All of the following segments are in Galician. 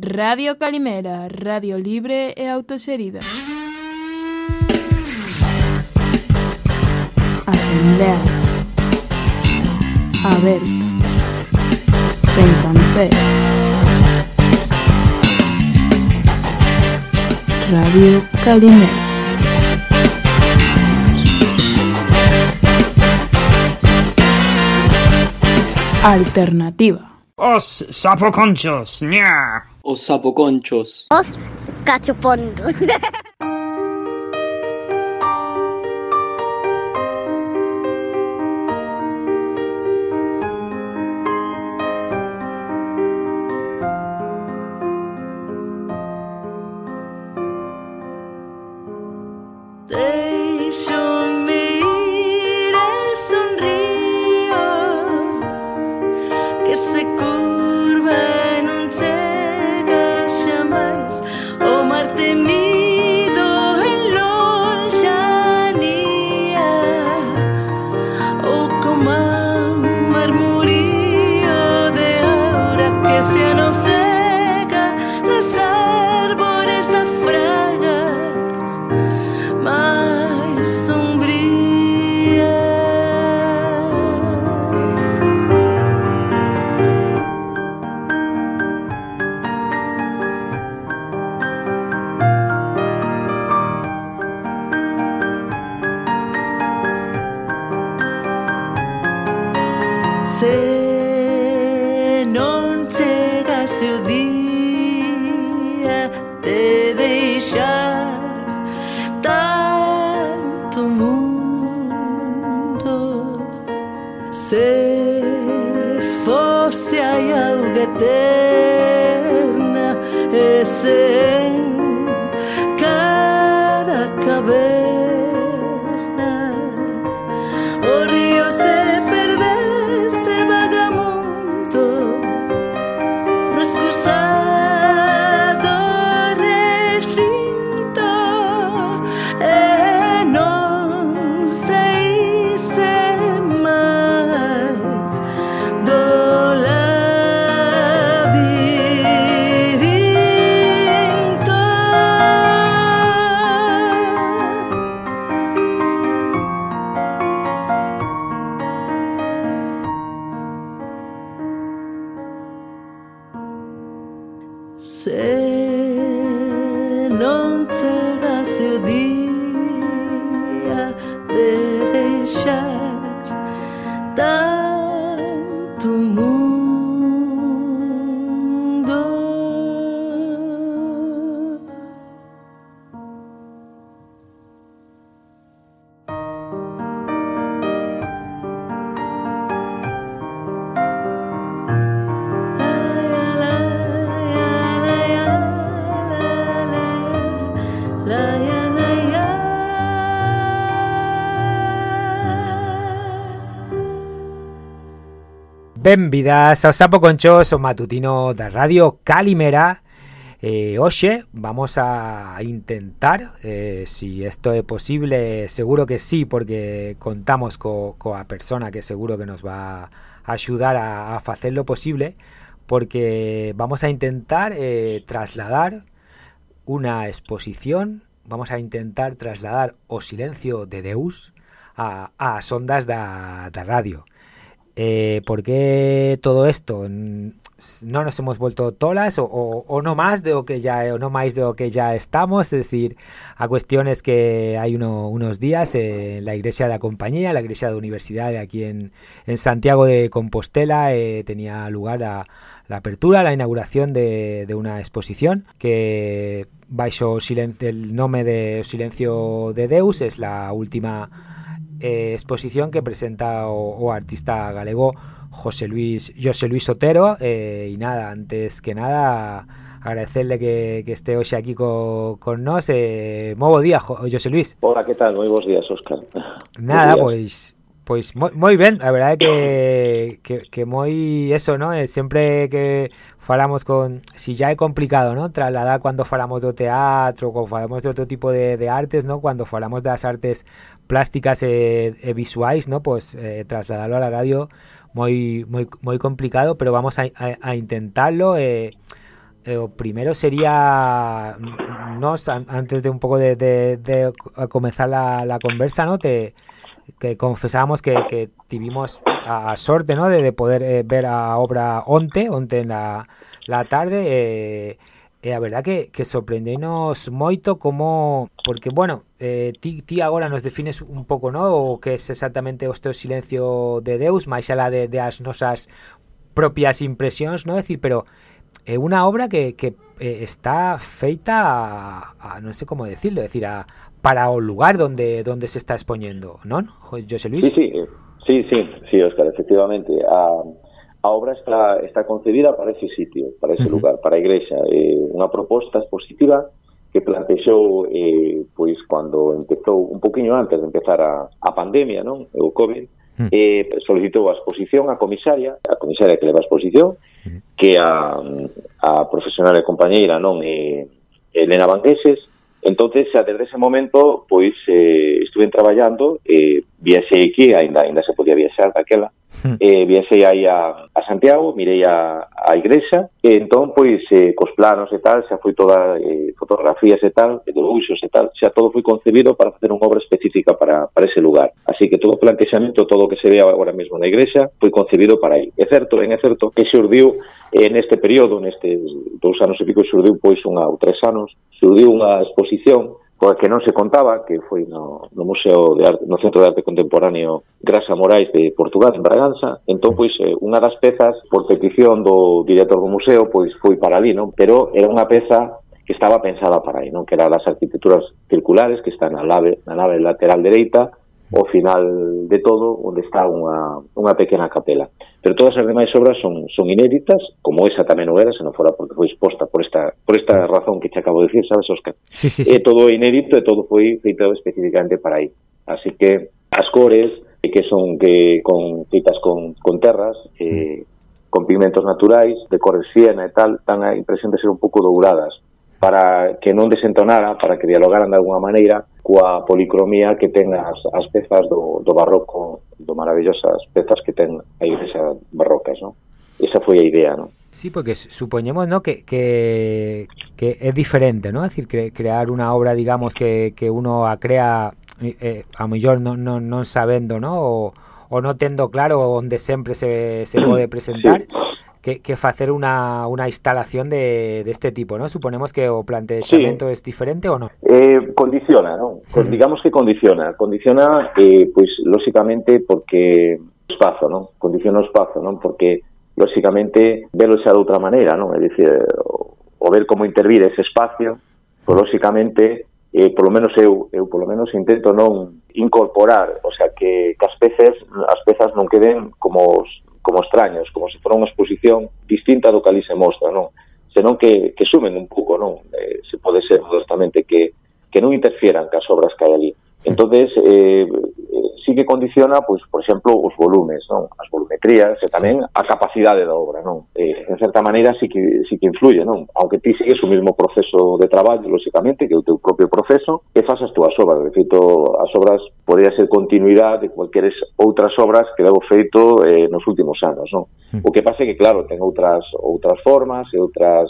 Radio Calimera, radio libre e autoserida. Asamblea. A ver. Sen cancé. Radio Calimera. Alternativa. Os sapoconchos, ña. Os sapoconchos. Os cachopondos. Benvidas ao Sapo Conchos, matutino da Radio Calimera. Eh, Oxe, vamos a intentar eh, Si isto é posible, seguro que sí Porque contamos co, coa persona que seguro que nos va a axudar a, a facer lo posible Porque vamos a intentar eh, trasladar unha exposición Vamos a intentar trasladar o silencio de Deus a, ás ondas da, da radio eh, ¿Por qué todo esto? No nos hemos vuelto tolas o, o, o no más de lo que ya o no más de lo que ya estamos, es decir, a cuestiones que hay uno- unos días eh, la iglesia de la compañía, la iglesia de universidad de aquí en, en Santiago de Compostela eh, tenía lugar a- la apertura, la inauguración de, de una exposición que silencio, el nombre de Silencio de Deus es la última eh, exposición que presenta o, o artista galego José Luis José Luis Otero eh, y nada, antes que nada agradecerle que, que esté hoy aquí co, con nos eh, moi bo día, Jo- José Luis Hola, ¿qué tal? Muy buenos días, Óscar. Nada, días. pois pois moi, moi ben, a verdade é que, que, que moi eso, ¿no? Eh, sempre que falamos con si ya é complicado, ¿no? Trasladar cando falamos do teatro, cando falamos de outro tipo de, de artes, ¿no? Cuando falamos das artes plásticas e, e ¿no? Pues eh, trasladarlo a la radio moi moi moi complicado, pero vamos a, intentarlo eh, primero sería nos antes de un pouco de, de, comenzar la, la conversa, ¿no? Te que confesábamos que, tivimos a, sorte, ¿no? De, de poder ver a obra onte, onte en la, la tarde, Eh, e a verdad que, que sorprendenos moito como porque bueno, eh, ti, ti agora nos defines un pouco, no, o que é exactamente o teu silencio de Deus, máis alá de, de as nosas propias impresións, no, decir pero é eh, unha obra que, que eh, está feita a, a non sei como decirlo, decir a para o lugar donde donde se está expoñendo, non? José Luis? Sí, sí, eh, sí, sí, sí Óscar, efectivamente, a a obra está, está concebida para ese sitio, para ese uh -huh. lugar, para a igrexa. Eh, unha proposta expositiva que plantexou eh, pois cando empezou, un poquinho antes de empezar a, a pandemia, non? o COVID, uh -huh. eh, solicitou a exposición a comisaria, a comisaria que leva a exposición, uh -huh. que a, a profesional e compañeira non eh, Elena Banqueses, entonces xa desde ese momento pois eh, estuve traballando eh, viaxei aquí, ainda, ainda se podía viaxar daquela, Hmm. eh, viese aí a, a Santiago, mirei a, a igrexa, e entón, pois, eh, cos planos e tal, xa foi toda eh, fotografías e tal, e debuxos e tal, xa todo foi concebido para facer unha obra específica para, para ese lugar. Así que todo o plantexamento, todo o que se ve agora mesmo na igrexa, foi concebido para aí. É certo, en é certo, que xurdiu eh, neste período, nestes dous anos e pico, xurdiu pois unha ou tres anos, xurdiu unha exposición coa que non se contaba, que foi no, no Museo de Arte, no Centro de Arte Contemporáneo Grasa Morais de Portugal, en Braganza. Entón, pois, eh, unha das pezas, por petición do director do museo, pois foi para ali, non? Pero era unha peza que estaba pensada para aí, non? Que era das arquitecturas circulares, que está na nave, na nave lateral dereita, ao final de todo, onde está unha, unha pequena capela pero todas as demais obras son, son inéditas, como esa tamén o era, se non fora porque foi exposta por esta, por esta razón que te acabo de decir, sabes, Óscar? Sí, sí, sí. E todo inédito e todo foi feito especificamente para aí. Así que as cores, que son que con feitas con, con terras, eh, mm. con pigmentos naturais, de cores siena e tal, dan a impresión de ser un pouco douradas para que non desentonara, para que dialogaran de alguna maneira coa policromía que ten as, as pezas do, do barroco, do maravillosas pezas que ten a igrexa barrocas, non? Esa foi a idea, non? Sí, porque supoñemos ¿no? que, que, que é diferente, ¿no? Es decir, cre crear unha obra, digamos, que, que uno a crea eh, a mellor non, non, non sabendo, ¿no? O, o non tendo claro onde sempre se, se pode presentar. Sí que, que facer unha, unha instalación de, de este tipo, ¿no? Suponemos que o plantexamento sí. es diferente ou non? Eh, condiciona, ¿no? Pues digamos que condiciona. Condiciona, eh, pois, pues, lóxicamente, porque o espazo, ¿no? Condiciona o espazo, ¿no? Porque, lóxicamente, velo xa de outra maneira, ¿no? É dicir, o, o ver como intervir ese espacio, pues, lóxicamente, eh, polo menos eu, eu polo menos intento non incorporar, o sea, que, que as peces, as pezas non queden como os, como extraños, como se fora unha exposición distinta do que ali se mostra, non? Senón que, que sumen un pouco, non? Eh, se pode ser modestamente que, que non interfieran cas obras que hai ali. Entonces, eh, sí que condiciona, pois, por exemplo, os volumes, non? As volumetrías e tamén a capacidade da obra, non? Eh, en certa maneira sí que, sí que influye, non? Aunque ti sigues o mesmo proceso de traballo, lóxicamente, que o teu propio proceso, e fas as túas obras. De feito, as obras podría ser continuidade de cualqueres outras obras que levo feito eh, nos últimos anos, non? Hmm. O que pasa é que, claro, ten outras outras formas e outras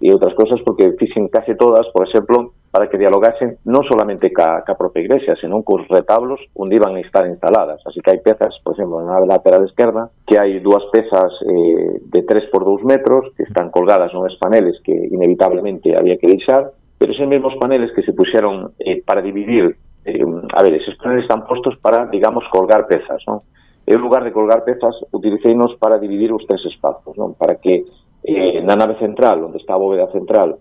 e outras cosas porque fixen case todas, por exemplo, para que dialogasen non solamente ca, ca propia igrexa, senón cos retablos onde iban a estar instaladas. Así que hai pezas, por exemplo, na lateral esquerda, que hai dúas pezas eh, de 3 por 2 metros que están colgadas nos paneles que inevitablemente había que deixar, pero esos mesmos paneles que se puxeron eh, para dividir, eh, a ver, esos paneles están postos para, digamos, colgar pezas, non? En lugar de colgar pezas, utiliceinos para dividir os tres espazos, non? Para que eh, na nave central, onde está a bóveda central,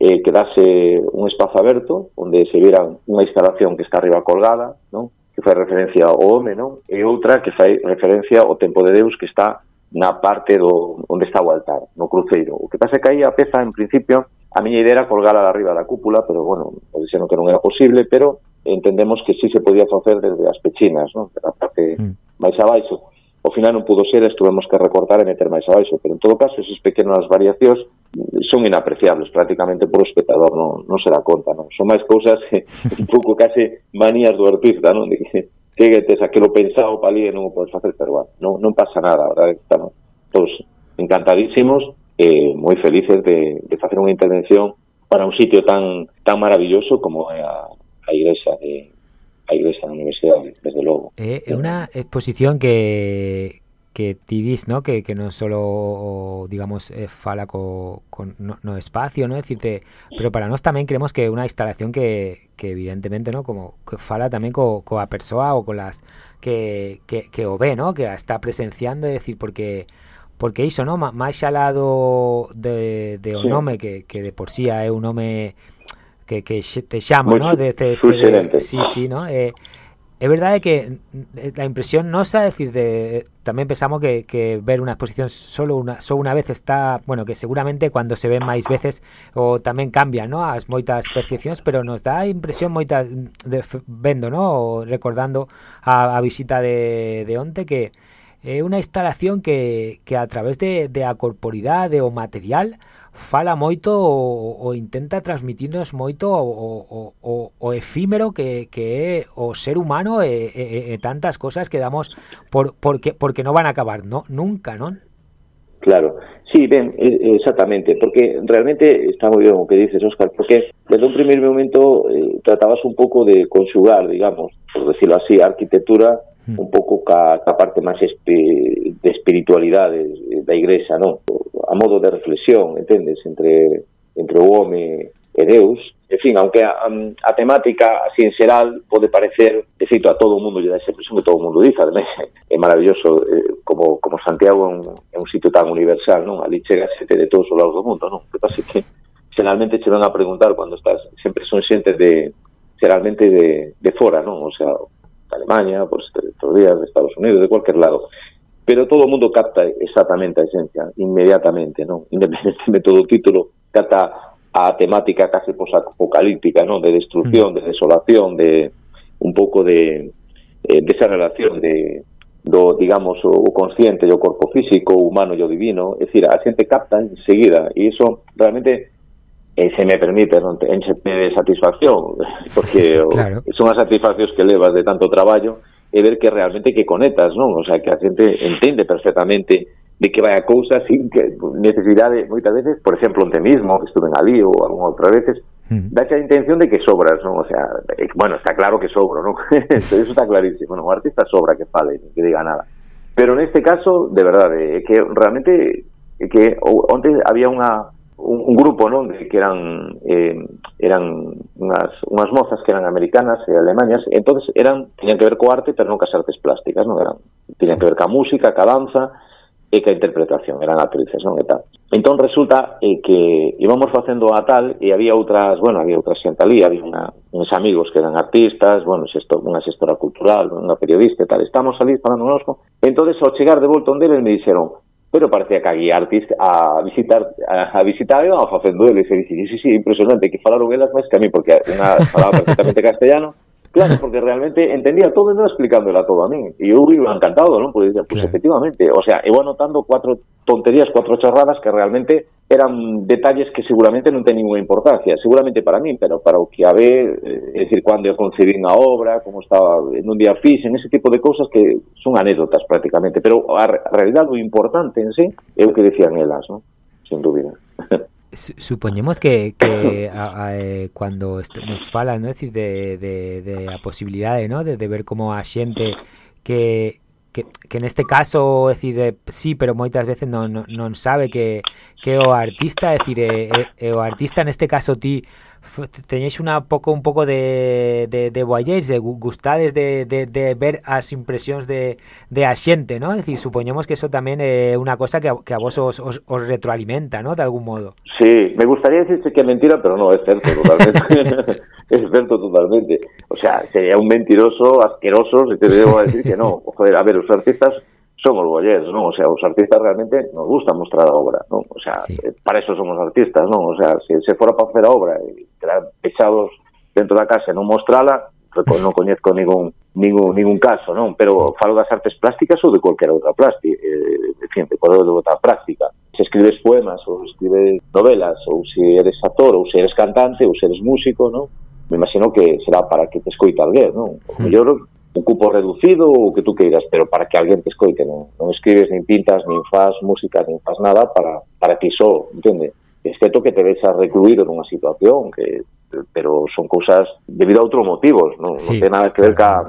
eh, quedase un espazo aberto onde se viran unha instalación que está arriba colgada, non? que fai referencia ao home, non? e outra que fai referencia ao tempo de Deus que está na parte do onde está o altar, no cruceiro. O que pasa é que aí a peza, en principio, a miña idea era colgala de arriba da cúpula, pero, bueno, dixeron que non era posible, pero entendemos que sí se podía facer desde as pechinas, non? A parte mm. máis abaixo ao final non pudo ser, estuvemos que recortar e meter máis abaixo, pero en todo caso esas pequenas variacións son inapreciables prácticamente por o espectador, non, non se dá conta, non? Son máis cousas un pouco case manías do artista, non? De que, que tes aquilo pensado para ali e non o podes facer, pero bueno, non, non pasa nada, verdad? estamos todos encantadísimos eh, moi felices de, de facer unha intervención para un sitio tan tan maravilloso como é a, a igrexa de, a igrexa da universidade, desde. É eh, unha exposición que que dis, ¿no? Que, que non solo, digamos, eh, fala co, con no, no espacio, ¿no? Decirte, pero para nós tamén creemos que é unha instalación que, que evidentemente, ¿no? Como que fala tamén co, coa persoa ou con las que, que, que o ve, ¿no? Que a está presenciando, é decir, porque porque iso, ¿no? máis xa lado de, de o Sí. nome que, que de por sí é un nome que, que te llama, Muy ¿no? Desde este, de, sí, sí, ¿no? Eh, es verdad que eh, la impresión no es decir de también pensamos que, que, ver una exposición solo una solo una vez está bueno que seguramente cuando se ven máis veces o tamén cambia, no as moitas percepcións pero nos dá impresión moita de vendo no o recordando a, a visita de, de onte que é eh, unha instalación que, que a través de, de a corporidade o material fala moito o, o intenta transmitirnos moito o, o, o, o efímero que, que é o ser humano e, e, e tantas cosas que damos por, porque, porque non van a acabar no, nunca, non? Claro, sí, ben, exactamente, porque realmente está moi ben o que dices, Óscar, porque desde un primer momento eh, tratabas un pouco de conxugar, digamos, por decirlo así, a arquitectura Hmm. un pouco ca, ca parte máis espi, de espiritualidade da igrexa, non? A modo de reflexión, entendes, entre entre o home e Deus. En fin, aunque a, a, a temática así en xeral pode parecer, de feito a todo o mundo lle dá esa impresión que todo o mundo diz, ademais é maravilloso eh, como, como Santiago é un, é un sitio tan universal, non? Ali chega xente de todos os lados do mundo, non? Que pasa que xeralmente che van a preguntar cando estás, sempre son xente de, xeralmente de, de fora, non? O sea, Alemania, estos días, de Estados Unidos, de cualquier lado. Pero todo o mundo capta exactamente a esencia, inmediatamente, non? Independentemente de todo título, capta a temática case posapocalíptica, non? De destrucción, de desolación, de un pouco de, eh, de esa relación de do, digamos, o, consciente e o corpo físico, humano e o divino, é dicir, a xente capta enseguida, e iso realmente eh, se me permite, non te enchete de satisfacción, porque claro. o, son as satisfaccións que levas de tanto traballo e ver que realmente que conectas, non? O sea, que a xente entende perfectamente de que vai a cousa sin que necesidade moitas veces, por exemplo, onte mismo, que estuve en Alí ou algunha outra veces, mm. dache a intención de que sobras, non? O sea, eh, bueno, está claro que sobro, non? Eso está clarísimo, non? O artista sobra que fale, que diga nada. Pero neste caso, de verdade, é que realmente é que onte había unha un, un grupo non de que eran eh, eran unhas, unhas mozas que eran americanas e alemañas e entonces eran tiñan que ver co arte pero non cas artes plásticas non eran tiñan que ver ca música ca danza e ca interpretación eran actrices non e tal. Entón resulta eh, que íbamos facendo a tal e había outras bueno había outras xente ali había unha, uns amigos que eran artistas bueno xesto, unha xestora cultural unha periodista e tal. Estamos ali falando nosco. Entonces ao chegar de volta onde eles me dixeron pero parecía que a guiartis a visitar a, a visitar a facendo eles e dixen, sí, sí, impresionante, que falaron elas máis que a mí, porque unha falaba perfectamente castellano, Claro, porque realmente entendía todo e non explicándola todo a mí. E eu iba encantado, non? Porque dicía, pues, claro. efectivamente, o sea, iba anotando cuatro tonterías, cuatro chorradas que realmente eran detalles que seguramente non ten ninguna importancia, seguramente para mí, pero para o que a eh, ver, é dicir, cando eu concebín a obra, como estaba en un día fixen, ese tipo de cousas que son anécdotas prácticamente, pero a realidade o importante en sí é o que decían elas, non? Sin dúbida. supoñemos que, que a, a, eh, cuando nos falan ¿no? decir, de, de, de a posibilidade ¿no? de, de ver como a xente que, que, que neste caso decide sí, pero moitas veces non, non, non sabe que, que o artista, decir, e, e, e o artista neste caso ti teñéis unha pouco un pouco de, de, de voyeurs, de gu- gustades de, de, de ver as impresións de, de a xente, ¿no? É dicir, supoñemos que eso tamén é unha cosa que a, que a vos os, os, os retroalimenta, ¿no? De algún modo. Sí, me gustaría decirse que es mentira, pero no, es cierto totalmente. es cierto totalmente. O sea, sería un mentiroso asqueroso si te debo decir que no. Joder, a ver, los artistas somos os non? O sea, os artistas realmente nos gusta mostrar a obra, non? O sea, sí. Eh, para eso somos artistas, non? O sea, se, se fora para facer a obra e quedar pechados dentro da casa e non mostrala, non coñezco ningún, ningún, ningún caso, non? Pero sí. falo das artes plásticas ou de cualquier outra plástica, eh, en fin, de cualquier outra práctica. Se escribes poemas ou escribes novelas ou se eres actor ou se eres cantante ou se eres músico, non? me imagino que será para que te escoita alguén, non? Hmm. O mellor un cupo reducido ou que tú queiras, pero para que alguén te escoite, non, non escribes nin pintas, nin faz música, nin faz nada para, para ti só, entende? Excepto que te deixas recluído nunha situación, que, pero son cousas debido a outros motivos, non, sí. non ten nada que ver ca,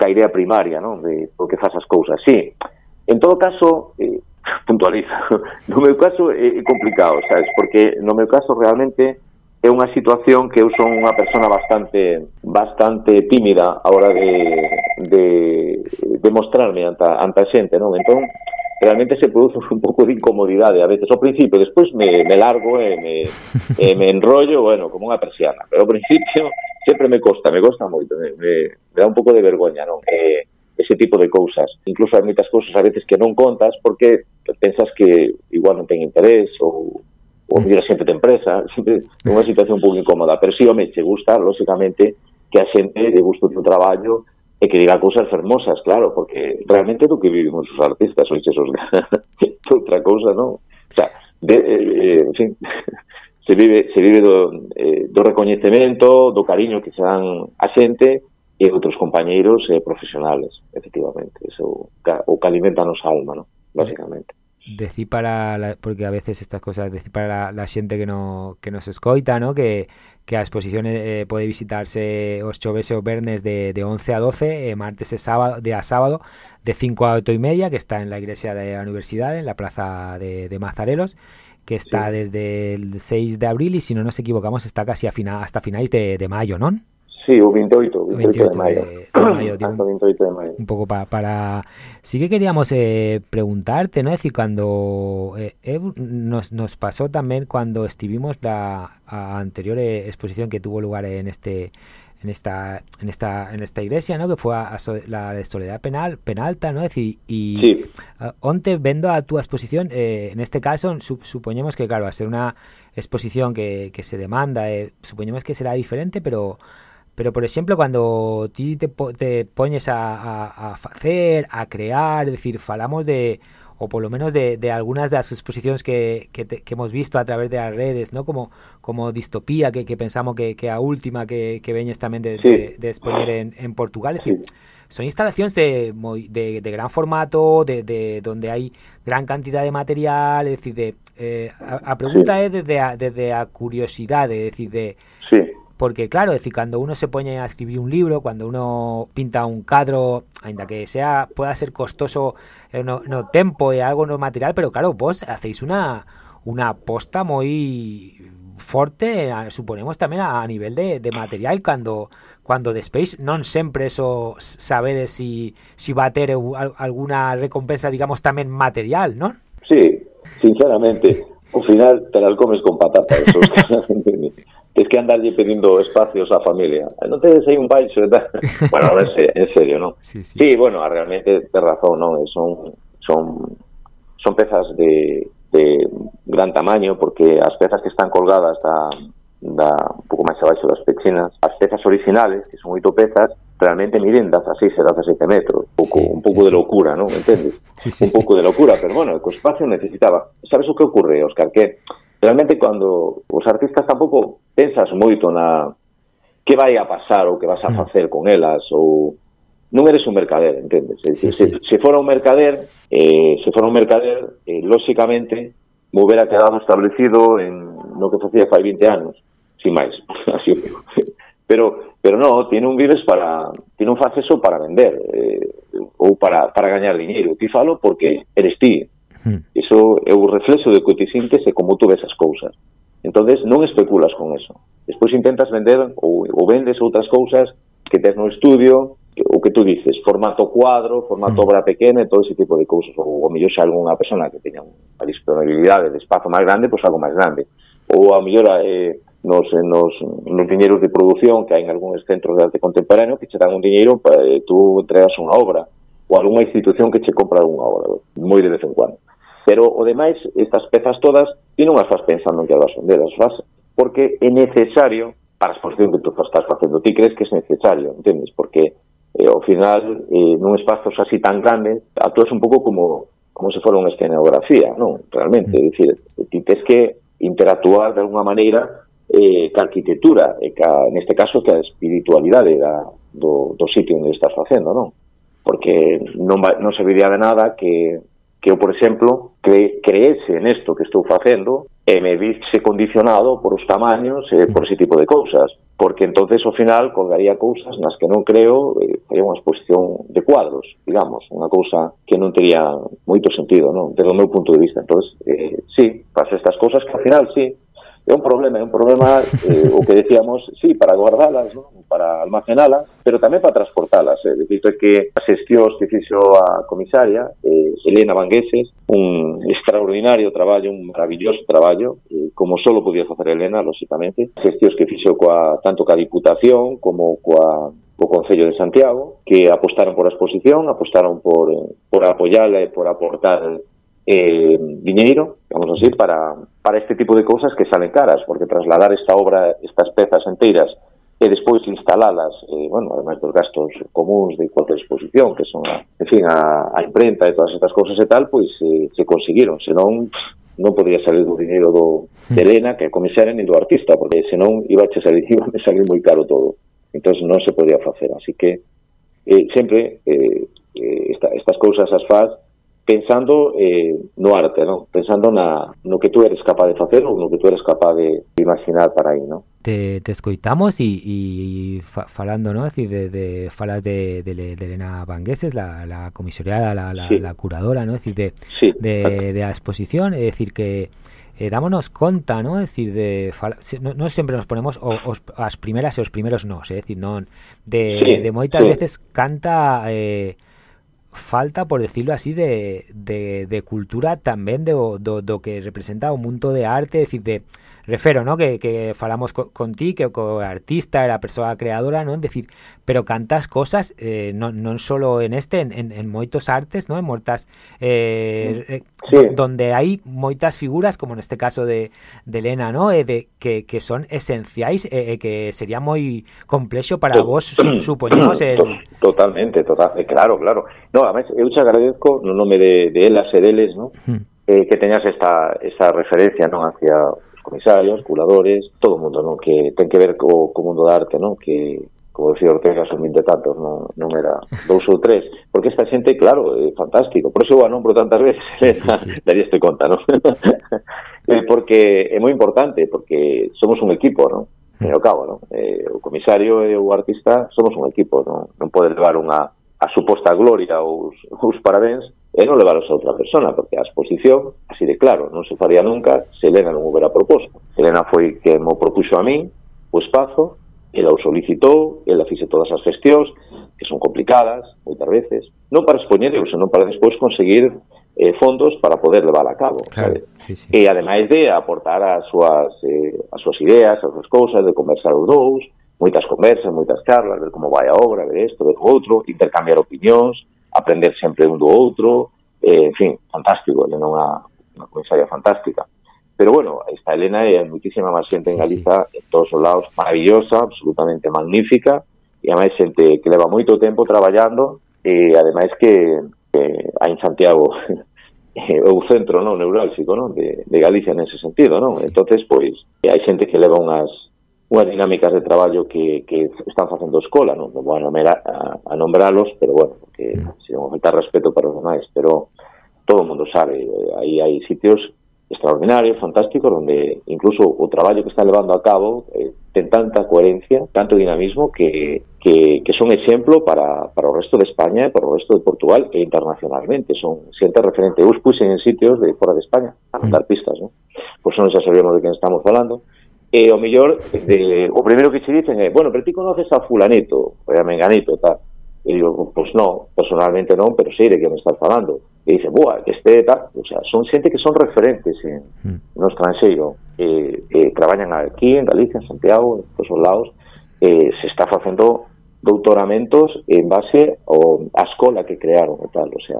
ca idea primaria, non? De por que faz as cousas, sí. En todo caso, eh, puntualizo, no meu caso é eh, complicado, sabes? Porque no meu caso realmente é unha situación que eu son unha persona bastante bastante tímida a hora de, de, de mostrarme anta, anta a xente, non? Entón, realmente se produce un pouco de incomodidade a veces ao principio, despois me, me largo e me, e me enrollo, bueno, como unha persiana, pero ao principio sempre me costa, me costa moito, me, me, me dá un pouco de vergoña, non? Eh, ese tipo de cousas. Incluso hai moitas cousas a veces que non contas porque pensas que igual non ten interés ou ou mellor xente de empresa, sempre é unha situación un pouco incómoda, pero si, sí, home, che gusta, lógicamente, que a xente de gusto do traballo e que diga cousas fermosas, claro, porque realmente do que vivimos os artistas, oiche, os... outra cousa, non? O sea, de, eh, eh en fin, se vive, se vive do, eh, do recoñecemento, do cariño que se dan a xente, e outros compañeiros eh, profesionales, efectivamente. Eso, o que alimenta a nosa alma, ¿no? básicamente. Decir para la- porque a veces estas cosas decir para la, la xente que no que nos escoita ¿no? que, que a exposición eh, pode visitarse os choves e os vernes de, de 11 a 12 eh, martes e sábado de a sábado de 5 a 8 y media que está en la iglesia de la universidad en la plaza de, de Mazarelos que está desde el 6 de abril y si no nos equivocamos está casi a fina, hasta finais de, de mayo, ¿non? Sí, o 28, o 28, 28 de maio. de- de maio, digo. Hasta o 28 de maio. un poco pa- para... Sí que queríamos eh, preguntarte, ¿no? Es decir, cuando eh, eh, nos, nos pasó también cuando estuvimos la anterior eh, exposición que tuvo lugar en este en esta en esta en esta iglesia, ¿no? Que fue a, a so- la de Soledad Penal Penalta, ¿no? Es decir, y Sí, Onte, vendo a tu exposición, eh, en este caso su- supoñemos que, claro, a ser una exposición que, que se demanda, eh, supoñemos que será diferente, pero pero por exemplo, cando ti te, te poñes a, a, a facer, a crear, é dicir, falamos de ou polo menos de, de algunas das exposicións que, que, te, que hemos visto a través de as redes, ¿no? como como distopía, que, que pensamos que, que a última que, que veñes tamén de, Sí. de, de expoñer en, en Portugal, é dicir, son instalacións de, de, de gran formato, de, de donde hai gran cantidad de material, é dicir, de, eh, a, a pregunta é desde a, desde a curiosidade, é dicir, de, sí, porque claro, es decir, cuando uno se pone a escribir un libro, cuando uno pinta un cadro, ainda que sea pueda ser costoso eh, no, no tempo e algo no material, pero claro, vos hacéis una una aposta forte, a- suponemos tamén a, nivel de, de material cando cuando despeis non sempre eso sabedes si si va a ter al- alguna recompensa, digamos, tamén material, non? sí, sinceramente, ao final te las comes con patata, eso, es que andarlle pedindo espacios á familia. Non tedes aí un baixo e tal. bueno, en serio, en serio non? Sí, sí. sí, bueno, ah, realmente te razón, non? Son, son, son pezas de, de gran tamaño porque as pezas que están colgadas da, da un pouco máis abaixo das pechinas, as pezas originales, que son oito pezas, realmente miden das a 6 e das a 7 metros, un pouco, sí, un pouco sí, de locura, non? Entendes? Sí, sí, un pouco sí. de locura, pero bueno, o espacio necesitaba. Sabes o que ocurre, Óscar? Que realmente cando os artistas tampouco pensas moito na que vai a pasar ou que vas a facer con elas ou non eres un mercader, entendes? Eh, sí, se, sí. se, se fora un mercader, eh, se fora un mercader, eh, lóxicamente me hubiera quedado establecido en no que facía fai 20 anos, sin máis, así digo. Pero pero no, tiene un vives para tiene un faceso para vender eh, ou para para gañar diñeiro. Ti falo porque eres ti, Mm. Iso é o reflexo de que ti sintes e como tú ves as cousas. entonces non especulas con eso. Despois intentas vender ou, ou vendes outras cousas que tes no estudio, o que tú dices, formato cuadro, formato mm. obra pequena e todo ese tipo de cousas. Ou ou mellor xa algunha persona que teña unha disponibilidade de espazo máis grande, pois algo máis grande. Ou a mellor eh, nos, eh, nos, nos diñeiros de produción que hai en algúns centros de arte contemporáneo que che dan un diñeiro para eh, tú entregas unha obra ou algunha institución que che compra unha obra, moi de vez en cuando. Pero, o demais, estas pezas todas, ti non as vas pensando en que as vas vender, as vas porque é necesario para a exposición que tú estás facendo. Ti crees que é necesario, entendes? Porque eh, ao final, eh, nun espazos así tan grandes, actúas un pouco como como se fora unha escenografía, non? Realmente, é dicir, ti tens que interactuar de alguna maneira eh, ca arquitectura, e ca, neste caso, ca espiritualidade da, do, do sitio onde estás facendo, non? Porque non, va, non serviría de nada que que eu, por exemplo, cre creese nesto que estou facendo e eh, me vise condicionado por os tamaños e por ese tipo de cousas porque entonces ao final colgaría cousas nas que non creo eh, é unha exposición de cuadros, digamos, unha cousa que non tería moito sentido, non? Desde o meu punto de vista. Entonces, eh, sí, pasa estas cousas que ao final sí, é un problema, é un problema eh, o que decíamos, sí, para guardalas, non? para almacenalas, pero tamén para transportalas. Eh. Dito que as xestións que fixo a comisaria, eh, Elena Vangueses, un extraordinario traballo, un maravilloso traballo, eh, como solo podía facer Elena, lóxicamente, xestións que fixo coa, tanto coa Diputación como coa o Concello de Santiago, que apostaron por a exposición, apostaron por, eh, por apoyarla e por aportar eh, diñeiro, vamos así, para, para este tipo de cousas que salen caras, porque trasladar esta obra, estas pezas enteiras e despois instalalas, eh, bueno, ademais dos gastos comuns de cualquier exposición, que son, a, en fin, a, a imprenta e todas estas cousas e tal, pois eh, se conseguiron, senón non podía salir do dinero do hmm. de Elena, que é comisaria, nin do artista, porque senón iba a salir, iba a salir moi caro todo. Entón non se podía facer, así que eh, sempre eh, eh, esta, estas cousas as faz pensando eh, no arte, ¿no? pensando na, no que tú eres capaz de facer ou no que tú eres capaz de imaginar para aí, ¿no? te, te escoitamos e, e fa, falando, no? Decir, de, de falas de, de, de Elena Vangueses, la, la comisariada, la, la, sí. la curadora, ¿no? Decir, de, sí, de, de la exposición, es decir, que eh, dámonos conta, ¿no? Es decir, de no, no sempre nos ponemos o, os, as primeiras e os primeiros no, eh? es decir, non de, sí, de moitas sí. veces canta eh, falta, por decirlo así, de, de, de cultura tamén de, do, do que representa o mundo de arte, es decir, de refero, ¿no? Que, que falamos co, con ti, que co artista, era a persoa creadora, non? Decir, pero cantas cosas, eh, non, non solo en este, en, en, en moitos artes, ¿no? En moitas eh, eh, sí. donde hai moitas figuras, como neste caso de, de Elena, ¿no? Eh, de que, que son esenciais e eh, eh, que sería moi complexo para vos, su, supoñemos el Totalmente, total, eh, claro, claro. No, a eu xa agradezco no nome de de elas e deles, ¿no? Mm. Eh, que teñas esta esa referencia, ¿no? hacia comisarios, curadores, todo o mundo, non? Que ten que ver co, co mundo da arte, non? Que, como decía Ortega, son 20 tantos, non, non era dous ou tres, porque esta xente, claro, é fantástico, por eso o anombro tantas veces, sí, sí, sí. daríaste conta, non? eh, porque é moi importante, porque somos un equipo, non? E ao cabo, non? Eh, o comisario e o artista somos un equipo, non, non pode levar unha a suposta gloria ou os, os parabéns e non levaros a outra persona, porque a exposición, así de claro, non se faría nunca se Elena non houbera proposto. Elena foi que mo propuxo a min o espazo, ela o solicitou, ela fixe todas as gestións, que son complicadas, moitas veces, non para expoñerlo, senón para despois conseguir eh, fondos para poder levar a cabo. Claro, sabe? sí, sí. E ademais de aportar as súas, eh, as súas ideas, as súas cousas, de conversar os dous, moitas conversas, moitas charlas, ver como vai a obra, ver isto, ver o outro, intercambiar opinións, aprender sempre un do outro, eh, en fin, fantástico, Elena é unha, unha comisaria fantástica. Pero bueno, esta Elena é muitísima máis xente en Galiza, sí, en todos os lados, maravillosa, absolutamente magnífica, e ademais xente que leva moito tempo traballando, e ademais que, que hai en Santiago eh, o centro non neurálxico non? De, de Galicia nese sentido non? entonces pois hai xente que leva unhas unhas dinámicas de traballo que, que están facendo escola non, non vou a, a, a nombralos pero bueno que se non falta respeto para os demais, pero todo o mundo sabe, eh, aí hai sitios extraordinarios, fantásticos, donde incluso o traballo que está levando a cabo eh, ten tanta coherencia, tanto dinamismo que, que, que son exemplo para, para o resto de España e para o resto de Portugal e internacionalmente. Son xente referente. Eu os puxen en sitios de fora de España a mm. mandar pistas, non? Pois non xa sabíamos de quen estamos falando. E eh, o mellor, de, o primeiro que se dicen é, bueno, pero ti conoces a fulanito, ou a menganito, tal. E digo, pois non, personalmente non, pero sei de que me estás falando. E dice, boa, que este tal, o sea, son xente que son referentes en, mm. no estranxeiro, eh, eh, traballan aquí, en Galicia, en Santiago, en todos os lados, eh, se está facendo doutoramentos en base ao, a escola que crearon e tal, o sea,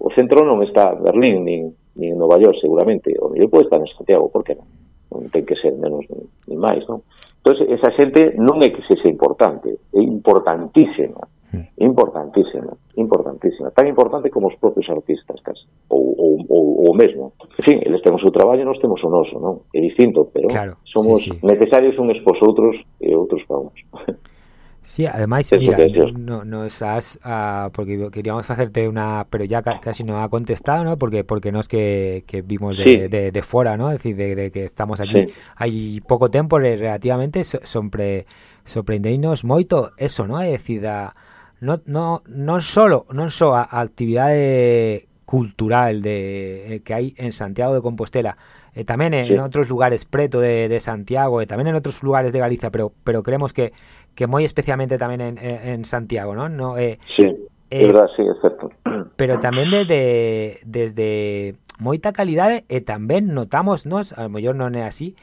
o centro non está en Berlín, nin, nin en Nova York, seguramente, o mellor pode estar en Santiago, por que non? Non ten que ser menos nin, nin máis, non? Entón, esa xente non é que se importante, é importantísima, Mm. Importantísimo, importantísima, Tan importante como os propios artistas, casi. Ou, ou, ou, ou mesmo. Sí, eles temos o traballo, nós temos o noso, non? É distinto, pero claro, somos sí, sí. necesarios uns pos outros e outros para uns. Sí, ademais, mira, no, nos has, uh, porque queríamos facerte una, pero ya casi no ha contestado, ¿no? Porque porque nos que, que vimos de, sí. de, de, de, fuera, ¿no? Es decir, de, de que estamos aquí. Sí. Hai pouco tempo relativamente so, sobre, sorprendeinos moito eso, ¿no? É decir, a, non, no, non solo non só a actividade cultural de eh, que hai en Santiago de Compostela, eh, e tamén en sí. outros lugares preto de, de Santiago eh, e tamén en outros lugares de Galicia, pero pero creemos que que moi especialmente tamén en, en Santiago, ¿no? no eh, sí, eh, verdad, sí, é certo. Pero tamén desde desde moita calidade e tamén notamos nos, a lo mellor non é así,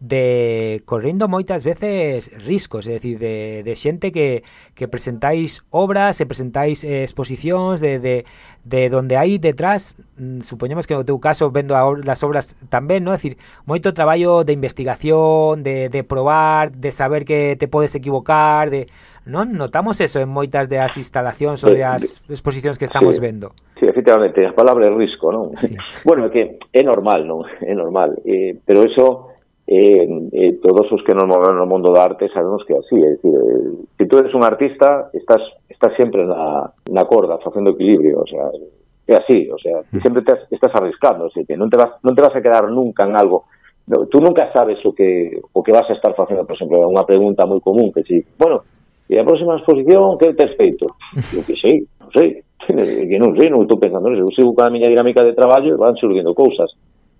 de correndo moitas veces riscos, é dicir, de, de xente que, que presentáis obras, e presentáis eh, exposicións de, de, de donde hai detrás, mm, supoñemos que no teu caso vendo a, as obras tamén, ¿no? É dicir, moito traballo de investigación, de, de probar, de saber que te podes equivocar, de non notamos eso en moitas das instalacións ou das eh, exposicións que estamos sí, vendo. Sí, efectivamente, a palabra é risco, non? Sí. bueno, é que é normal, non? É normal, eh, pero eso eh, eh, todos os que nos movemos no mundo da arte sabemos que é así, é dicir, eh, se si tú eres un artista, estás estás sempre na, na corda, facendo equilibrio, o sea, é así, o sea, mm. ti sempre te, estás arriscando, así que non te vas non te vas a quedar nunca en algo. No, tú nunca sabes o que o que vas a estar facendo, por exemplo, unha pregunta moi común que si, bueno, e a próxima exposición que te feito? Eu que sei, non sei, que non sei, non estou pensando nisso, eu sigo cada miña dinámica de traballo e van surgindo cousas.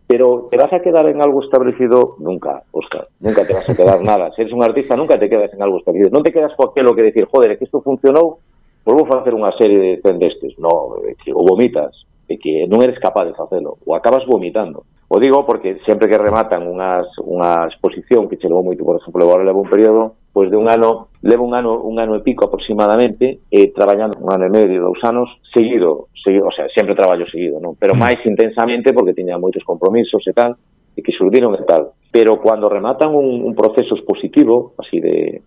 Pero te vas a quedar en algo establecido nunca, Óscar, nunca te vas a quedar nada. Se eres un artista nunca te quedas en algo establecido. Non te quedas co aquelo que decir, joder, que isto funcionou, pois vou facer unha serie de ten destes. No, que o vomitas, é que non eres capaz de facelo, ou acabas vomitando. O digo porque sempre que rematan unhas, unha exposición que che levou moito, por exemplo, agora levo un período pois de un ano, levo un ano, un ano e pico aproximadamente, eh, traballando un ano e medio, dous anos, seguido, seguido, o sea, sempre traballo seguido, non? Pero mm. máis intensamente porque tiña moitos compromisos e tal, e que surdiron e tal. Pero cando rematan un, un proceso expositivo, así de,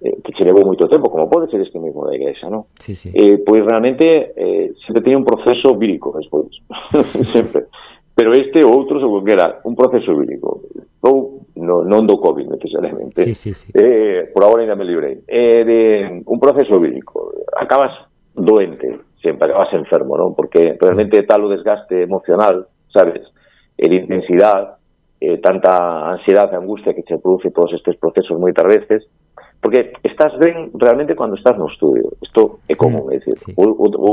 eh, que che levou moito tempo, como pode ser este mesmo da igrexa, non? Sí, sí. Eh, pois realmente eh, sempre teña un proceso vírico despois, sempre. Pero este ou outro, según que era, un proceso vírico. Ou no, non do COVID necesariamente, sí, sí, sí. Eh, por agora ainda me librei, eh, de un proceso vírico. Acabas doente, sempre acabas enfermo, non? Porque realmente mm. tal o desgaste emocional, sabes, e de intensidade, eh, tanta ansiedade e angustia que se produce todos estes procesos moitas veces, porque estás ben realmente cando estás no estudio. Isto é mm, común, é dicir, sí. o, o, o,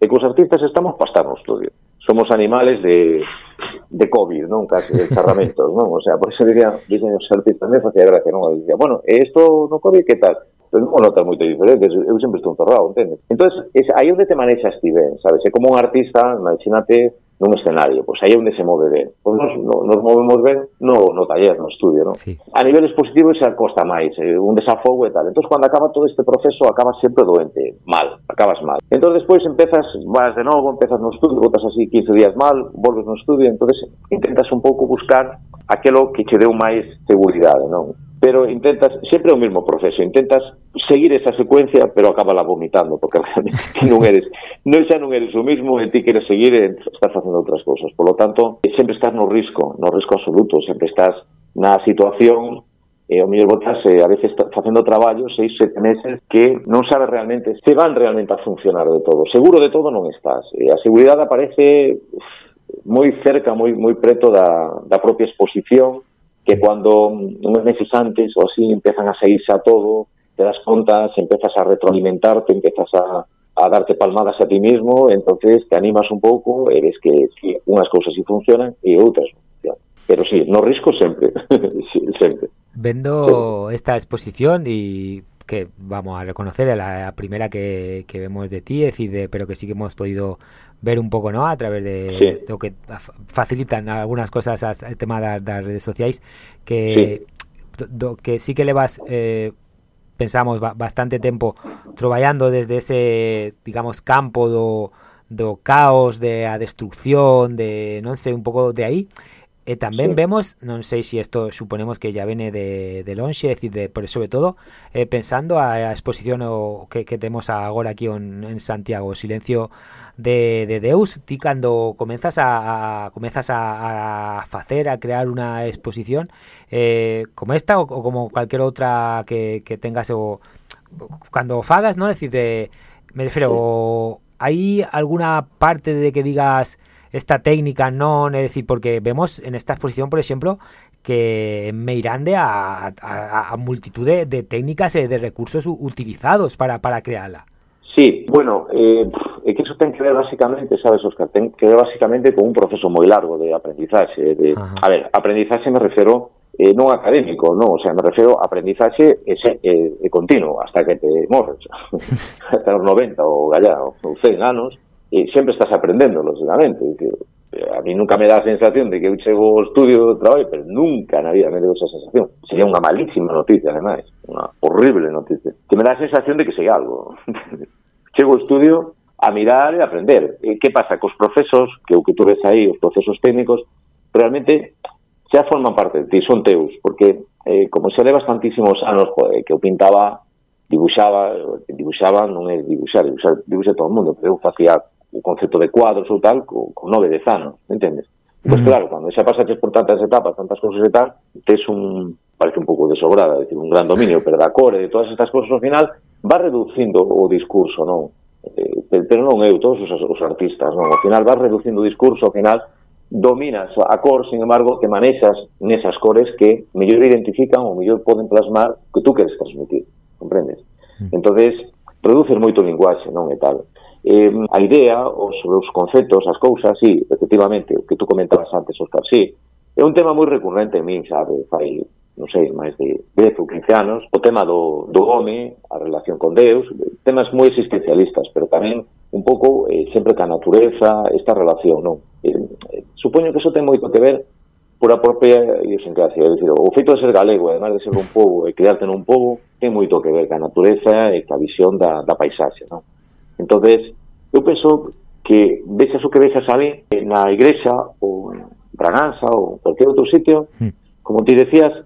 e cos artistas estamos para estar no estudio somos animales de, de COVID, non? Casi, de charramentos, non? O sea, por eso diría, dicen os artistas, me facía gracia, non? Dicía, bueno, e isto no COVID, que tal? Pero non notas moito diferente, eu sempre estou encerrado, entendes? Entón, aí onde te manexas ti ben, sabes? É como un artista, imagínate, nun escenario, pois aí é onde se move ben. Pois nos, nos movemos ben no, no taller, no estudio, non? Sí. A nivel expositivo se acosta máis, eh, un desafogo e tal. Entón, cando acaba todo este proceso, acabas sempre doente, mal, acabas mal. Entón, despois empezas, vas de novo, empezas no estudio, botas así 15 días mal, volves no estudio, entonces intentas un pouco buscar aquelo que che deu máis seguridade, non? pero intentas, sempre é o mesmo proceso, intentas seguir esa secuencia, pero acaba la vomitando, porque realmente ti non eres, non xa non eres o mesmo, e ti queres seguir e estás facendo outras cousas. Por lo tanto, sempre estás no risco, no risco absoluto, sempre estás na situación e o mellor botarse a veces facendo traballo seis, sete meses que non sabes realmente se van realmente a funcionar de todo. Seguro de todo non estás. E a seguridade aparece uf, moi cerca, moi moi preto da, da propia exposición que cuando unhos meses antes ou así empezan a seguirse a todo, te das conta, se empezas a retroalimentarte, empezas a, a darte palmadas a ti mismo, entonces te animas un pouco e ves que sí, unhas cousas sí funcionan e outras non funcionan. Pero sí, no risco sí, sempre. Vendo esta exposición y que vamos a reconocer la, la primera que, que vemos de ti, es decir, de, pero que sí que hemos podido ver un pouco, ¿no? A través de, Sí. de lo que fa- facilitan algunas cosas as- el tema das, das redes sociais que do, do que sí que levas eh, pensamos ba- bastante tempo traballando desde ese, digamos, campo do, do caos, de a destrucción, de non sei, un pouco de aí. E tamén Sí. vemos, non sei se isto suponemos que ya vene de, de lonxe, é dicir, de, pero sobre todo eh, pensando a, a exposición o, que, que temos agora aquí en, en Santiago, o silencio de, de Deus, ti cando comenzas a, a comenzas a, a facer, a crear unha exposición eh, como esta o, o como cualquier outra que, que tengas o cando fagas, ¿no? decir, de, me refiero, hai alguna parte de que digas esta técnica non, é dicir, porque vemos en esta exposición, por exemplo, que meirande a, a, a multitud de, de técnicas e de recursos utilizados para, para crearla. Sí, bueno, eh, é que eso ten que ver basicamente, sabes, Oscar, ten que ver basicamente con un proceso moi largo de aprendizaxe. De, a ver, aprendizaxe me refero eh, non académico, non, o sea, me refero a aprendizaxe e, e, e continuo, hasta que te morres, hasta os 90 ou gallá, ou 100 anos, e sempre estás aprendendo, lógicamente. Dicir, eh, a mí nunca me dá a sensación de que eu chego ao estudio do traballo, pero nunca na vida me deu esa sensación. Sería unha malísima noticia, ademais. Unha horrible noticia. Que me dá a sensación de que sei algo. chego ao estudio a mirar e a aprender. E que pasa? Cos procesos, que o que tú ves aí, os procesos técnicos, realmente xa forman parte de ti, son teus, porque eh, como xa levas tantísimos anos joder, que eu pintaba dibuxaba, dibuxaba non é dibuxar, dibuxar, dibuxa todo o mundo, pero eu facía o concepto de cuadros ou tal con, con nove dez anos, entendes? Pois pues, claro, cando xa pasaches por tantas etapas, tantas cousas e tal, tes un, parece un pouco desobrada, decir, un gran dominio, pero da core, de todas estas cousas ao final, va reducindo o discurso, non? Eh, pero non eu, todos os, os artistas, non? Ao final vas reducindo o discurso, ao final dominas a cor, sin embargo, que manexas nesas cores que mellor identifican ou mellor poden plasmar que tú queres transmitir comprendes? Mm. entonces reduces moito o linguaxe, non é tal. Eh, a idea, os, os conceptos, as cousas, sí, efectivamente, o que tú comentabas antes, Oscar, sí, é un tema moi recurrente en min, sabe, fai, non sei, máis de 10 ou 15 anos, o tema do, do home, a relación con Deus, temas moi existencialistas, pero tamén un pouco eh, sempre ca natureza, esta relación, non? Eh, supoño que eso ten moito que ver pola propia idiosincrasia, é dicir, o feito de ser galego, además de ser un povo e criarte nun povo, ten moito que ver ca natureza e ca visión da, da paisaxe, non? entonces eu penso que vexas o que vexas ali na igrexa ou en Braganza ou cualquier outro sitio, hmm. como ti decías,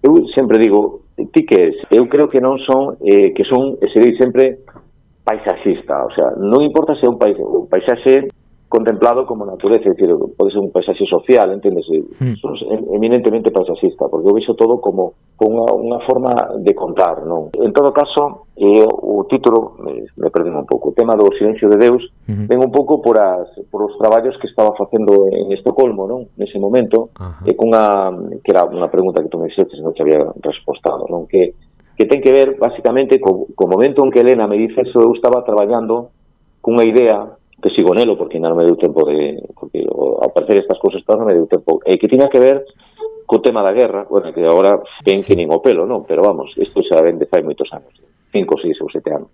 eu sempre digo, ti que es? Eu creo que non son, eh, que son, serei sempre paisaxista, o sea, non importa se é un, pais, un paisaxe contemplado como natureza, es decir, pode ser un paisaxe social, entendes? Eh, mm. eminentemente paisaxista, porque eu vexo todo como unha, unha forma de contar, non? En todo caso, eh, o título me, me perdín un pouco, o tema do silencio de Deus, mm -hmm. ven un pouco por as por os traballos que estaba facendo en Estocolmo, non? Nese momento, uh -huh. e cunha que era unha pregunta que tú me dixeste, non te había respostado, non? Que que ten que ver basicamente co, co momento en que Elena me dice eso, eu estaba traballando cunha idea que sigo nelo porque non me deu tempo de porque ao parecer estas cousas todas non me deu tempo. E que tiña que ver co tema da guerra bueno, que agora ven que nin o pelo non? Pero vamos, isto xa ven de fai moitos anos cinco, seis ou sete anos.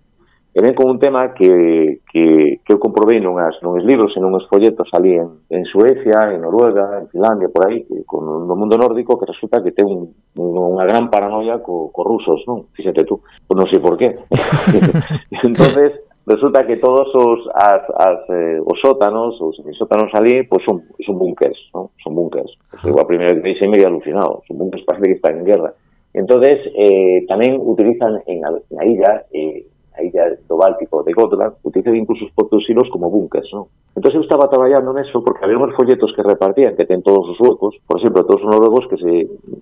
E ven con un tema que, que, que eu comprobei nunhas, nunhas libros e nunhas folletos ali en, en Suecia, en Noruega, en Finlandia, por aí, que, con, no mundo nórdico que resulta que ten un, unha gran paranoia co, co rusos, non? Fíxate tú, non sei por qué. entonces resulta que todos os as, as eh, os sótanos, os sótanos ali, pois son, son búnkers, ¿no? Son búnkers. Pois, a primeira vez me medio alucinado, son búnkers parece que están en guerra. Entonces, eh, tamén utilizan en a, na illa, eh, a illa do Báltico de Gotland, utilizan incluso os propios silos como búnkers, ¿no? Entonces, eu estaba traballando neso porque había uns folletos que repartían que ten todos os huecos, por exemplo, todos os noruegos que se,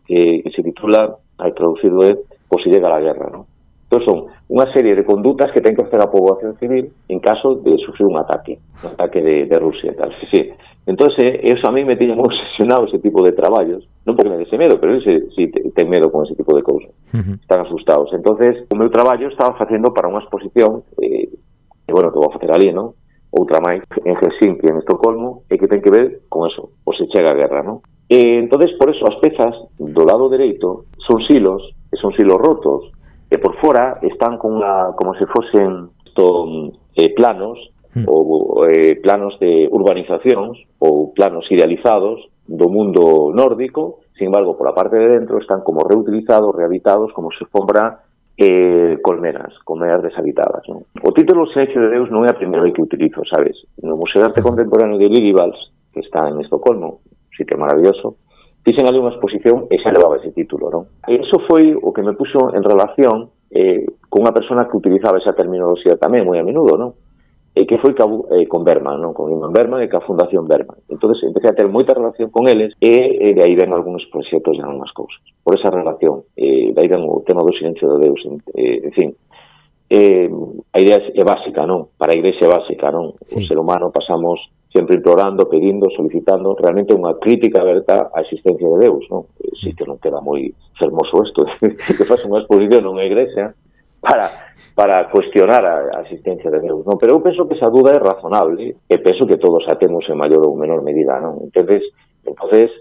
que, que se titula, hai traducido é, eh, o si llega a la guerra, ¿no? Entón son unha serie de condutas que ten que facer a poboación civil en caso de sufrir un ataque, un ataque de, de Rusia e tal. Sí, sí. Entón, eh, eso a mí me tiña moi obsesionado ese tipo de traballos, non porque me dese medo, pero ese, sí, ten medo con ese tipo de cousas. Uh -huh. Están asustados. entonces o meu traballo estaba facendo para unha exposición eh, e, bueno, que vou facer ali, non? outra máis en Helsinki, en Estocolmo, e que ten que ver con eso, o se chega a guerra, non? E entonces por eso as pezas do lado dereito son silos, e son silos rotos, e por fora están cunha como se fosen ton, eh, planos hmm. ou eh, planos de urbanizacións ou planos idealizados do mundo nórdico, sin embargo, pola parte de dentro están como reutilizados, rehabilitados, como se fombra eh, colmenas, colmenas deshabitadas. Non? O título Silencio de Deus non é a primeira vez que utilizo, sabes? No Museo de Arte hmm. Contemporáneo de Lillivals, que está en Estocolmo, un sitio maravilloso, fixen ali unha exposición e xa levaba ese título, non? E iso foi o que me puxo en relación eh, con unha persona que utilizaba esa terminoloxía tamén moi a menudo, non? E que foi ca, eh, con Berman, non? Con Iman Berman e ca Fundación Berman. entonces empecé a ter moita relación con eles e eh, de aí ven algúns proxectos e algunhas cousas. Por esa relación, eh, de aí ven o tema do silencio de Deus, en, eh, en fin, eh, a idea é básica, non? Para a igrexa é básica, non? Sí. O ser humano pasamos sempre implorando, pedindo, solicitando, realmente unha crítica aberta á existencia de Deus, non? Si que non queda moi fermoso isto, que faz unha exposición nunha igrexa para para cuestionar a, a existencia de Deus, non? Pero eu penso que esa duda é razonable, e penso que todos a temos en maior ou menor medida, non? Entonces, Entonces,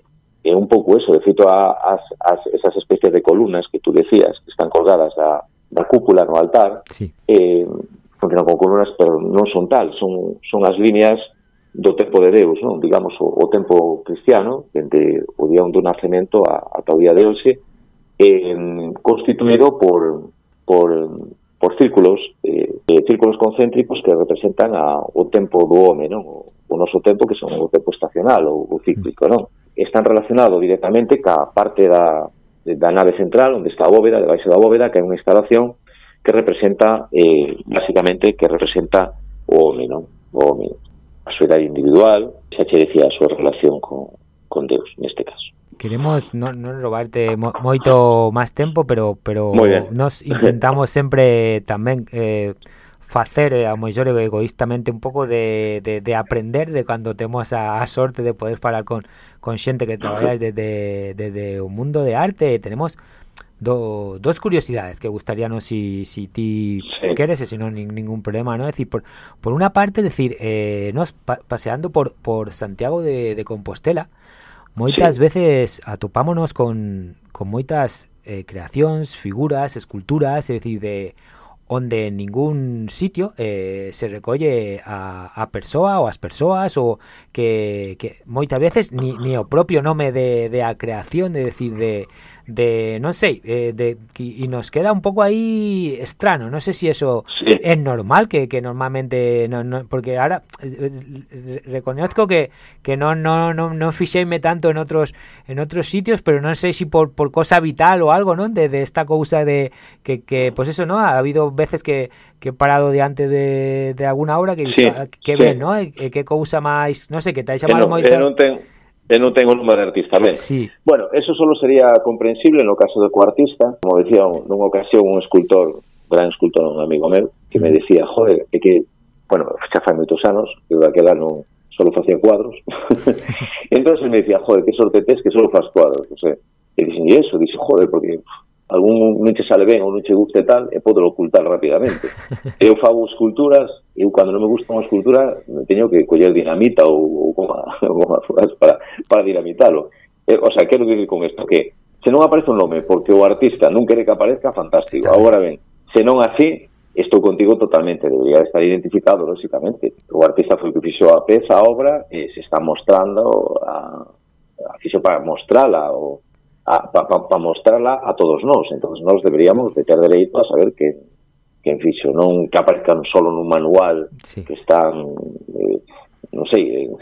é un pouco eso, de feito, a, as, as, esas especies de columnas que tú decías, que están colgadas da, da cúpula no altar, sí. eh, funcionan como columnas, pero non son tal, son, son as líneas do tempo de Deus, non? digamos o, o tempo cristiano, dende o día do nacemento a, ata o día de hoxe, eh, constituído por, por, por círculos, eh, eh, círculos concéntricos que representan a, o tempo do home, non? O, o noso tempo que son o tempo estacional ou o cíclico, non? Están relacionados directamente ca parte da, da nave central, onde está a bóveda, debaixo da bóveda, que é unha instalación que representa, eh, basicamente, que representa o home, non? O home a súa idade individual, xa che decía a súa relación con, con Deus, neste caso. Queremos non, non robarte mo, moito máis tempo, pero pero nos intentamos sempre tamén eh, facer eh, a mellor egoístamente un pouco de, de, de aprender de cando temos a, a sorte de poder falar con, con xente que traballas desde, desde o mundo de arte. E tenemos do, dos curiosidades que gustaríanos si, si ti sí. queres e se non nin, ningún problema, ¿no? decir, por, por unha parte, decir, eh, nos pa, paseando por, por Santiago de, de Compostela, moitas sí. veces atopámonos con, con moitas eh, creacións, figuras, esculturas, é dicir, de onde en ningún sitio eh, se recolle a, a persoa ou as persoas ou que, que moitas veces ni, ni o propio nome de, de a creación, de decir, de, de non sei, eh, de, e nos queda un pouco aí estrano, non sei se si eso Sí. es normal que, que normalmente no, no, porque ahora eh, eh, reconozco que, que no no no no tanto en otros en otros sitios pero non sei si por, por cosa vital ou algo non de, de esta cousa de que, que pues eso no ha habido veces que, que he parado diante de, de alguna obra que Sí, ah, que sí. ben, no? E, e que cousa máis, non sei, que te hai E chamado non, moito e non ten o número de artista. Ben, sí. bueno, eso solo sería comprensible no caso do coartista. Como decía, nunha ocasión un escultor, gran escultor, un amigo meu, que me decía, joder, é que, bueno, xa fai moitos anos, que daquela non solo facía cuadros. entonces me decía, joder, que sorte tes que solo faz cuadros, non sei. E dixen, e eso? Dixen, joder, porque algún non che sale ben ou non che guste tal, e podo ocultar rapidamente. Eu fago esculturas, eu cando non me gusta unha escultura, teño que coller dinamita ou, ou goma, goma para, para dinamitalo. E, o sea, quero dicir con isto que se non aparece un nome porque o artista non quere que aparezca, fantástico. Agora ben, se non así, estou contigo totalmente, debería estar identificado, lóxicamente. O artista foi que fixou a peza, a obra, e se está mostrando, a, a fixo para mostrala, o, a, pa, pa, mostrala a todos nós. Entonces nós deberíamos de ter dereito a saber que quen fixo, non que aparezcan solo nun manual Sí. que están eh, non sei, en,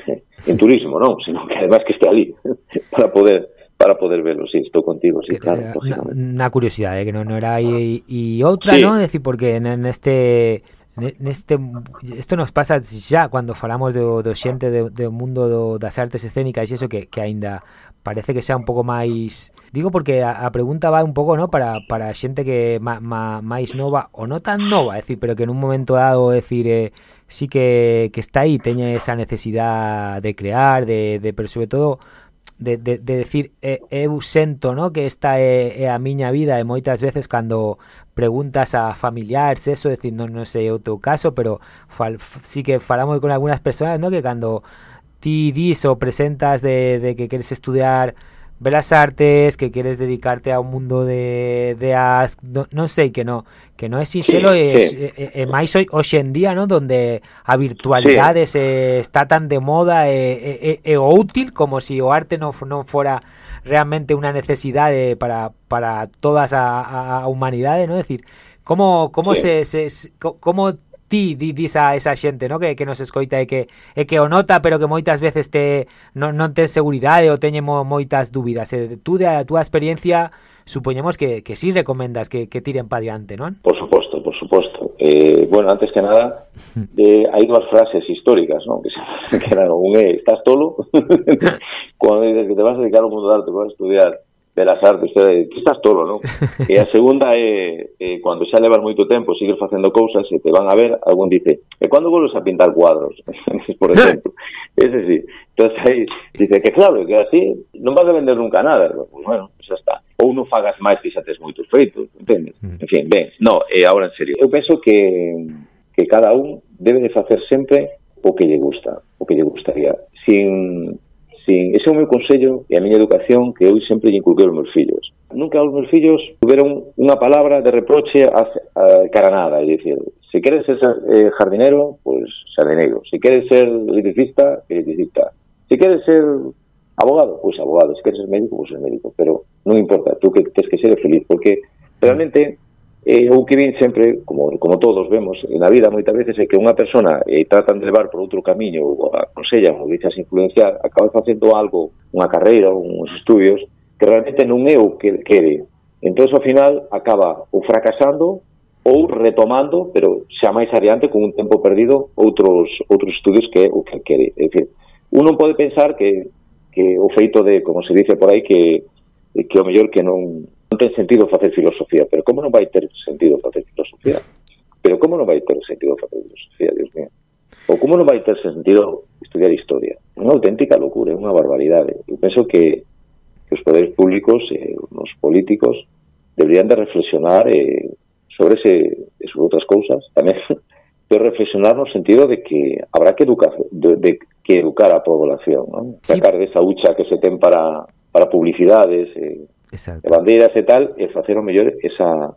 en turismo, non, sino que además que este ali para poder para poder verlo, sí, estou contigo, sí, que claro, una, una curiosidade eh, que non, non era aí e outra, Sí. ¿no? decir, porque en, en este neste isto nos pasa xa cando falamos do, do xente do, do mundo do, das artes escénicas e iso que, que aínda parece que sea un pouco máis digo porque a, a pregunta vai un pouco no? Para, para xente que ma, ma, máis nova ou non tan nova, é dicir, pero que en un momento dado é dicir, eh, sí que, que está aí, teña esa necesidade de crear, de, de pero sobre todo de, de, de decir eh, eu sento no? Que esta é, é a miña vida e moitas veces cando preguntas a familiares, eso, decir, non, non sei teu caso, pero fal, sí que falamos con algunas personas, ¿no? que cando ti dis ou presentas de, de que queres estudiar Belas Artes, que queres dedicarte a un mundo de, de as, no, non sei que no, que non é sinxelo sí, e, sí. e, e eh, eh, eh, máis hoxe en día, no, donde a virtualidade sí. se está tan de moda e, e, e, e útil como se si o arte non, non fora realmente una necesidad de, para, para todas a, a humanidade, ¿no? É dicir, como como sí. se, se como ti di, dis a esa xente, no? Que, que nos escoita e que e que o nota, pero que moitas veces te non, non ten seguridade ou teñe mo, moitas dúbidas. E tú de a túa experiencia supoñemos que que si sí recomendas que que tiren pa diante, non? Por suposto, por suposto. Eh, bueno, antes que nada, de, hai dúas frases históricas, non? Que, se, que eran un é, estás tolo cuando dices que te vas a dedicar ao mundo de arte, que vas a estudiar Belas Artes, eh, que estás tolo, non? E a segunda é, eh, eh cando xa levas moito tempo, sigues facendo cousas e te van a ver, algún dice, eh, e cando volves a pintar cuadros? Por exemplo. Ese sí. Entón, aí, dice que claro, que así non vas a vender nunca nada. Pues, bueno, xa está. Ou non fagas máis que xa tes moitos feitos, entendes? Mm. En fin, ben, no, e agora en serio. Eu penso que que cada un debe de facer sempre o que lle gusta, o que lle gustaría, sin sin, ese é o meu consello e a miña educación que eu sempre lle inculquei aos meus fillos. Nunca os meus fillos tuveron unha palabra de reproche a, a cara nada, é dicir, se queres ser eh, jardinero, pues jardinero. Se queres ser electricista, electricista. Se queres ser abogado, pues abogado. Se queres ser médico, pues ser médico. Pero non importa, tú que tens que ser feliz, porque realmente Eh, o que vin sempre, como, como todos vemos na vida moitas veces, é que unha persona eh, tratan de levar por outro camiño ou aconsellan ou deixas influenciar, acaba facendo algo, unha carreira, uns estudios, que realmente non é o que quere. Entón, ao final, acaba ou fracasando ou retomando, pero xa máis adiante, con un tempo perdido, outros, outros estudios que é o que quere. É dicir, un non pode pensar que, que o feito de, como se dice por aí, que que o mellor que non non ten sentido facer filosofía, pero como non vai ter sentido facer filosofía? Pero como non vai ter sentido facer filosofía, Dios mío? Ou como non vai ter sentido estudiar historia? Unha auténtica locura, unha barbaridade. Eu penso que, que os poderes públicos eh, os políticos deberían de reflexionar eh, sobre ese, sobre outras cousas tamén, pero reflexionar no sentido de que habrá que educar de, de que educar a población, ¿no? Sí. sacar desa hucha que se ten para, para publicidades, eh, Exacto. bandeiras e tal, e facer o mellor esa,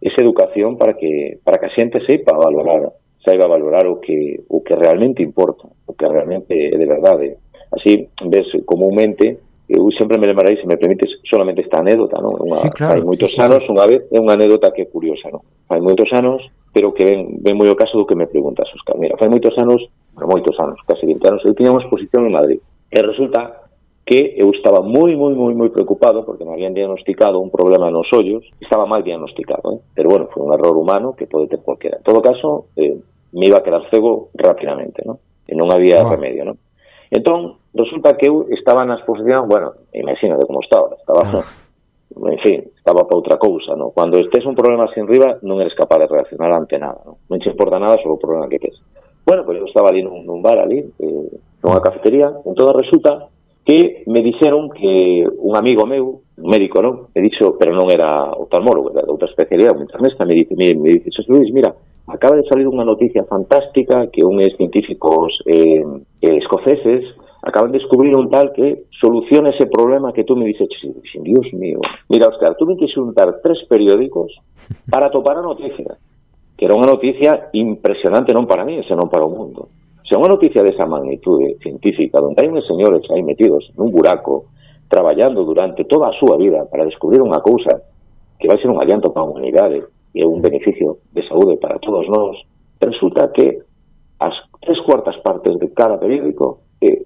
esa educación para que, para que a xente saiba valorar, saiba valorar o que, o que realmente importa, o que realmente é de verdade. ¿eh? Así, ves, comúnmente, eu sempre me lembrarei, se me permites, solamente esta anécdota, non? Unha, sí, claro, hai moitos sí, sí, anos, sí. unha vez, é unha anécdota que é curiosa, non? Hai moitos anos, pero que ven, ven moi o caso do que me preguntas, Óscar. Mira, fai moitos anos, bueno, moitos anos, casi 20 anos, eu tiña unha exposición en Madrid, e resulta que eu estaba moi, moi, moi, moi preocupado porque me habían diagnosticado un problema nos ollos, estaba mal diagnosticado, ¿eh? pero bueno, foi un error humano que pode ter cualquiera. En todo caso, eh, me iba a quedar cego rapidamente, ¿no? e non había wow. remedio. ¿no? Entón, resulta que eu estaba na exposición, bueno, imagino de como estaba, estaba, ah. en fin, estaba para outra cousa, ¿no? Cando estés un problema sin riba, non eres capaz de reaccionar ante nada, ¿no? Non te importa nada sobre o problema que tes. Bueno, pues eu estaba ali nun, nun bar ali, eh, nunha cafetería, entón resulta que me dixeron que un amigo meu, médico, non? Me dixo, pero non era oftalmólogo, era de outra especialidade, un internista, me dice, me, me dice, Xosé Luis, mira, acaba de salir unha noticia fantástica que unes científicos eh, eh, escoceses acaban de descubrir un tal que soluciona ese problema que tú me dices, Dios mío, mira, Oscar, tuve que juntar tres periódicos para topar a noticia, que era unha noticia impresionante non para mí, senón para o mundo. Se unha noticia desa magnitude científica onde hai uns señores aí metidos nun buraco traballando durante toda a súa vida para descubrir unha cousa que vai ser un adianto para a humanidade e un beneficio de saúde para todos nós, resulta que as tres cuartas partes de cada periódico é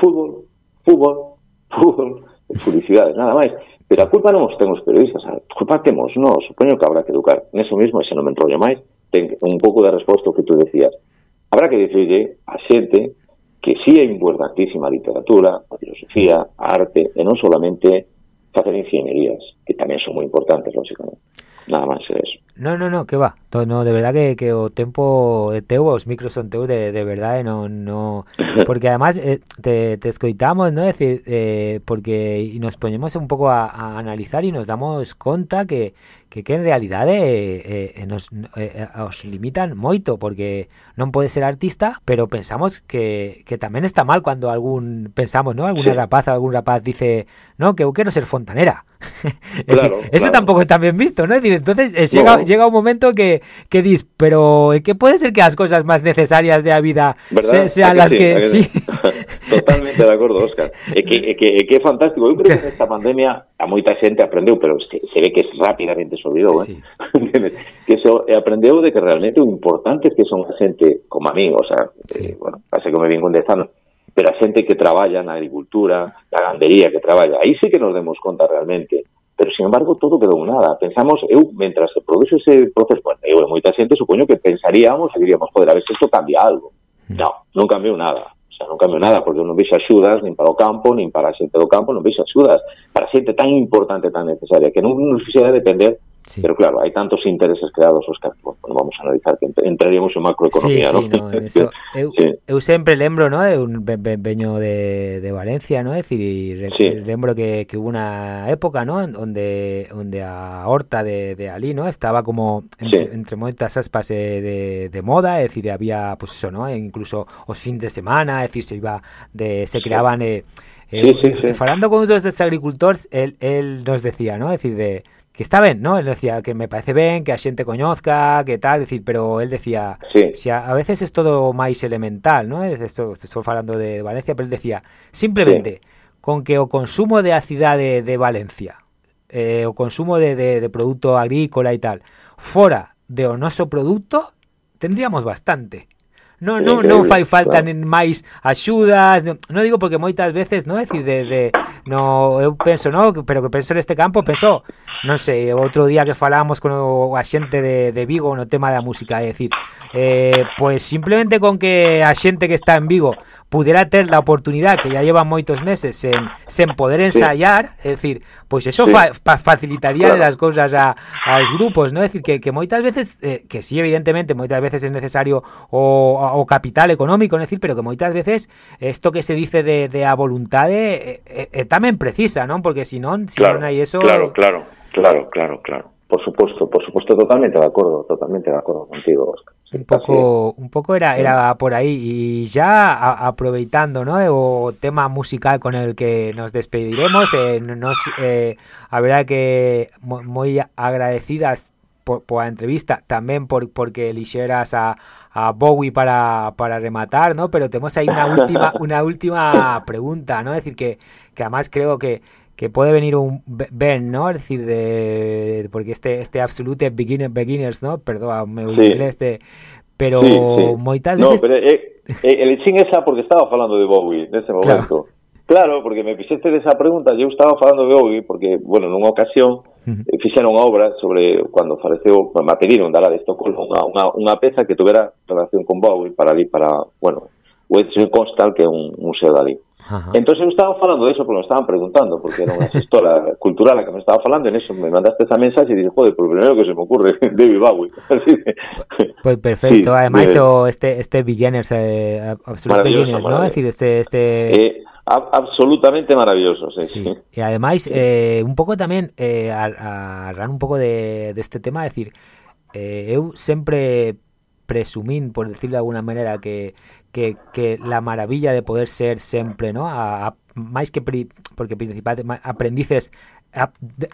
fútbol, fútbol, fútbol, e publicidade, nada máis. Pero a culpa non os ten os periodistas, a culpa temos nós, supoño que habrá que educar. Neso mismo, se non me enrollo máis, ten un pouco de resposta que tú decías. Habrá que dicirle a xente que sí é importantísima literatura, filosofía, arte, e non solamente facer ingenierías, que tamén son moi importantes, lógicamente. Nada máis é eso. No, no, no, que va. No, de verdad que, que o tempo é teu, os micros son teus de, de verdade, no, no, porque además eh, te, te escoitamos, ¿no? decir, eh, porque y nos ponemos un pouco a, a analizar e nos damos conta que, que, que en realidade eh, eh, nos, eh, eh, os limitan moito, porque non pode ser artista, pero pensamos que, que tamén está mal cando algún, pensamos, ¿no? Alguna Sí. rapaza, algún rapaz dice, no, que eu quero ser fontanera. Es Claro, decir, eso claro. tampouco está ben visto, ¿no? Es decir, entonces eh, No. llega, llega un momento que, que, dis, pero é que pode ser que as cousas máis necesarias da vida ¿verdad? se, sean as que... Sí, que... sí. Totalmente de acordo, Óscar. É que, é que, é que é fantástico. Eu creo que nesta pandemia a moita xente aprendeu, pero se, se ve que rapidamente se olvidou, eh? Sí. que eso eh, aprendeu de que realmente o importante é que son a xente como a mí, o sea, eh, sí. eh, bueno, pase que me vin con 10 anos, pero a xente que traballa na agricultura, na gandería que traballa, aí sí que nos demos conta realmente pero sin embargo todo quedou nada. Pensamos, eu, mentras se produce ese proceso, bueno, eu e moita xente, supoño que pensaríamos e diríamos, joder, a ver se isto cambia algo. Hmm. No, non cambiou nada. O sea, non cambiou nada, porque non vexe axudas nin para o campo, nin para a xente do campo, non vexe axudas para a xente tan importante, tan necesaria, que non nos fixera depender Sí. Pero claro, hai tantos intereses creados os que bueno, vamos a analizar que entraríamos en macroeconomía, sí, ¿no? Sí, no, eso, eu, sí. eu sempre lembro, ¿no? Eu veño de, de Valencia, ¿no? É dicir, sí. lembro que, que hubo una época, ¿no? Onde onde a horta de, de Ali, ¿no? Estaba como entre, sí. entre moitas aspas eh, de, de moda, é dicir, había pues eso, ¿no? E incluso os fins de semana, é dicir, se iba de se creaban sí. eh, eh, sí, sí, eh, sí. falando con outros agricultores, él, él nos decía, ¿no? É dicir, de que está ben, ¿no? Él decía que me parece ben, que a xente coñozca, que tal, decir, pero él decía, sí. si a, a veces es todo máis elemental, ¿no? Estou, estou falando de Valencia, pero él decía, simplemente, sí. con que o consumo de a cidade de Valencia, eh, o consumo de, de, de produto agrícola e tal, fora de o noso produto, tendríamos bastante. No, no, non fai falta claro. máis axudas, non no digo porque moitas veces, non decir de, de no eu penso, no, pero que penso neste campo, penso non sei, outro día que falamos con o, a de, de Vigo no tema da música, é dicir, eh, pues simplemente con que a xente que está en Vigo pudera ter la oportunidade que ya llevan moitos meses sen, sen poder ensayar, sí. é dicir, pois eso sí. fa, fa, facilitaría claro. as cousas a, aos grupos, ¿no? É dicir, que, que moitas veces, eh, que sí, evidentemente, moitas veces es necesario o, o capital económico, es É dicir, pero que moitas veces isto que se dice de, de a voluntade eh, eh, eh tamén precisa, non? Porque si no, si claro, non hai eso... Claro, claro, claro, claro, claro. Por supuesto, por supuesto, totalmente de acuerdo, totalmente de acuerdo contigo, Óscar. Sí, un pouco un pouco era era por aí e ya a, aproveitando ¿no? o tema musical con el que nos despediremos eh, nos eh, a verdad que moi agradecidas por, por a entrevista tamén por porque elixeras a, a Bowie para, para rematar ¿no? pero temos aí unha última unha última pregunta ¿no? es decir que, que además creo que que puede venir un be- ben, ¿no? Es decir, de porque este este absolute beginner beginners, ¿no? Perdón, meu Sí. inglés de pero Sí, sí. moitas No, veces pero eh, eh, elixín esa porque estaba falando de Bowie nese momento. Claro, porque me fixeste esa pregunta, eu estaba falando de Bowie porque, bueno, nunha ocasión Ujú. eh, fixeron unha obra sobre cando faleceu, me pediron dala de Estocolmo, unha, unha, unha peza que tuvera relación con Bowie para ali, para, bueno, o Edson Constal, que é un museo de ali. Ajá. Entón eu estaba falando eso, porque me estaban preguntando, porque era unha gestora cultural a que me estaba falando, en eso me mandaste esa mensaxe e dije, joder, por primero que se me ocurre, David Bowie. Pues perfecto, sí, además o este este beginners eh, absolute beginners, ¿no? Es decir, este este eh, absolutamente maravilloso, sí. sí. E ademais, eh, un pouco tamén, eh, a, a un pouco de, deste este tema, decir, eh, eu sempre presumín, por decirlo de alguna maneira, que que, que la maravilla de poder ser sempre, ¿no? A, a, máis que pri, porque principalmente ma- aprendices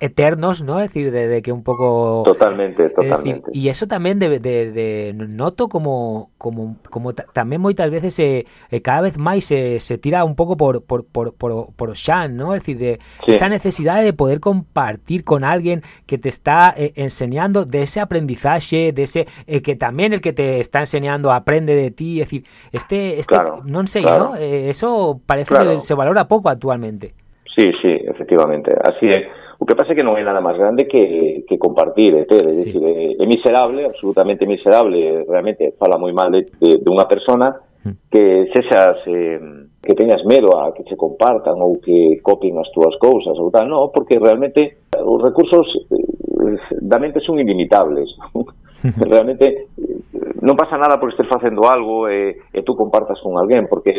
eternos, ¿no? Es decir, de, de, que un poco... Totalmente, totalmente. Es decir, y eso también de, de, de noto como, como, como tamén moitas veces se, eh, cada vez máis se, se tira un pouco por, por, por, por, por o xan, ¿no? Es decir, de sí. esa necesidade de poder compartir con alguén que te está eh, enseñando de ese aprendizaxe, de ese eh, que tamén el que te está enseñando aprende de ti, es decir, este, este claro, non sei, claro. ¿no? Eh, eso parece claro. que se valora pouco actualmente. Sí, sí, Efectivamente, así é. O que pasa é que non é nada máis grande que, que compartir ¿eh, e ter, é sí. dicir, é, eh, é miserable, absolutamente miserable, realmente fala moi mal de, de, de unha persona mm. que sexas eh, que teñas medo a que se compartan ou que copien as túas cousas ou tal, no, porque realmente os recursos eh, da mente son ilimitables. realmente non pasa nada por estar facendo algo e, e tú compartas con alguén, porque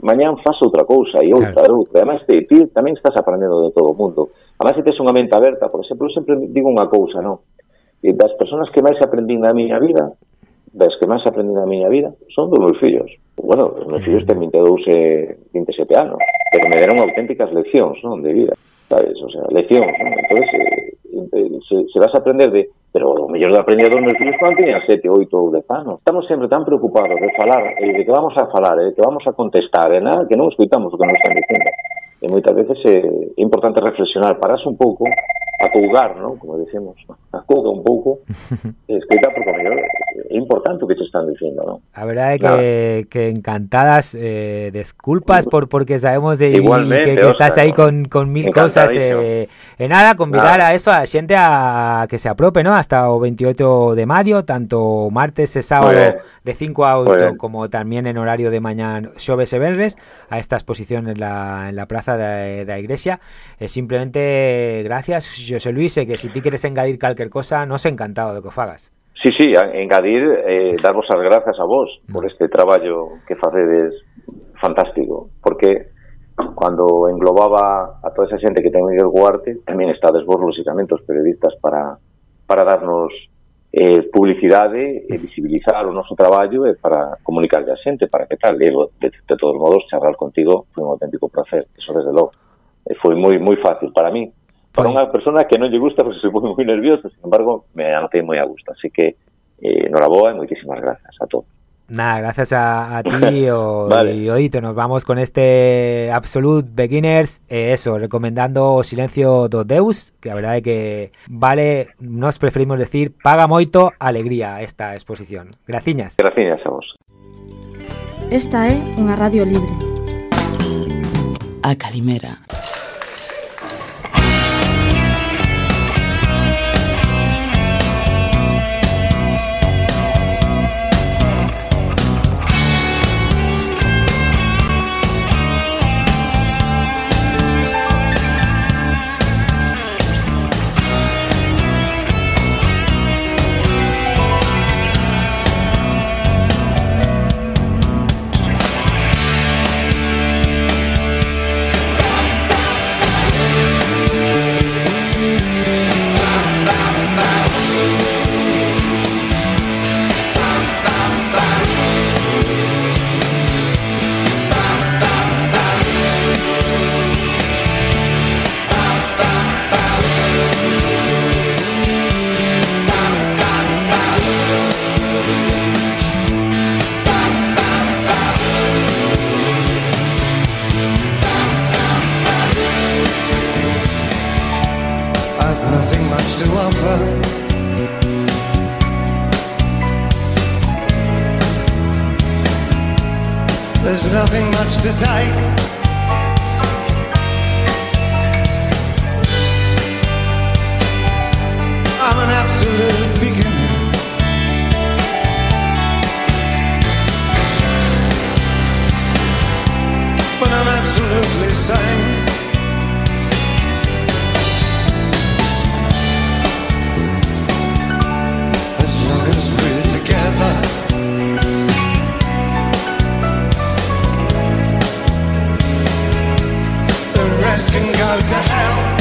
mañán faz outra cousa e outra, claro. outra. Además, te, ti tamén estás aprendendo de todo o mundo. Además, se tes unha mente aberta, por exemplo, eu sempre digo unha cousa, non? Das persoas que máis aprendín na miña vida, das que máis aprendín na miña vida, son dos meus fillos. Bueno, os meus fillos ten 22 e 27 anos, pero me deron auténticas leccións, non, de vida, sabes? O sea, leccións, non? Entón, eh, se, se vas a aprender de Pero o mellor do dos meus diz cando tiña sete, oito ou dez anos. Estamos sempre tan preocupados de falar, e de que vamos a falar, e de que vamos a contestar, e nada, que non escuitamos o que nos están dicendo. E moitas veces é importante reflexionar, pararse un pouco a cougar, non? Como decimos, a couga un pouco, e escoitar, porque mellor eh, é importante o que te están dicindo, non? A verdade é que, que encantadas, eh, disculpas por porque sabemos de, Igualmente, que, que estás ¿no? con, con mil cosas eh, e nada, convidar Nada. a eso a xente a que se aprope, ¿no? Hasta o 28 de maio, tanto martes e sábado de 5 a Moi 8 ben. como tamén en horario de mañá xoves e venres a esta exposición en la, en la plaza da, da iglesia. E simplemente gracias, José Luis, que si ti queres engadir calquer cosa, nos encantado de que fagas. Sí, sí, engadir, eh, darvos as grazas a vos por este traballo que facedes fantástico, porque cuando englobaba a toda esa xente que ten Miguel Guarte, tamén estades vos, lóxicamente, os periodistas para, para darnos eh, publicidade e visibilizar o noso traballo e para comunicar a xente, para que tal. E, de, de todos modos, charlar contigo foi un auténtico placer, eso desde logo. E foi moi moi fácil para mí. Para unha persona que non lle gusta, porque se pone moi nervioso, sin embargo, me anotei moi a gusto. Así que, eh, noraboa e moitísimas grazas a todos. Nada, gracias a, a ti o, Vale. y Odito. Nos vamos con este Absolute Beginners. eh, eso, recomendando Silencio do Deus, que a verdad é que vale, nos preferimos decir, paga moito alegría esta exposición. Graciñas. Gracias a vos. Esta é unha radio libre. A Calimera. There's nothing much to take. I'm an absolute beginner. But I'm absolutely sane. as long as we're together. mask and go to hell.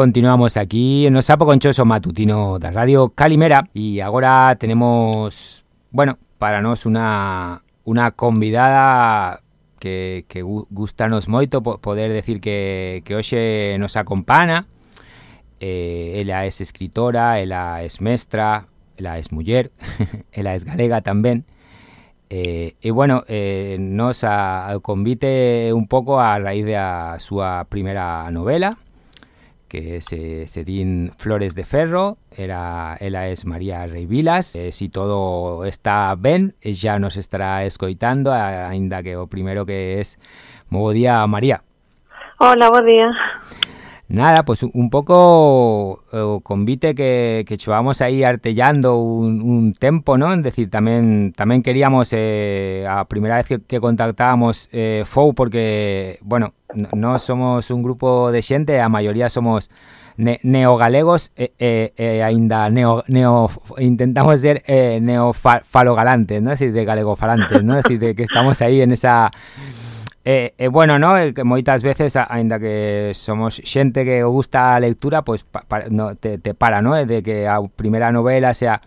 Continuamos aquí en o Sapo Conchoso Matutino da Radio Calimera. E agora tenemos, bueno, para nós unha, unha convidada que, que gu- gustanos moito po- poder decir que, que hoxe nos acompana. Eh, ela é escritora, ela é mestra, ela é muller, ela é galega tamén. Eh, e bueno, eh, nos a, convite un pouco a raíz da súa primeira novela que se din Flores de Ferro era, ela es María Rey Vilas eh, si todo está ben xa nos estará escoitando a- aínda que o primeiro que es bo María Hola, bo día. Nada, pues un- un pouco o convite que, que chovamos aí artellando un, un tempo, ¿no? Es decir, tamén tamén queríamos eh, a primeira vez que, contactábamos eh, FOU porque, bueno, no, somos un grupo de xente, a maioría somos ne neogalegos e, e, e aínda neo, neo intentamos ser eh, neofalogalantes, ¿no? Es decir, de galegofalantes, ¿no? Es decir, de que estamos aí en esa E, e bueno, no, e, que moitas veces, aínda que somos xente que gusta a lectura, pois pa, pa, no, te, te para, no? De que a primeira novela sea...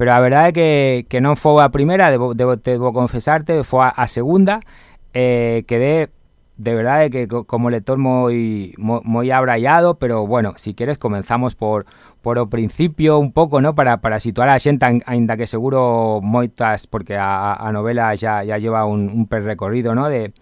Pero a verdade é que, que non foi a primeira, debo, debo, debo confesarte, foi a, a segunda, eh, quedé de verdade que como lector moi, moi moi abraiado, pero bueno, si queres comenzamos por por o principio un pouco, ¿no? Para para situar a xente aínda que seguro moitas porque a, a novela xa, xa lleva un, un per recorrido, ¿no? De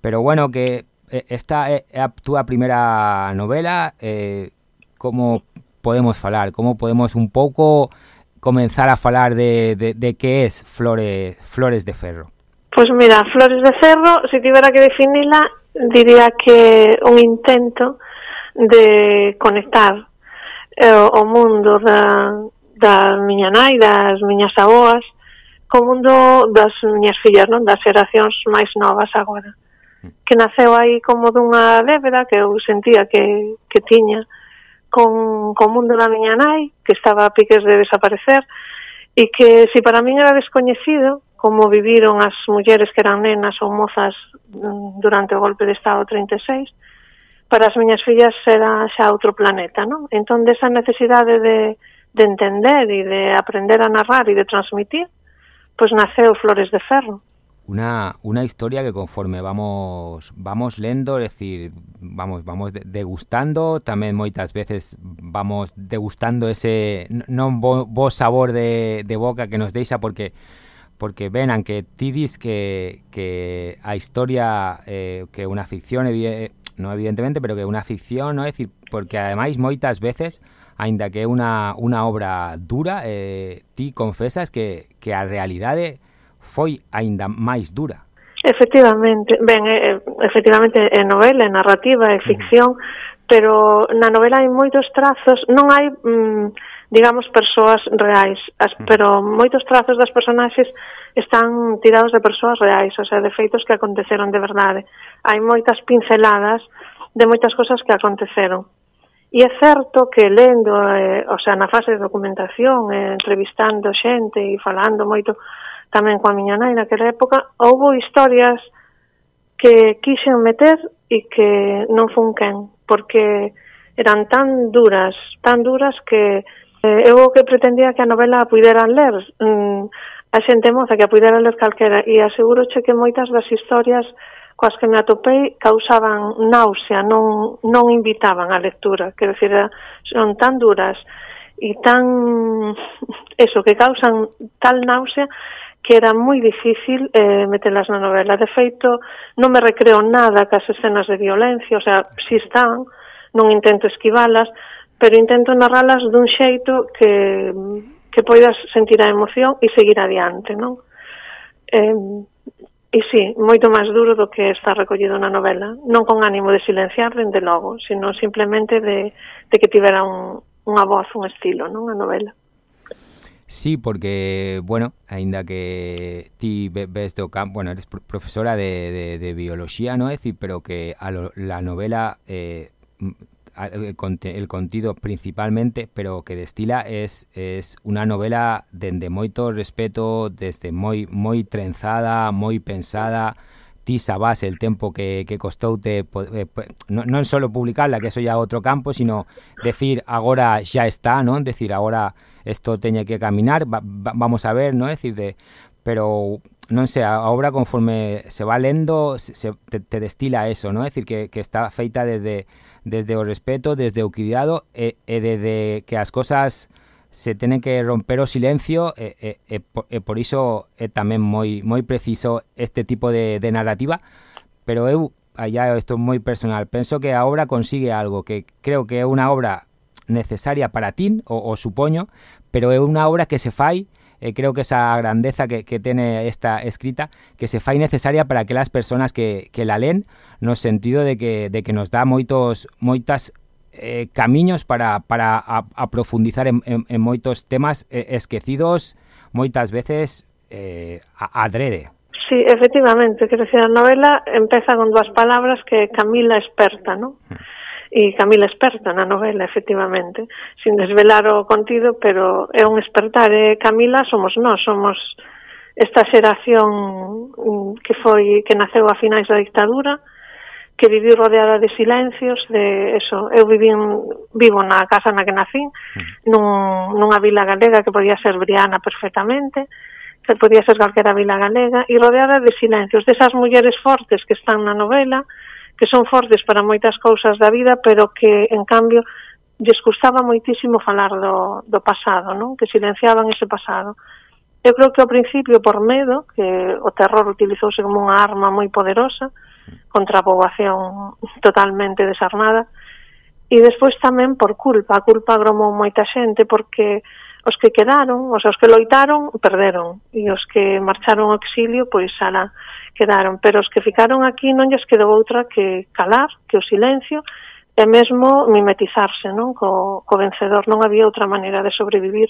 Pero bueno, que eh, esta é eh, a túa primeira novela, eh, como podemos falar, como podemos un pouco comenzar a falar de, de, de que es Flores, Flores de Ferro? Pois pues mira, Flores de Ferro, se tivera que definila, diría que un intento de conectar eh, o mundo da, da miña nai, das miñas aboas, co mundo das miñas fillas, non? das xeracións máis novas agora. Uh que naceu aí como dunha débeda que eu sentía que, que tiña con, con mundo da miña nai, que estaba a piques de desaparecer, e que se para min era descoñecido como viviron as mulleres que eran nenas ou mozas mm, durante o golpe de Estado 36, para as miñas fillas era xa outro planeta, non? Entón, desa necesidade de, de entender e de aprender a narrar e de transmitir, pois naceu Flores de Ferro, Una, una historia que conforme vamos vamos lendo, decir, vamos vamos degustando, tamén moitas veces vamos degustando ese non bo, bo sabor de, boca que nos deixa porque porque ven, aunque ti dis que, que a historia eh, que unha ficción no evidentemente, pero que unha ficción, no? é dicir, porque ademais moitas veces, aínda que é unha, unha obra dura, eh, ti confesas que, que a realidade foi aínda máis dura. Efectivamente, ben, eh, eh, efectivamente é novela, é narrativa, é mm. ficción, pero na novela hai moitos trazos, non hai, mm, digamos, persoas reais, as, mm. pero moitos trazos das personaxes están tirados de persoas reais, o sea, de feitos que aconteceron de verdade. Hai moitas pinceladas de moitas cosas que aconteceron. E é certo que lendo, eh, o sea, na fase de documentación, eh, entrevistando xente e falando moito tamén coa miña nai naquela época, houbo historias que quixen meter e que non fun quen, porque eran tan duras, tan duras que eh, eu que pretendía que a novela a puideran ler, mm, a xente moza que a puidera ler calquera, e aseguro che que moitas das historias coas que me atopei causaban náusea, non, non invitaban a lectura, que decir, son tan duras e tan eso, que causan tal náusea que era moi difícil eh, metelas na novela. De feito, non me recreo nada cas escenas de violencia, o sea, si están, non intento esquivalas, pero intento narralas dun xeito que, que poidas sentir a emoción e seguir adiante, non? Eh, e sí, moito máis duro do que está recollido na novela, non con ánimo de silenciar, dende logo, sino simplemente de, de que tivera un, unha voz, un estilo, non? A novela. Sí, porque, bueno, aínda que ti ves do campo, bueno, eres profesora de, biología, ¿no? É dicir, pero que a la novela eh, el, el contido principalmente, pero que destila es es una novela dende moito respeto, desde moi moi trenzada, moi pensada, ti sabás el tempo que, que costoute eh, non, non solo publicarla, que eso ya outro campo, sino decir agora xa está, non? Decir agora isto teña que caminar, va, va, vamos a ver, non? É dicir, de, pero non sei, a obra conforme se va lendo se, te, te destila eso, non? É dicir, que, que está feita desde, desde o respeto, desde o cuidado e, e desde que as cosas se tenen que romper o silencio e, e, e, por, e por iso é tamén moi moi preciso este tipo de, de narrativa pero eu, allá isto é moi personal, penso que a obra consigue algo, que creo que é unha obra necesaria para ti, o, o supoño, pero é unha obra que se fai eh, creo que esa grandeza que, que tiene esta escrita, que se fai necesaria para que las personas que, que la leen, no sentido de que, de que nos dá moitos, moitas eh, camiños para, para a, a profundizar en, en, en moitos temas eh, esquecidos, moitas veces eh, adrede. Sí, efectivamente, quero decir, a novela empeza con dúas palabras que Camila experta, ¿no? Mm e Camila experta na novela, efectivamente, sin desvelar o contido, pero é un expertar, e Camila somos nós, somos esta xeración mm, que foi que naceu a finais da dictadura, que viviu rodeada de silencios, de eso, eu viví vivo na casa na que nacín, mm. nun, nunha vila galega que podía ser Briana perfectamente, que podía ser calquera vila galega, e rodeada de silencios, desas mulleres fortes que están na novela, que son fortes para moitas cousas da vida, pero que, en cambio, lles custaba moitísimo falar do, do pasado, non? que silenciaban ese pasado. Eu creo que ao principio por medo, que o terror utilizouse como unha arma moi poderosa contra a poboación totalmente desarmada, e despois tamén por culpa, a culpa agromou moita xente porque os que quedaron, os, os que loitaron, perderon, e os que marcharon ao exilio, pois ala, quedaron, pero os que ficaron aquí non lles quedou outra que calar, que o silencio e mesmo mimetizarse non co, co vencedor. Non había outra maneira de sobrevivir.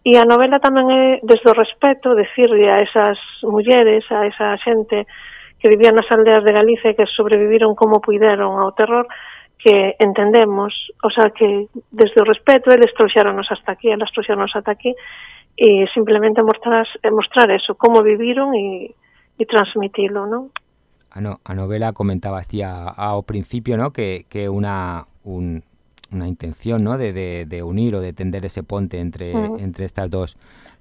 E a novela tamén é, desde o respeto, decirle a esas mulleres, a esa xente que vivían nas aldeas de Galicia e que sobreviviron como puideron ao terror, que entendemos, o sea, que desde o respeto eles trouxeronos hasta aquí, elas trouxeronos hasta aquí, e simplemente mostrar, mostrar eso, como viviron e e transmitilo, non? A, no, a novela comentabas ti ao principio, ¿no? que que unha un, una intención ¿no? de, de, de unir ou de tender ese ponte entre, uh -huh. entre estas dos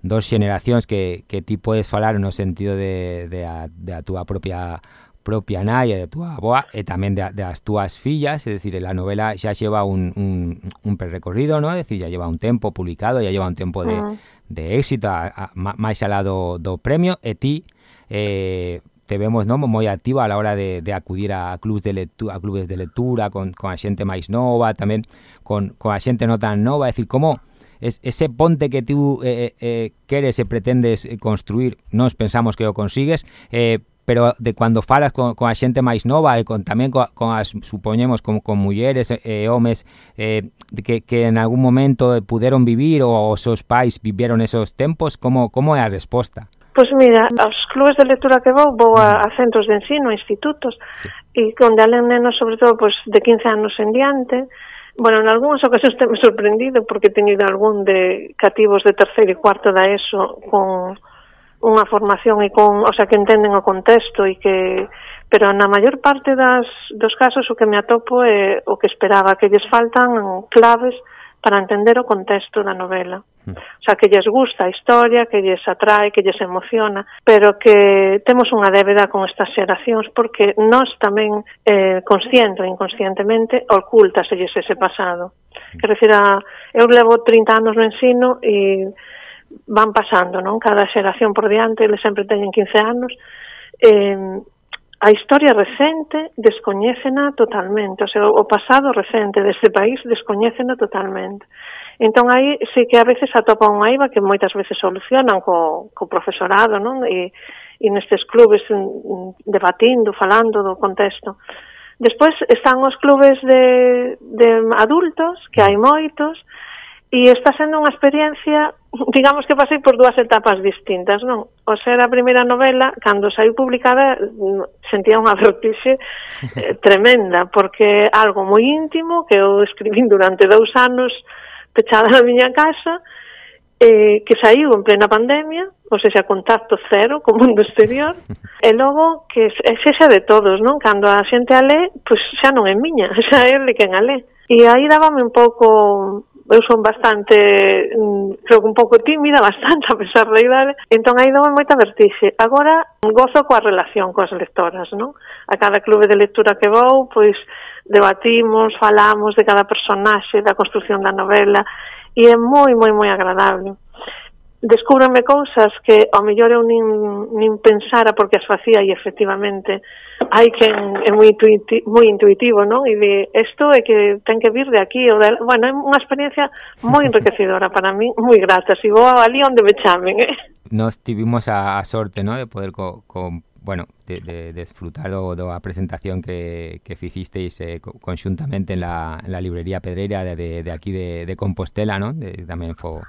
dos xeneracións que, que ti podes falar no sentido de, de, a, de a túa propia propia nai e da túa aboa e tamén de, das túas fillas, é dicir, a novela xa lleva un, un, un perrecorrido, ¿no? é dicir, xa lleva un tempo publicado, xa lleva un tempo de, uh -huh. de éxito, a, a, máis alá do, do premio, e ti eh, te vemos ¿no? moi activa a la hora de, de acudir a clubes de lectura, a clubes de lectura con, con a xente máis nova, tamén con, con a xente non tan nova, é dicir, como es, ese ponte que tú eh, eh, eh queres e pretendes construir, nos pensamos que o consigues, eh, pero de cuando falas con, con a xente máis nova e con tamén con, con as, supoñemos con, con mulleres e eh, homes eh, que, que en algún momento puderon vivir ou os seus pais vivieron esos tempos, como, como é a resposta? Pois pues mira, aos clubes de lectura que vou, vou a, a centros de ensino, a institutos, sí. e onde alen nenos, sobre todo, pois, pues, de 15 anos en diante. Bueno, en algúns ocasións teme sorprendido, porque teño ido algún de cativos de terceiro e cuarto da ESO con unha formación e con, o sea, que entenden o contexto e que pero na maior parte das, dos casos o que me atopo é o que esperaba que lles faltan claves para entender o contexto da novela. Hmm. O sea, que lles gusta a historia, que lles atrae, que lles emociona, pero que temos unha débeda con estas xeracións porque nós tamén, eh, consciente ou inconscientemente, oculta ese pasado. Hmm. Quer decir, a, eu levo 30 anos no ensino e van pasando, non? Cada xeración por diante, eles sempre teñen 15 anos, eh, a historia recente descoñécena totalmente, o sea, o pasado recente deste país descoñécena totalmente. Entón aí sí que a veces atopa unha IVA que moitas veces solucionan co, co profesorado, non? E, e nestes clubes mm, mm, debatindo, falando do contexto. Despois están os clubes de, de adultos, que hai moitos, e está sendo unha experiencia digamos que pasei por dúas etapas distintas, non? O ser a primeira novela, cando saiu publicada, sentía unha vertixe eh, tremenda, porque algo moi íntimo que eu escribín durante dous anos pechada na miña casa, eh, que saiu en plena pandemia, ou seja, contacto cero co mundo exterior, e logo que sexa de todos, non? Cando a xente a lé, pois xa non é miña, xa é de quen a lé. E aí dábame un pouco eu son bastante, mm, creo que un pouco tímida, bastante a pesar da idade, entón aí dou moita vertixe. Agora gozo coa relación coas lectoras, non? A cada clube de lectura que vou, pois debatimos, falamos de cada personaxe, da construción da novela, e é moi, moi, moi agradable. Descúbrome cousas que ao mellor eu nin, nin pensara porque as facía e efectivamente hai que é moi intuitivo, moi intuitivo non? E de isto é que ten que vir de aquí. Ou de... Bueno, é unha experiencia moi enriquecedora para mí, moi grata. Si vou ali onde me chamen, eh? Nos tivimos a, a sorte, ¿no? De poder co, co bueno, de, de, desfrutar do, do a presentación que, que fixisteis eh, conxuntamente en la, en la librería Pedreira de, de, de aquí de, de Compostela, ¿no? De, tamén foi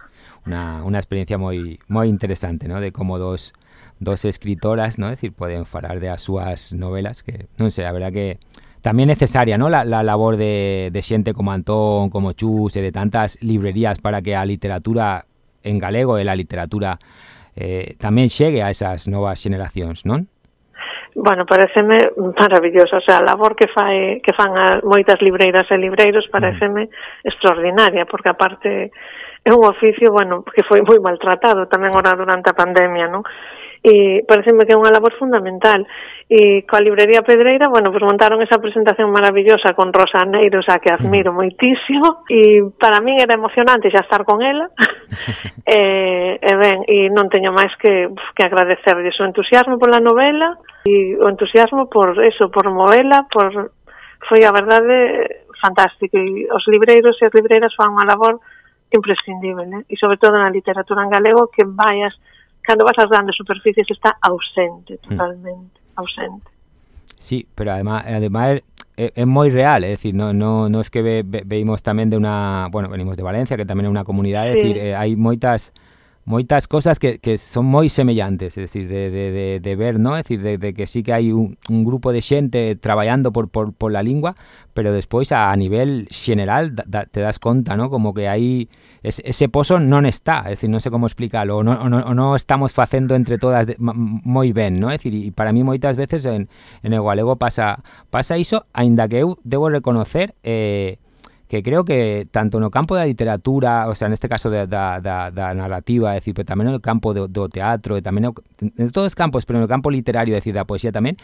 unha, unha experiencia moi moi interesante, ¿no? De como dos dos escritoras, non? É dicir, poden falar de as súas novelas, que non sei, a verdad que tamén necesaria, non? La, la labor de, de xente como Antón, como Chus e de tantas librerías para que a literatura en galego e a literatura eh, tamén chegue a esas novas xeneracións, non? Bueno, pareceme maravilloso, o sea, a labor que fai que fan a moitas libreiras e libreiros pareceme mm. extraordinaria, porque aparte é un oficio, bueno, que foi moi maltratado tamén ora durante a pandemia, non? eh, pareceme que é unha labor fundamental. E coa librería Pedreira, bueno, pues montaron esa presentación maravillosa con Rosa Neiro, xa que admiro moitísimo, e para min era emocionante xa estar con ela, e, e ben, e non teño máis que, que agradecerlle o entusiasmo pola novela, e o entusiasmo por eso, por movela, por... Foi a verdade fantástico, e os libreiros e as libreiras fan unha labor imprescindible, né? e sobre todo na literatura en galego que vaias cando vas ás grandes superficies está ausente, hmm. totalmente mm. ausente. Sí, pero además, además é, é moi real, é dicir, no, no, no es que ve, ve, veimos tamén de unha, bueno, venimos de Valencia, que tamén é unha comunidade, sí. é dicir, eh, hai moitas moitas cosas que, que son moi semellantes, é dicir, de, de, de, de ver, ¿no? É dicir, de, de que sí que hai un, un grupo de xente traballando por, por, por la lingua, pero despois a, a nivel xeneral da, da, te das conta, ¿no? Como que hai es, ese pozo non está, é dicir, non sei como explicarlo, o non, o non, o non estamos facendo entre todas de, moi ben, non? É dicir, e para mí moitas veces en, en o galego pasa pasa iso, aínda que eu debo reconocer eh, que creo que tanto no campo da literatura, o sea, neste caso da, da, da, da narrativa, é dicir, pero tamén no campo do, do teatro, e tamén no, en todos os campos, pero no campo literario, é dicir, da poesía tamén,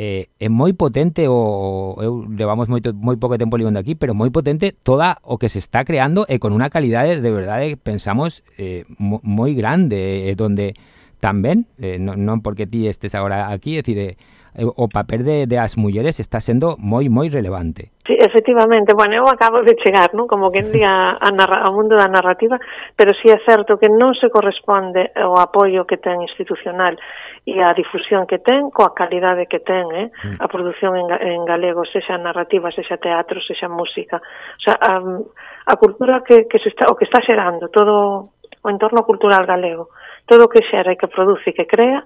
eh, é moi potente o eu levamos moito moi pouco tempo livando aquí, pero moi potente toda o que se está creando e con unha calidade de verdade eh, pensamos eh, moi grande, eh, donde tamén, eh, non, non porque ti estes agora aquí, é dicir, eh, Eh, o papel de, de as mulleres está sendo moi moi relevante. Sí, efectivamente, bueno, eu acabo de chegar, non? como que día a narra, ao mundo da narrativa, pero sí é certo que non se corresponde o apoio que ten institucional e a difusión que ten coa calidade que ten, eh? Mm. a produción en, en galego, sexa narrativa, sexa teatro, sexa música. O sea, a, a cultura que, que se está, o que está xerando, todo o entorno cultural galego, todo o que xera e que produce e que crea,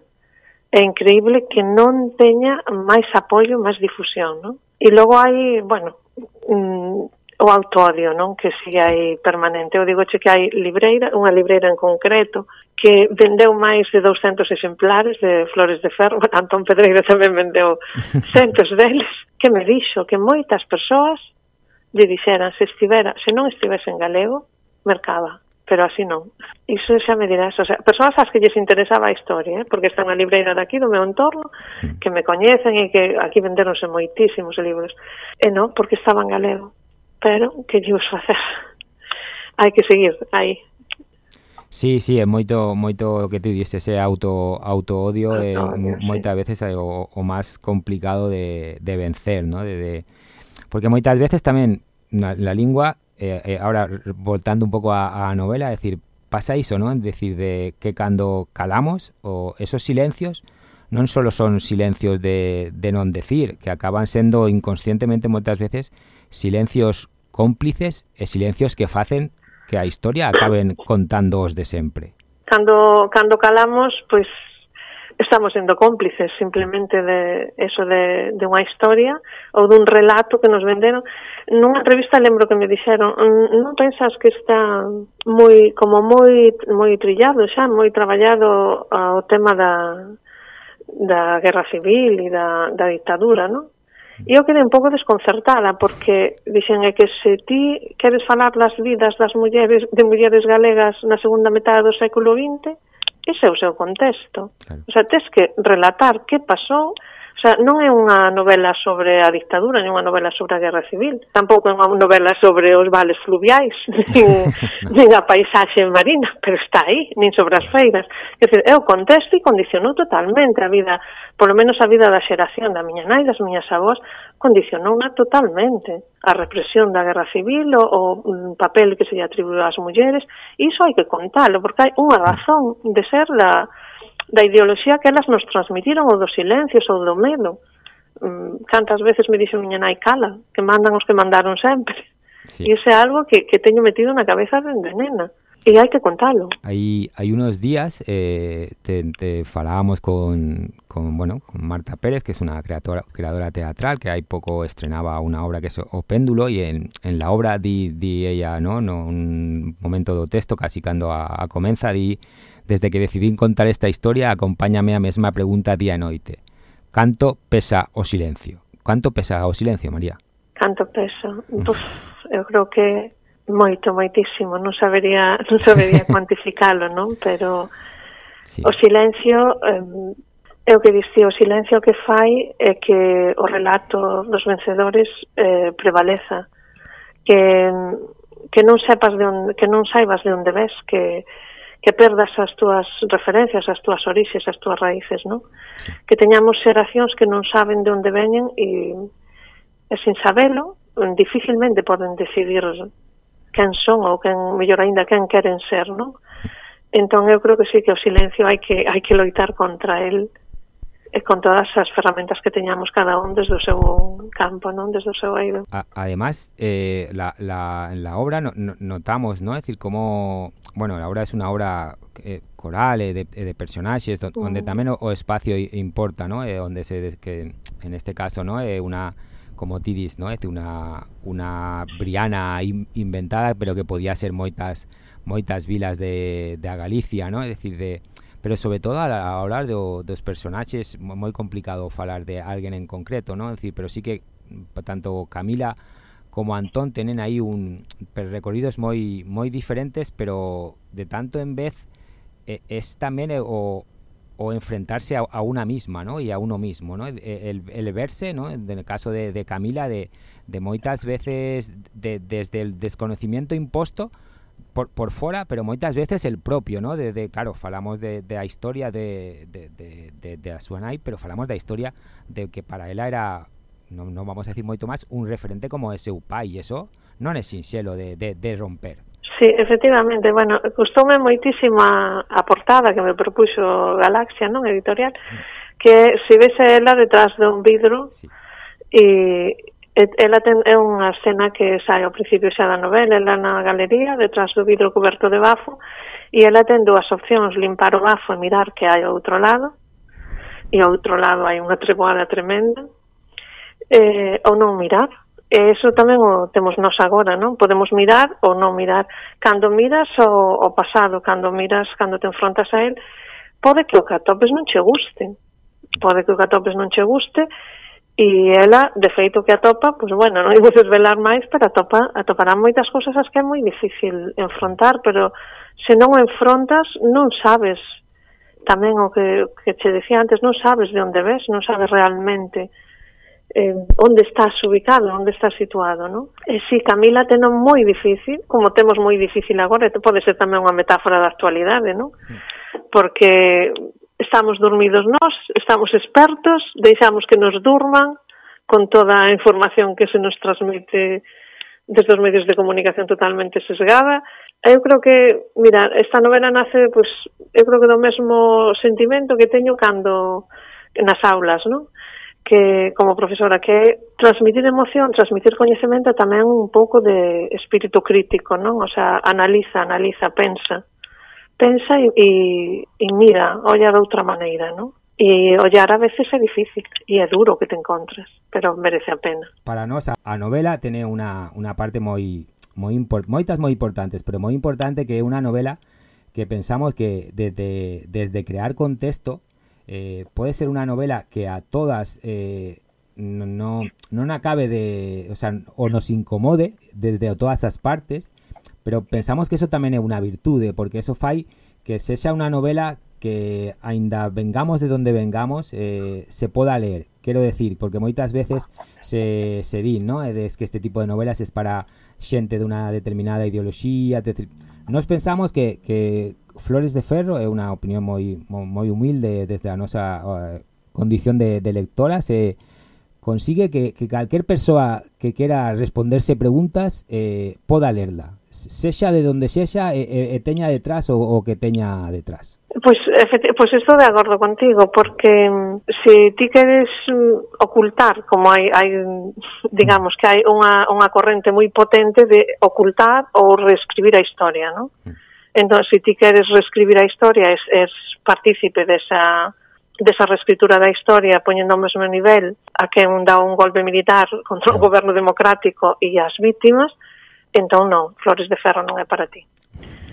é increíble que non teña máis apoio, máis difusión, non? E logo hai, bueno, mm, o autodio, non? Que si hai permanente. Eu digo che que hai libreira, unha libreira en concreto, que vendeu máis de 200 exemplares de Flores de Ferro, Antón Pedreira tamén vendeu centos deles, que me dixo que moitas persoas lle dixeran se estivera, se non estivese en galego, mercaba pero así non. Iso xa me dirás, o sea, persoas ás que lles interesaba a historia, eh? porque está unha libreira de aquí, do meu entorno, mm. que me coñecen e que aquí venderonse moitísimos libros. E non, porque estaba en galego. Pero, que lle facer? Hai que seguir aí. Sí, sí, é moito moito o que ti diste, ese auto autoodio é no, sí. moitas veces é o, o máis complicado de, de vencer, ¿no? De, de... Porque moitas veces tamén na, la lingua eh, eh, ahora voltando un pouco a, novela, é dicir, pasa iso, non? Decir de que cando calamos o esos silencios non só son silencios de, de non decir, que acaban sendo inconscientemente moitas veces silencios cómplices e silencios que facen que a historia acaben contando os de sempre. Cando, cando calamos, pois estamos sendo cómplices simplemente de eso de, de unha historia ou dun relato que nos venderon. Nunha entrevista lembro que me dixeron mm, non pensas que está moi como moi moi trillado xa, moi traballado o tema da da guerra civil e da, da dictadura, non? E eu quedei un pouco desconcertada porque dixen é que se ti queres falar das vidas das mulleres de mulleres galegas na segunda metade do século XX, ese é o seu contexto. Claro. O sea, tes que relatar que pasou, o sea, non é unha novela sobre a dictadura, nin unha novela sobre a guerra civil, tampouco é unha novela sobre os vales fluviais, nin, nin a paisaxe marina, pero está aí, nin sobre as feiras. Quer dizer, é o contexto e condicionou totalmente a vida, polo menos a vida da xeración da miña nai, das miñas avós, condicionouna totalmente. A represión da Guerra Civil, o, o papel que se lle atribuiu ás mulleres, iso hai que contalo, porque hai unha razón de ser da, da ideoloxía que elas nos transmitiron, ou do silencio, ou do medo. Mm, cantas veces me dixo miña nai cala, que mandan os que mandaron sempre. Sí. E iso é algo que, que teño metido na cabeza dende nena. E hai que contalo. Hai, hai unos días eh, te, te falábamos con, con, bueno, con Marta Pérez, que es una creadora, creadora teatral, que hai pouco estrenaba unha obra que é O Péndulo, e en, en la obra di, di ella, no, no un momento do texto, casi cando a, a comenza, di Desde que decidín contar esta historia, acompáñame a mesma pregunta día e noite. Canto pesa o silencio? Canto pesa o silencio, María? Canto peso? Uf, entón, eu creo que moito, moitísimo, non sabería, non sabería cuantificalo, non? Pero sí. o silencio eh, é o que dixi, o silencio que fai é que o relato dos vencedores eh, prevaleza, que que non sepas de onde, que non saibas de onde ves, que que perdas as túas referencias, as túas orixes, as túas raíces, non? Que teñamos xeracións que non saben de onde veñen e e sin sabelo, dificilmente poden decidir quen son ou quen, mellor aínda, quen queren ser, non? Entón eu creo que sí que o silencio hai que hai que loitar contra el e con todas as ferramentas que teñamos cada un desde o seu campo, non desde o seu eido. Además, eh, la, la, en la obra no, no, notamos, ¿no? Es decir, como... Bueno, la obra es una obra eh, coral eh, de, eh, de personaxes, do, onde mm. tamén o, o espacio importa, ¿no? Eh, onde se... Que, en este caso, ¿no? Eh, una como ti dis, ¿no? É una una Briana in, inventada, pero que podía ser moitas moitas vilas de, de Galicia, ¿no? É dicir, de pero sobre todo a, a hablar do, dos personaxes moi complicado falar de alguén en concreto, ¿no? É dicir, pero sí que tanto Camila como Antón tenen aí un recorridos moi moi diferentes, pero de tanto en vez eh, es tamén o, o enfrentarse a, una misma, ¿no? Y a uno mismo, ¿no? El, verse, ¿no? En el caso de, Camila, de, de moitas veces de, desde el desconocimiento imposto por, por fora, pero moitas veces el propio, ¿no? De, claro, falamos de, de historia de, de, de, de, de a pero falamos da historia de que para ela era, non vamos a decir moito máis, un referente como ese seu pai, e eso non é sinxelo de, de, de romper. Sí, efectivamente, bueno, custoume moitísimo a portada que me propuxo Galaxia, non, editorial, mm. que se vese ela detrás dun vidro sí. e ela ten, é unha escena que sai ao principio xa da novela, ela na galería, detrás do vidro coberto de bafo, e ela ten dúas opcións, limpar o bafo e mirar que hai ao outro lado, e ao outro lado hai unha treboada tremenda, eh, ou non mirar, E iso tamén o temos nos agora, non? Podemos mirar ou non mirar. Cando miras o, o pasado, cando miras, cando te enfrontas a él, pode que o que atopes non che guste. Pode que o que atopes non che guste, e ela, de feito que atopa, pois bueno, non ibo desvelar máis, pero atopa, atopará moitas cousas as que é moi difícil enfrontar, pero se non o enfrontas, non sabes tamén o que, que che decía antes, non sabes de onde ves, non sabes realmente eh, onde estás ubicado, onde estás situado, non? E eh, si Camila teno moi difícil, como temos moi difícil agora, pode ser tamén unha metáfora da actualidade, non? Porque estamos dormidos nós, estamos expertos, deixamos que nos durman con toda a información que se nos transmite desde os medios de comunicación totalmente sesgada. Eu creo que, mira, esta novela nace, pois, eu creo que do mesmo sentimento que teño cando nas aulas, non? Que como profesora que transmitir emoción, transmitir coñecemento tamén un pouco de espírito crítico, non? O sea, analiza, analiza, pensa. Pensa e, e, mira, olla de outra maneira, non? E ollar a veces é difícil e é duro que te encontres, pero merece a pena. Para nós a novela tene unha, unha parte moi moi import, moitas moi importantes, pero moi importante que é unha novela que pensamos que desde, desde crear contexto eh, puede ser una novela que a todas eh, no, no, non acabe de, o sea, o nos incomode desde todas as partes, pero pensamos que eso tamén é unha virtude, porque eso fai que sexa unha novela que aínda vengamos de donde vengamos eh, se poda ler. Quero decir, porque moitas veces se, se ¿no? Es que este tipo de novelas es para xente de unha determinada ideoloxía, de, Nos pensamos que, que Flores de Ferro é unha opinión moi moi humilde desde a nosa uh, condición de, de lectora. Se consigue que, que calquer persoa que quera responderse preguntas eh, poda lerla. Sexa de donde sexa e, e, e teña detrás o, o que teña detrás. Pois, pues, pois pues estou de acordo contigo, porque mm, se ti queres mm, ocultar, como hai, hai digamos que hai unha, unha corrente moi potente de ocultar ou reescribir a historia, non? Mm. Entón, se ti queres reescribir a historia, es, es partícipe desa, desa reescritura da historia poñendo ao mesmo nivel a que un dá un golpe militar contra o goberno democrático e as vítimas, entón non, Flores de Ferro non é para ti.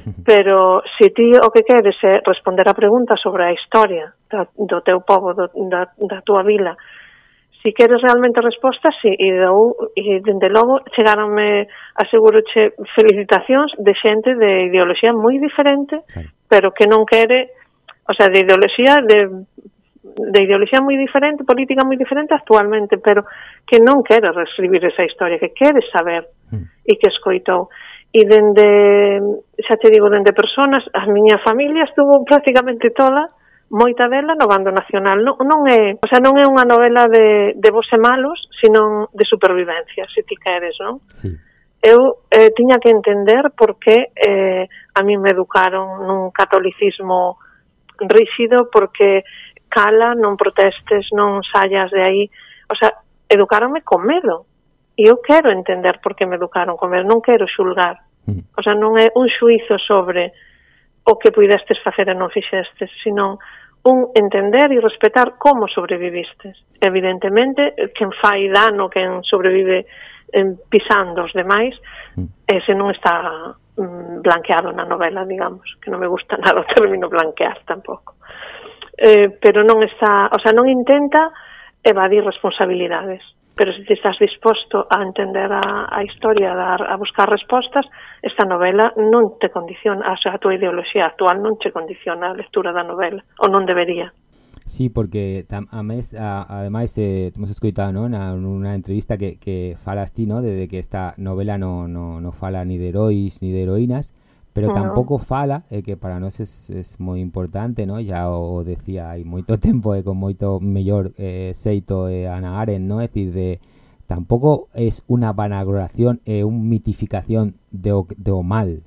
Pero se ti o que queres é responder a pregunta sobre a historia da, do teu povo, do, da, da tua vila, si queres realmente resposta, si, e, dou, e dende logo chegaronme, aseguroche, felicitacións de xente de ideoloxía moi diferente, pero que non quere, o sea, de ideoloxía de de ideoloxía moi diferente, política moi diferente actualmente, pero que non quere reescribir esa historia, que quere saber mm. e que escoitou. E dende, xa te digo, dende personas, a miña familia estuvo prácticamente toda moita dela no bando nacional. Non, non é, o sea, non é unha novela de, de vos e malos, sino de supervivencia, se ti queres, non? Sí. Eu eh, tiña que entender por que eh, a mí me educaron nun catolicismo rígido, porque cala, non protestes, non saias de aí. O sea, educaronme con medo. E eu quero entender por que me educaron con medo, non quero xulgar. Mm. O sea, non é un xuizo sobre o que puidestes facer e non fixestes, sino un entender e respetar como sobrevivistes. Evidentemente, quen fai dano, quen sobrevive eh, pisando os demais, mm. ese non está mm, blanqueado na novela, digamos, que non me gusta nada o término blanquear tampouco. Eh, pero non está, o sea, non intenta evadir responsabilidades pero se ti estás disposto a entender a, a historia, a, dar, a buscar respostas, esta novela non te condiciona, o sea, a tua ideoloxía actual non te condiciona a lectura da novela, ou non debería. Sí, porque tam, a mes, a, ademais eh, temos escoitado ¿no? na, unha entrevista que, que falas ti, ¿no? de, de que esta novela non no, no fala ni de heróis ni de heroínas, pero tampouco fala e que para nós es moi importante, no? Ya o decía hai moito tempo e con moito mellor eh, xeito e eh, Ana Aren, no? É dicir, de tampouco es unha vanagoración e eh, un mitificación de o, de o mal.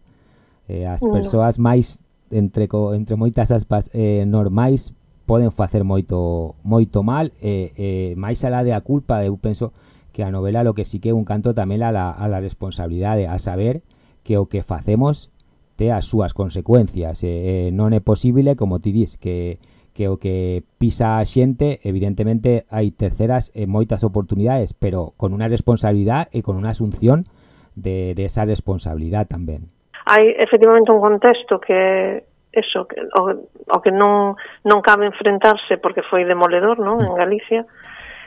Eh, as persoas máis entre co, entre moitas aspas eh, normais poden facer moito moito mal e eh, eh, máis alá de a culpa, eu penso que a novela lo que sí que é un canto tamén a la, a la responsabilidade, a saber que o que facemos te as súas consecuencias e, eh, non é posible, como ti dis, que, que o que pisa a xente, evidentemente hai terceras e moitas oportunidades, pero con unha responsabilidade e con unha asunción de, de esa responsabilidade tamén. Hai efectivamente un contexto que eso, que, o, o que non, non cabe enfrentarse porque foi demoledor, non, en Galicia,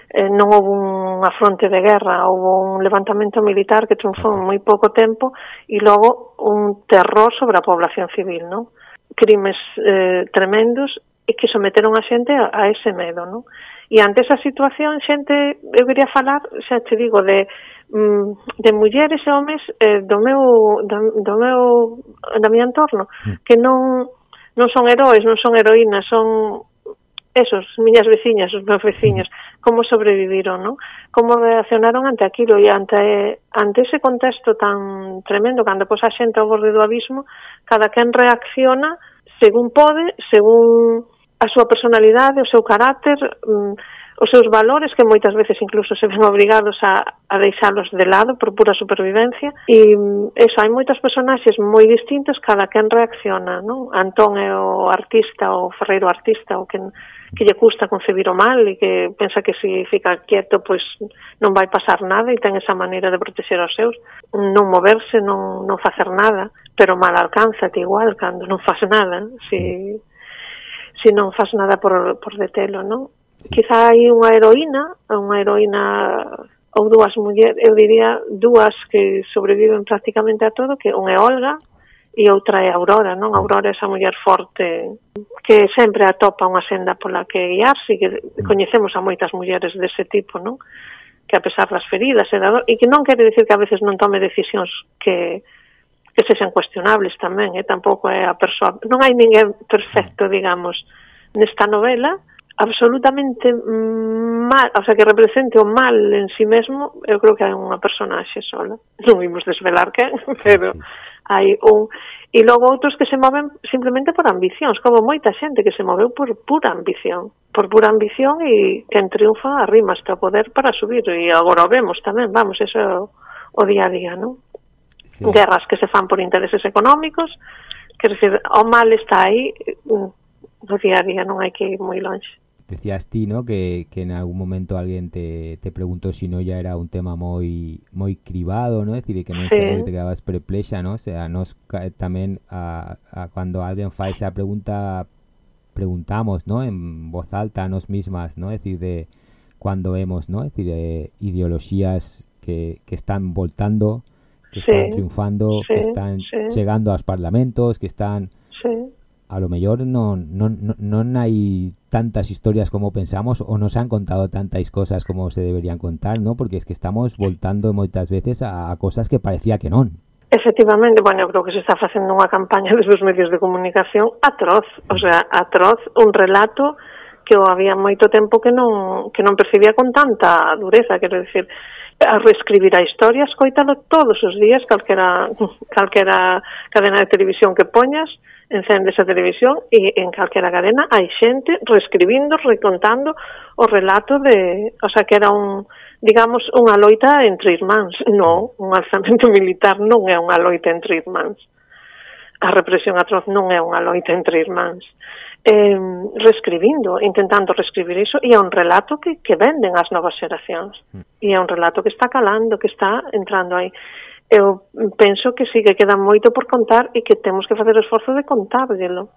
eh, non houve unha fronte de guerra, houve un levantamento militar que triunfou en moi pouco tempo e logo un terror sobre a población civil, non? Crimes eh, tremendos e que someteron a xente a, a ese medo, non? E ante esa situación, xente, eu quería falar, xa te digo, de mm, de mulleres e homes eh, do meu do, do meu da mi entorno, mm. que non non son heróis, non son heroínas, son esos, miñas veciñas, os meus veciños, como sobreviviron, non? Como reaccionaron ante aquilo e ante, ante ese contexto tan tremendo, cando pois a xente ao borde do abismo, cada quen reacciona según pode, según a súa personalidade, o seu carácter, mm, os seus valores que moitas veces incluso se ven obrigados a, a deixalos de lado por pura supervivencia e mm, eso, hai moitos personaxes moi distintos cada quen reacciona non? Antón é o artista o ferreiro artista o que que lle custa concebir o mal e que pensa que se fica quieto pois non vai pasar nada e ten esa maneira de protexer os seus, non moverse, non, non facer nada, pero mal alcanza igual cando non faz nada, se, se non faz nada por, por detelo, non? Quizá hai unha heroína, unha heroína ou dúas mulleres, eu diría dúas que sobreviven prácticamente a todo, que unha é Olga, e outra é Aurora, non? Mm. Aurora é esa muller forte que sempre atopa unha senda pola que guiarse, que mm. coñecemos a moitas mulleres dese tipo, non? Que a pesar das feridas e, da dor, e que non quere decir que a veces non tome decisións que que sexan cuestionables tamén, e eh? tampouco é a persoa, non hai ninguén perfecto, digamos, nesta novela, absolutamente mal, o sea, que represente o mal en sí mesmo, eu creo que hai unha personaxe sola. Non vimos desvelar que, pero sí, sí, sí. hai un... E logo outros que se moven simplemente por ambicións, como moita xente que se moveu por pura ambición, por pura ambición e que en triunfa arrima hasta o poder para subir. E agora o vemos tamén, vamos, eso é o día a día, non? Sí. Guerras que se fan por intereses económicos, que decir, o mal está aí, mm, o día a día non hai que ir moi longe. Decías ti, ¿no? Que, que en algún momento alguien te, te preguntó si no ya era un tema muy muy cribado, ¿no? Es decir, que no sí. sé, te quedabas perplexa, ¿no? O sea, nos también a, a cuando alguien fa esa pregunta preguntamos, ¿no? En voz alta a nos mismas, ¿no? Es decir, de cuando vemos, ¿no? Es decir, eh, ideologías que, que están voltando, que sí. están triunfando, sí. que están llegando a los parlamentos, que están a lo mellor non, non, non, non hai tantas historias como pensamos ou nos han contado tantas cosas como se deberían contar, ¿no? porque es que estamos voltando moitas veces a, a cosas que parecía que non. Efectivamente, bueno, eu creo que se está facendo unha campaña dos medios de comunicación atroz, o sea, atroz, un relato que o había moito tempo que non, que non percibía con tanta dureza, quero decir a reescribir a historia, escoítalo todos os días, calquera, calquera cadena de televisión que poñas, encendes a televisión e en calquera cadena hai xente reescribindo, recontando o relato de, o sea, que era un, digamos, unha loita entre irmáns. Non, un alzamento militar non é unha loita entre irmáns. A represión atroz non é unha loita entre irmáns. Eh, reescribindo, intentando reescribir iso, e é un relato que, que venden as novas xeracións. Mm. E é un relato que está calando, que está entrando aí eu penso que sí que queda moito por contar e que temos que facer o esforzo de contárselo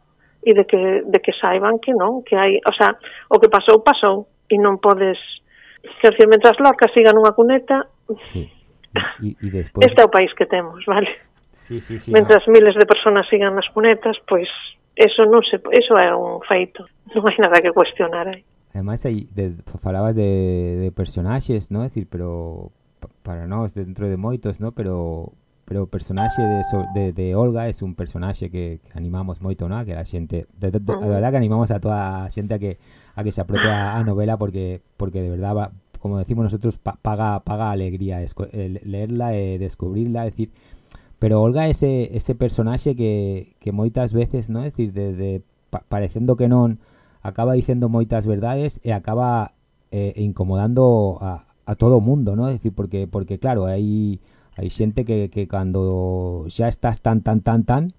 e de que, de que saiban que non, que hai, o sea, o que pasou, pasou, e non podes, quer dizer, mentras Lorca siga nunha cuneta, sí. e, e despois... este é o país que temos, vale? Sí, sí, sí, mentras no. miles de personas sigan nas cunetas, pois eso non se, eso é un feito, non hai nada que cuestionar aí. Ademais, aí de, falabas de, de personaxes, non? É dicir, pero para nós dentro de moitos, no? pero pero o personaxe de, so, de, de Olga é un personaxe que, que animamos moito, no? que a xente, de, de, de, de verdad que animamos a toda a xente a que a que se aprope a, novela porque porque de verdad va, como decimos nosotros pa, paga paga alegría el, leerla e descubrirla, es decir, pero Olga ese ese personaxe que, que moitas veces, no, es decir, de, de pa, parecendo que non acaba dicendo moitas verdades e acaba eh, incomodando a, a todo mundo, ¿no? Es decir, porque porque claro, hai hai xente que, que cando xa estás tan tan tan tan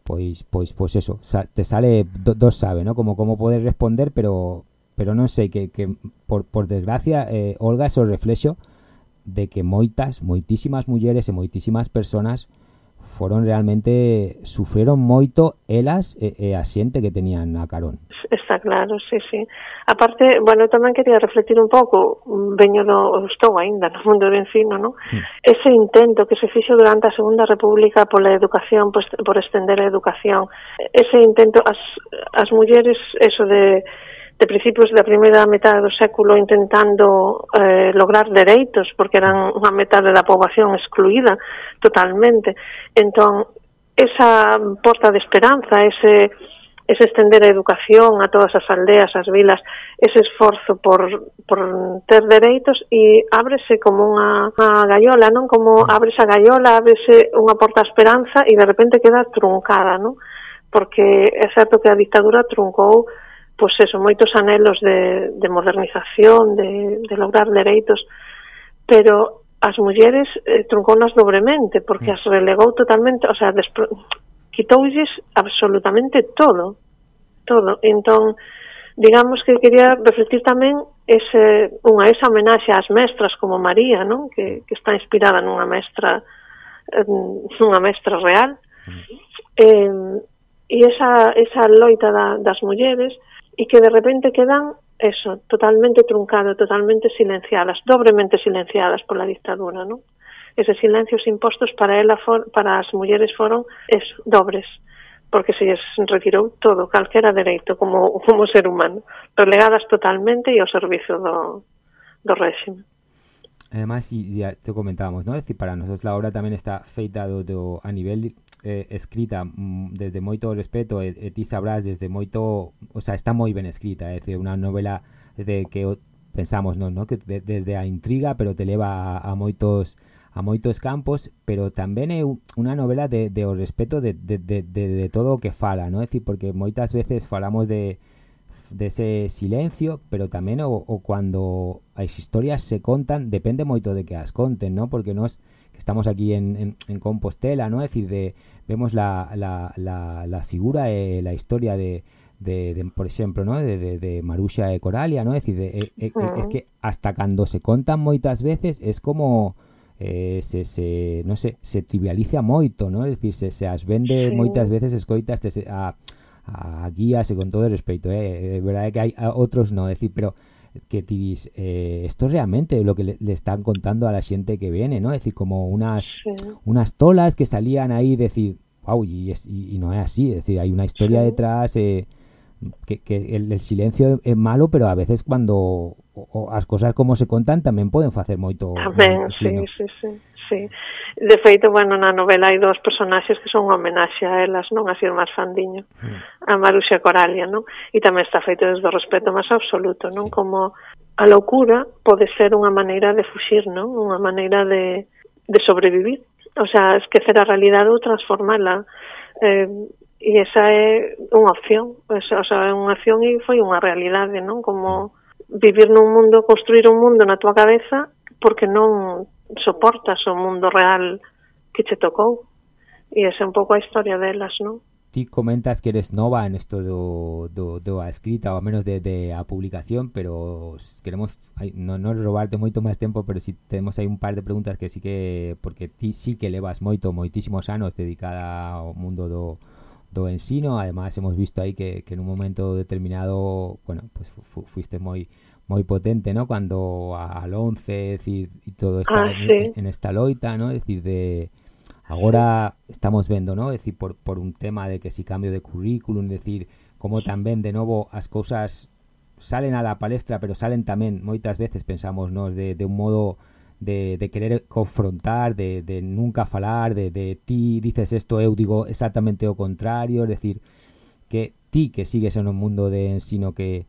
pois pois pois eso, te sale do, dos sabe, ¿no? Como como podes responder, pero pero non sei que, que por, por desgracia eh, Olga é o reflexo de que moitas, moitísimas mulleres e moitísimas personas foron realmente sufreron moito elas e, e a xente que tenían a carón. Está claro, sí, sí. Aparte, bueno, tamén quería refletir un pouco, veño do estou aínda no mundo do ensino, ¿no? Mm. Ese intento que se fixo durante a Segunda República pola educación, pues, por estender a educación, ese intento, as, as mulleres, eso de de principios da primeira metade do século intentando eh, lograr dereitos, porque eran unha metade da poboación excluída totalmente. Entón, esa porta de esperanza, ese, ese estender a educación a todas as aldeas, as vilas, ese esforzo por, por ter dereitos e ábrese como unha, unha gaiola, non? Como abres a gaiola, ábrese unha porta a esperanza e de repente queda truncada, non? Porque é certo que a dictadura truncou pois eso, moitos anelos de, de modernización, de, de lograr dereitos, pero as mulleres eh, trunconas dobremente, porque mm. as relegou totalmente, o sea, despro, quitoulles absolutamente todo, todo. Entón, digamos que quería refletir tamén ese, unha esa homenaxe ás mestras como María, non? Que, que está inspirada nunha mestra nunha mestra real. Uh -huh. eh, e esa, esa loita da, das mulleres, e que de repente quedan eso, totalmente truncado, totalmente silenciadas, dobremente silenciadas pola dictadura, ¿no? Eses silencios impostos para ela for, para as mulleres foron es dobres, porque se lles retirou todo, calquera dereito como como ser humano, relegadas totalmente e ao servizo do do réxime. Además, y ya te comentábamos, ¿no? Es decir, para nosotros la obra tamén está feita do, do, a nivel eh, escrita mm, desde moito respeto e, e ti sabrás desde moito, o sea, está moi ben escrita, é dicir, unha novela de que pensamos, non, no? que de, desde a intriga, pero te leva a, a moitos a moitos campos, pero tamén é unha novela de, de o respeto de, de, de, de, de todo que fala, ¿no? É dicir, porque moitas veces falamos de de ese silencio, pero tamén o, o cuando as historias se contan, depende moito de que as conten, ¿no? Porque nos que estamos aquí en, en, en Compostela, ¿no? Es decir, de, vemos la, la, la, la figura e la historia de, de, de por exemplo, ¿no? de, de, de Maruxa e Coralia, ¿no? Es decir, de, eh, eh, -huh. es que hasta cando se contan moitas veces es como eh, se, se, no sé, se trivializa moito, ¿no? Es decir, se, se as vende sí. moitas veces escoitas a a guías e con todo el respeto, eh, es verdad que hay otros no, decir, pero que te eh, esto es realmente lo que le, le, están contando a la gente que viene, ¿no? Es decir, como unas, sí. unas tolas que salían ahí, decir, wow, y, es, y, y, no es así, es decir, hay una historia sí. detrás, eh, que, que el, el, silencio es malo, pero a veces cuando o, o as cosas como se contan tamén poden facer moito... Tamén, sí, sí, sí, sí. De feito, bueno, na novela hai dous personaxes que son unha homenaxe a elas, non? As irmás Fandiño, mm. a Maruxa Coralia, non? E tamén está feito desde o respeto máis absoluto, non? Sí. Como a loucura pode ser unha maneira de fuxir, non? Unha maneira de, de sobrevivir. O sea, esquecer a realidade ou transformala. Eh, e esa é unha opción, esa, o sea, é unha opción e foi unha realidade, non? Como vivir nun mundo, construir un mundo na tua cabeza porque non soportas o mundo real que che tocou. E esa é un pouco a historia delas, non? Ti comentas que eres nova en esto do, do, do a escrita, ou menos de, de a publicación, pero queremos non no robarte moito máis tempo, pero si temos aí un par de preguntas que sí que, porque ti sí que levas moito, moitísimos anos dedicada ao mundo do, do ensino, además hemos visto aí que, que en un momento determinado, bueno, pues fu, fu, fuiste moi moi potente, ¿no? Cuando al 11, decir, y todo está ah, en, sí. en esta loita, ¿no? Es decir, de agora estamos vendo, ¿no? Es decir, por, por un tema de que si cambio de currículum, decir, como tamén de novo as cousas salen a la palestra, pero salen tamén moitas veces pensamos, ¿no? De, de un modo de, de querer confrontar, de, de nunca falar, de, de ti dices esto, eu digo exactamente o contrario, es decir, que ti que sigues en un mundo de ensino que,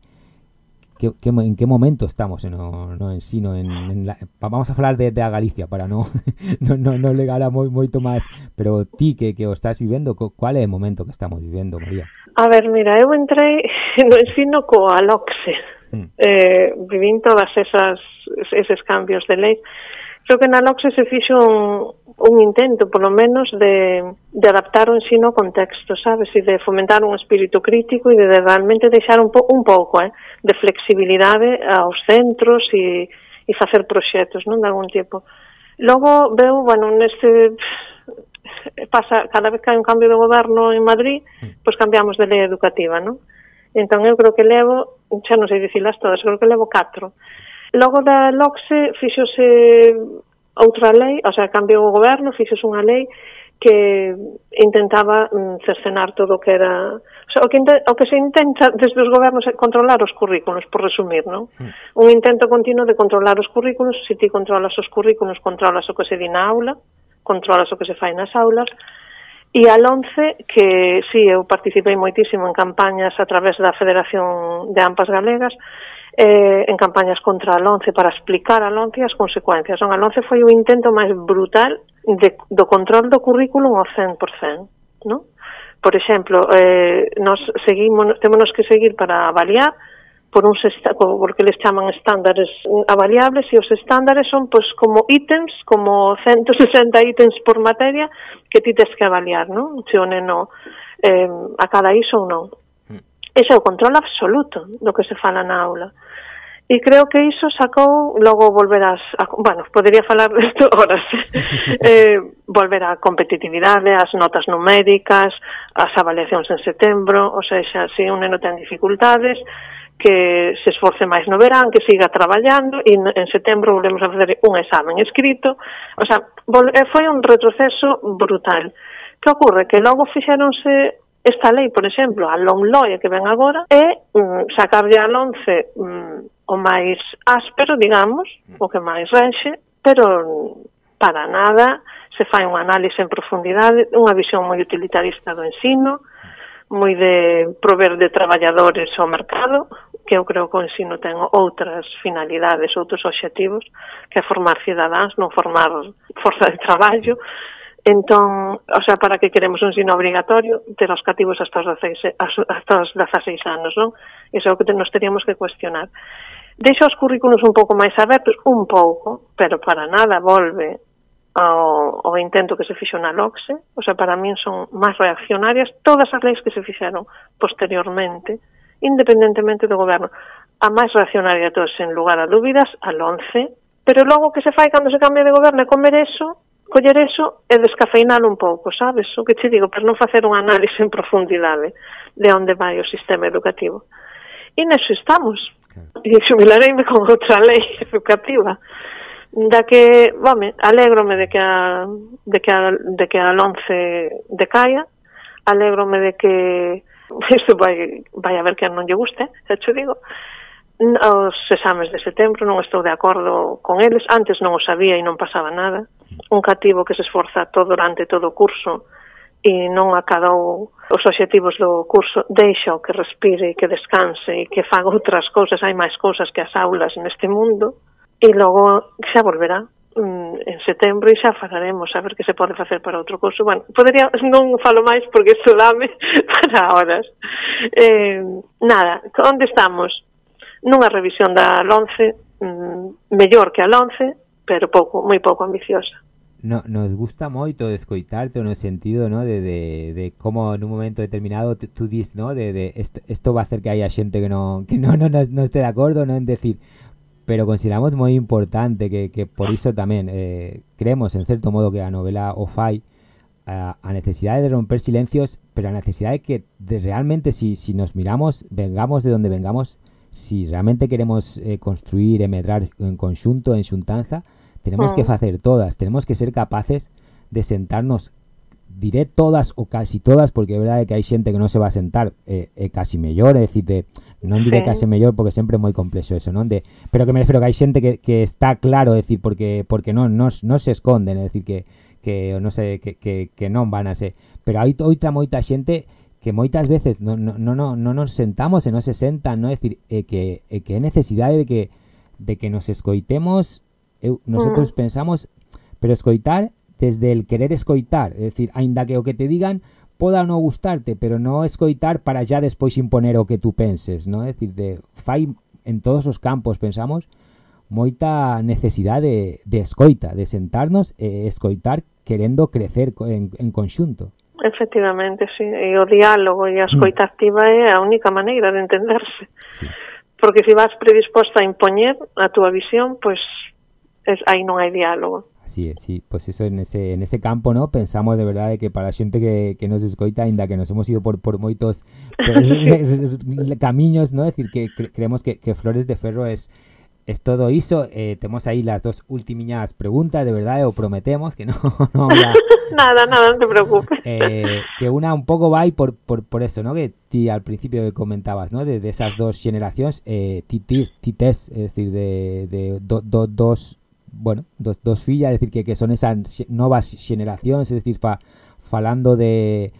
que, que, en qué momento estamos, no, no en sino en, en la, vamos a falar de, de a Galicia para no no, no, no legar moi, moito máis, pero ti que, que o estás vivendo, cuál é o momento que estamos vivendo, María? A ver, mira, eu entrei no ensino co aloxe mm. eh, vivín todas esas eses cambios de lei, Creo que na LOCSE se fixo un, un intento, polo menos, de, de adaptar o ensino ao contexto, sabes? E de fomentar un espírito crítico e de, de realmente deixar un, po, un pouco eh, de flexibilidade aos centros e, e facer proxectos, non? De algún tipo. Logo veu, bueno, neste pasa cada vez que hai un cambio de goberno en Madrid, pois cambiamos de lei educativa, non? Entón eu creo que levo, xa non sei dicilas todas, creo que levo catro. Logo da LOCSE fixose outra lei, o sea, cambiou o goberno, fixose unha lei que intentaba mm, cercenar todo o que era... O, sea, o, que, o que se intenta desde os gobernos é controlar os currículos, por resumir, non? Mm. Un intento continuo de controlar os currículos, se ti controlas os currículos, controlas o que se di na aula, controlas o que se fai nas aulas, E al 11, que sí, eu participei moitísimo en campañas a través da Federación de Ampas Galegas, eh, en campañas contra a Lonce para explicar a Lonce as consecuencias. Non, a Lonce foi o intento máis brutal de, do control do currículum ao 100%. Non? Por exemplo, eh, nos seguimos, temos que seguir para avaliar por uns porque les chaman estándares avaliables e os estándares son pois como ítems, como 160 ítems por materia que ti tes que avaliar, non? Se o neno eh, a cada iso ou non ese é o control absoluto do que se fala na aula. E creo que iso sacou, logo volverás, a, bueno, podería falar desto horas, eh, volver a competitividade, as notas numéricas, as avaliacións en setembro, ou seja, se un neno ten dificultades, que se esforce máis no verán, que siga traballando e en setembro volvemos a fazer un examen escrito. O sea, eh, foi un retroceso brutal. Que ocorre? Que logo fixeronse esta lei, por exemplo, a longloia que ven agora, é um, sacarlle a lonce um, mm, o máis áspero, digamos, o que máis renxe, pero para nada se fai unha análise en profundidade, unha visión moi utilitarista do ensino, moi de prover de traballadores ao mercado, que eu creo que o ensino ten outras finalidades, outros obxectivos, que é formar cidadáns, non formar forza de traballo, sí Entón, o sea, para que queremos un sino obrigatorio ter os cativos hasta os 16, hasta os 16 anos, non? Iso é o que nos teríamos que cuestionar. Deixa os currículos un pouco máis abertos, un pouco, pero para nada volve ao, ao intento que se fixo na LOCSE, o sea, para min son máis reaccionarias todas as leis que se fixeron posteriormente, independentemente do goberno. A máis reaccionaria todos, sen lugar a dúbidas, al 11, pero logo que se fai cando se cambia de goberno e comer eso, coller eso e descafeinalo un pouco, sabes? O que te digo, para non facer un análise en profundidade de onde vai o sistema educativo. E neso estamos. E xubilareime con outra lei educativa da que, vame, alegrome de que a, de que a, de que a Lonce decaia, alegrome de que isto vai, vai a ver que non lle guste, xa te digo, os exames de setembro non estou de acordo con eles, antes non o sabía e non pasaba nada, un cativo que se esforza todo durante todo o curso e non acadou os obxectivos do curso, deixa que respire, que descanse, que faga outras cousas, hai máis cousas que as aulas neste mundo, e logo xa volverá mm, en setembro e xa falaremos a ver que se pode facer para outro curso. Bueno, podería, non falo máis porque isto dame para horas. Eh, nada, onde estamos? Nunha revisión da LONCE, mm, mellor que a LONCE, pero pouco, moi pouco ambiciosa. No, nos gusta moito escoitarte no sentido ¿no? de, de, de como en un momento determinado tú dices ¿no? de, de esto, esto, va a hacer que haya xente que no que no, no, no, de acordo ¿no? en decir pero consideramos moi importante que, que por iso tamén eh, creemos en certo modo que a novela o fai a, a necesidade de romper silencios pero a necesidade que realmente si, si nos miramos vengamos de donde vengamos si realmente queremos eh, construir e medrar en conxunto en xuntanza tenemos que hacer todas, tenemos que ser capaces de sentarnos diré todas o casi todas porque es verdad que hay gente que no se va a sentar eh, eh, casi mejor, es decir, de, no diré casi mejor porque siempre es muy complejo eso, ¿no? De, pero que me refiero que hay gente que, que está claro, es decir, porque porque no no, no se esconden, es decir, que que no sé que, que, que non van a ser, pero hay otra moita xente que moitas veces no, no, no, no, no nos sentamos e no se sentan, ¿no? Es decir, eh, que eh, que necesidad de que de que nos escoitemos eu, nosotros mm. pensamos, pero escoitar desde el querer escoitar, es decir, ainda que o que te digan poda non gustarte, pero non escoitar para ya despois imponer o que tú penses, ¿no? es decir, de, fai en todos os campos, pensamos, moita necesidade de, de escoita, de sentarnos e escoitar querendo crecer en, en conxunto. Efectivamente, sí. E o diálogo e a mm. escoita mm. activa é a única maneira de entenderse. Sí. Porque se si vas predisposta a impoñer a túa visión, pois pues es, aí non hai diálogo. Así es, sí, pues eso en ese, en ese campo, ¿no? Pensamos de verdad de que para a xente que, que nos escoita, ainda que nos hemos ido por, por moitos camiños, ¿no? Es decir, que cre creemos que, que Flores de Ferro es, es todo iso. Eh, temos aí las dos ultimiñas preguntas, de verdade, o prometemos que no, no nada, nada, non te preocupes. Eh, que una un pouco vai por, por, por eso, ¿no? Que ti al principio comentabas, ¿no? De, de esas dos generacións, eh, ti, ti, ti tes, es decir, de, de do, do, dos bueno, dos, dos fillas, es decir, que, que son esas novas generaciones, es decir, fa, falando de...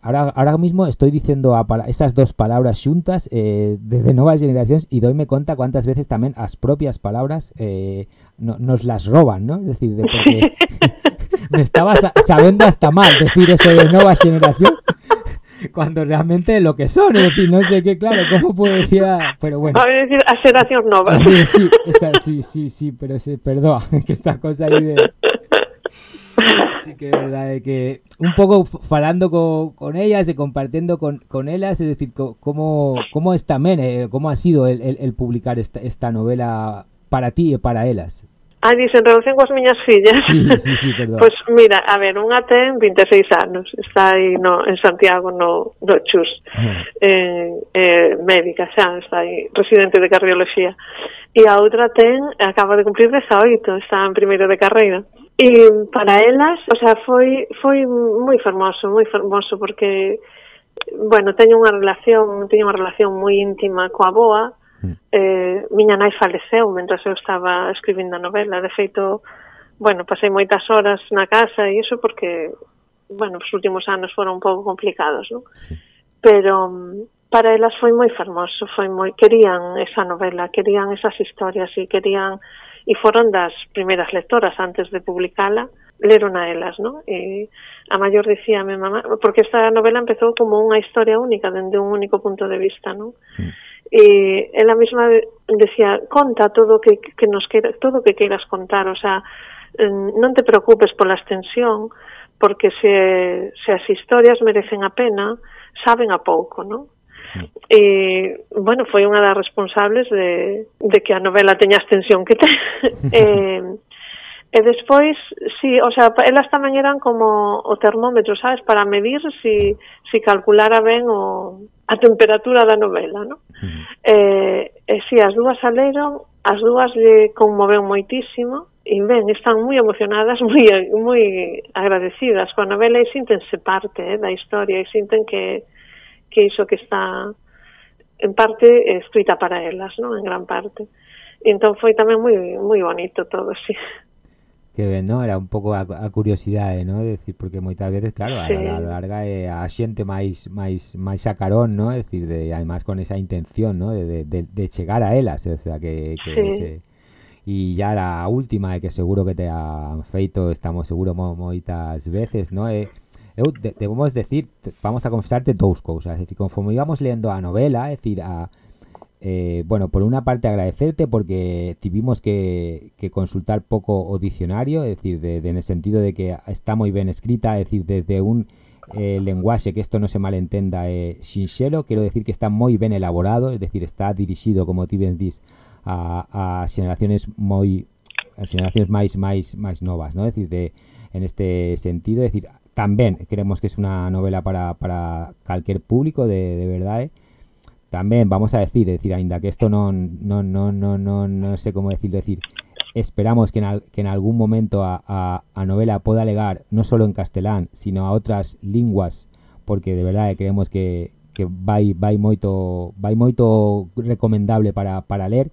Ahora, ahora mismo estoy diciendo a esas dos palabras juntas eh, desde nuevas generaciones y doyme cuenta cuántas veces también las propias palabras eh, no, nos las roban, ¿no? Es decir, de porque me estaba sabiendo hasta mal decir eso de nueva generación cuando realmente lo que son, es decir, no sé qué, claro, cómo puedo decir, pero bueno. A decir, a generación nova. Sí, esa, sí, sí, sí, pero sí, perdón, que esta cosa ahí de... Sí que es verdad de que un poco falando con, con ellas y compartiendo con, con ellas, es decir, cómo, cómo es también, eh, cómo ha sido el, el, el publicar esta, esta novela para ti e para elas. Ah, dice, en relación coas miñas fillas. Sí, sí, sí, perdón. Pois pues mira, a ver, unha ten 26 anos, está aí no, en Santiago no, no Chus, uh -huh. eh, eh, médica xa, está aí residente de cardiología. E a outra ten, acaba de cumprir 18, está en primeiro de carreira. E para elas, o sea, foi, foi moi fermoso, moi fermoso, porque, bueno, teño unha relación, teño unha relación moi íntima coa boa, Mm. Eh, miña nai faleceu mentre eu estaba escribindo a novela. De feito, bueno, pasei moitas horas na casa e iso porque, bueno, os últimos anos foron un pouco complicados, non? Sí. Pero mm, para elas foi moi fermoso, foi moi querían esa novela, querían esas historias e querían e foron das primeiras lectoras antes de publicala, leron a elas, non? E a maior dicía a mamá, porque esta novela empezou como unha historia única, dende un único punto de vista, non? Mm e ela mesma decía, conta todo que, que nos queira, todo que queiras contar, o sea, mm, non te preocupes pola extensión, porque se, se as historias merecen a pena, saben a pouco, non? E, bueno, foi unha das responsables de, de que a novela teña a extensión que ten. eh, E despois, si, o sea, elas tamén eran como o termómetro, sabes, para medir si, si calculara ben o, a temperatura da novela, non? Uh -huh. eh, e si, as dúas aleron, as dúas lle conmoveu moitísimo, e ben, están moi emocionadas, moi, moi agradecidas coa novela e sintense parte eh, da historia e sinten que, que iso que está en parte escrita para elas, non? En gran parte. E entón foi tamén moi moi bonito todo, sí. Que no era un pouco a, a curiosidade, no? decir, porque moitas veces, claro, sí. a, a larga é a xente máis máis máis sacarón, no? Es decir, de además con esa intención, no? De, de, de chegar a elas, o sea, que, que sí. ya la última, que seguro que te han feito, estamos seguro moitas veces, ¿no? Eh, eu de, debemos decir, vamos a confesarte dous cousas, es decir, conforme íbamos leyendo a novela, es decir, a eh, bueno, por una parte agradecerte porque tuvimos que, consultar poco o diccionario, es decir, de, en el sentido de que está muy bien escrita, es decir, desde un eh, lenguaje que esto no se malentenda eh, sinxelo, quiero decir que está moi ben elaborado, es decir, está dirixido, como ti ben dis, a, a generaciones a generaciones máis máis máis novas, ¿no? Es decir, de, en este sentido, es decir, también creemos que es una novela para, para cualquier público de, de verdad, ¿eh? También vamos a decir, es decir, ainda que esto no no no no no, no sé cómo decirlo, decir, esperamos que en, al, que en algún momento a, a, a, novela pueda legar no solo en castelán, sino a otras linguas, porque de verdad creemos que, que vai, vai moito vai moito recomendable para, para ler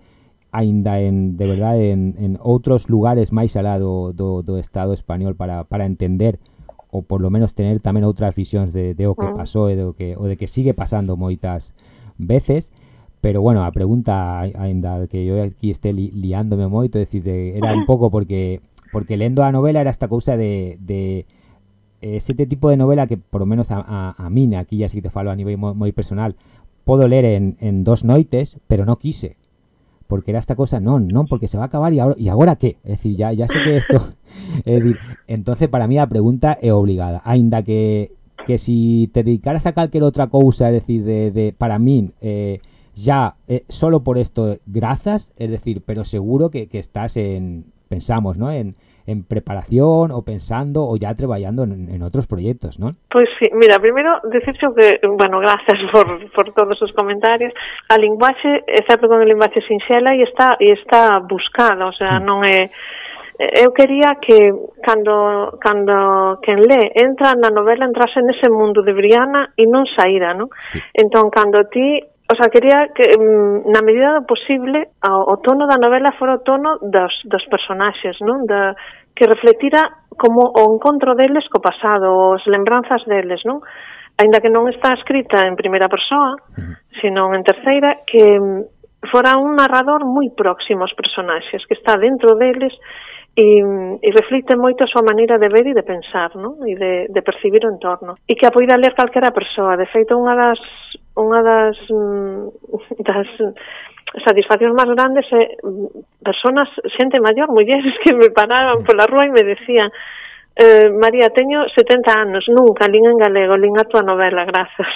ainda en de verdade en, en outros lugares máis alá do, do, do Estado español para, para entender ou por lo menos tener tamén outras visións de, de o que pasou e de o que, o de que sigue pasando moitas veces pero bueno, a pregunta ainda que yo aquí esté li, liándome moito, decir, de, era un pouco porque porque lendo a novela era esta cousa de, de ese tipo de novela que por lo menos a, a, a mí, aquí ya sí te falo a nivel moi, moi personal, podo ler en, en dos noites, pero no quise. Porque era esta cosa, non, non, porque se va a acabar y ahora, y agora qué? Es decir, ya, ya sé que esto... es decir, entonces para mí la pregunta é obligada. Ainda que, que si te dedicaras a calquer outra cousa, es decir, de, de para mí... Eh, ya eh, solo por esto grazas, es decir, pero seguro que, que estás en, pensamos, ¿no? En, en preparación o pensando o ya trabajando en, en otros proyectos, ¿no? Pues sí, mira, primero decirte que, bueno, gracias por, por todos os comentarios. A linguaxe certo con a linguaxe sinxela e está e está buscada, o sea, sí. non é Eh, eu quería que cando, cando quen lé entra na novela entrase nese mundo de Briana e non saíra, non? Sí. Entón, cando ti O sea, quería que mm, na medida do posible o, o tono da novela fora o tono dos, dos personaxes, non? Da, que refletira como o encontro deles co pasado, as lembranzas deles, non? Ainda que non está escrita en primeira persoa, sino en terceira, que mm, fora un narrador moi próximo aos personaxes, que está dentro deles e, e reflite moito a súa maneira de ver e de pensar, non? E de, de percibir o entorno. E que a poida ler calquera persoa. De feito, unha das unha das, mm, das satisfaccións máis grandes é mm, personas, xente maior, mulleres que me paraban pola rúa e me decían eh, María, teño 70 anos, nunca lín en galego, lín a tua novela, grazas.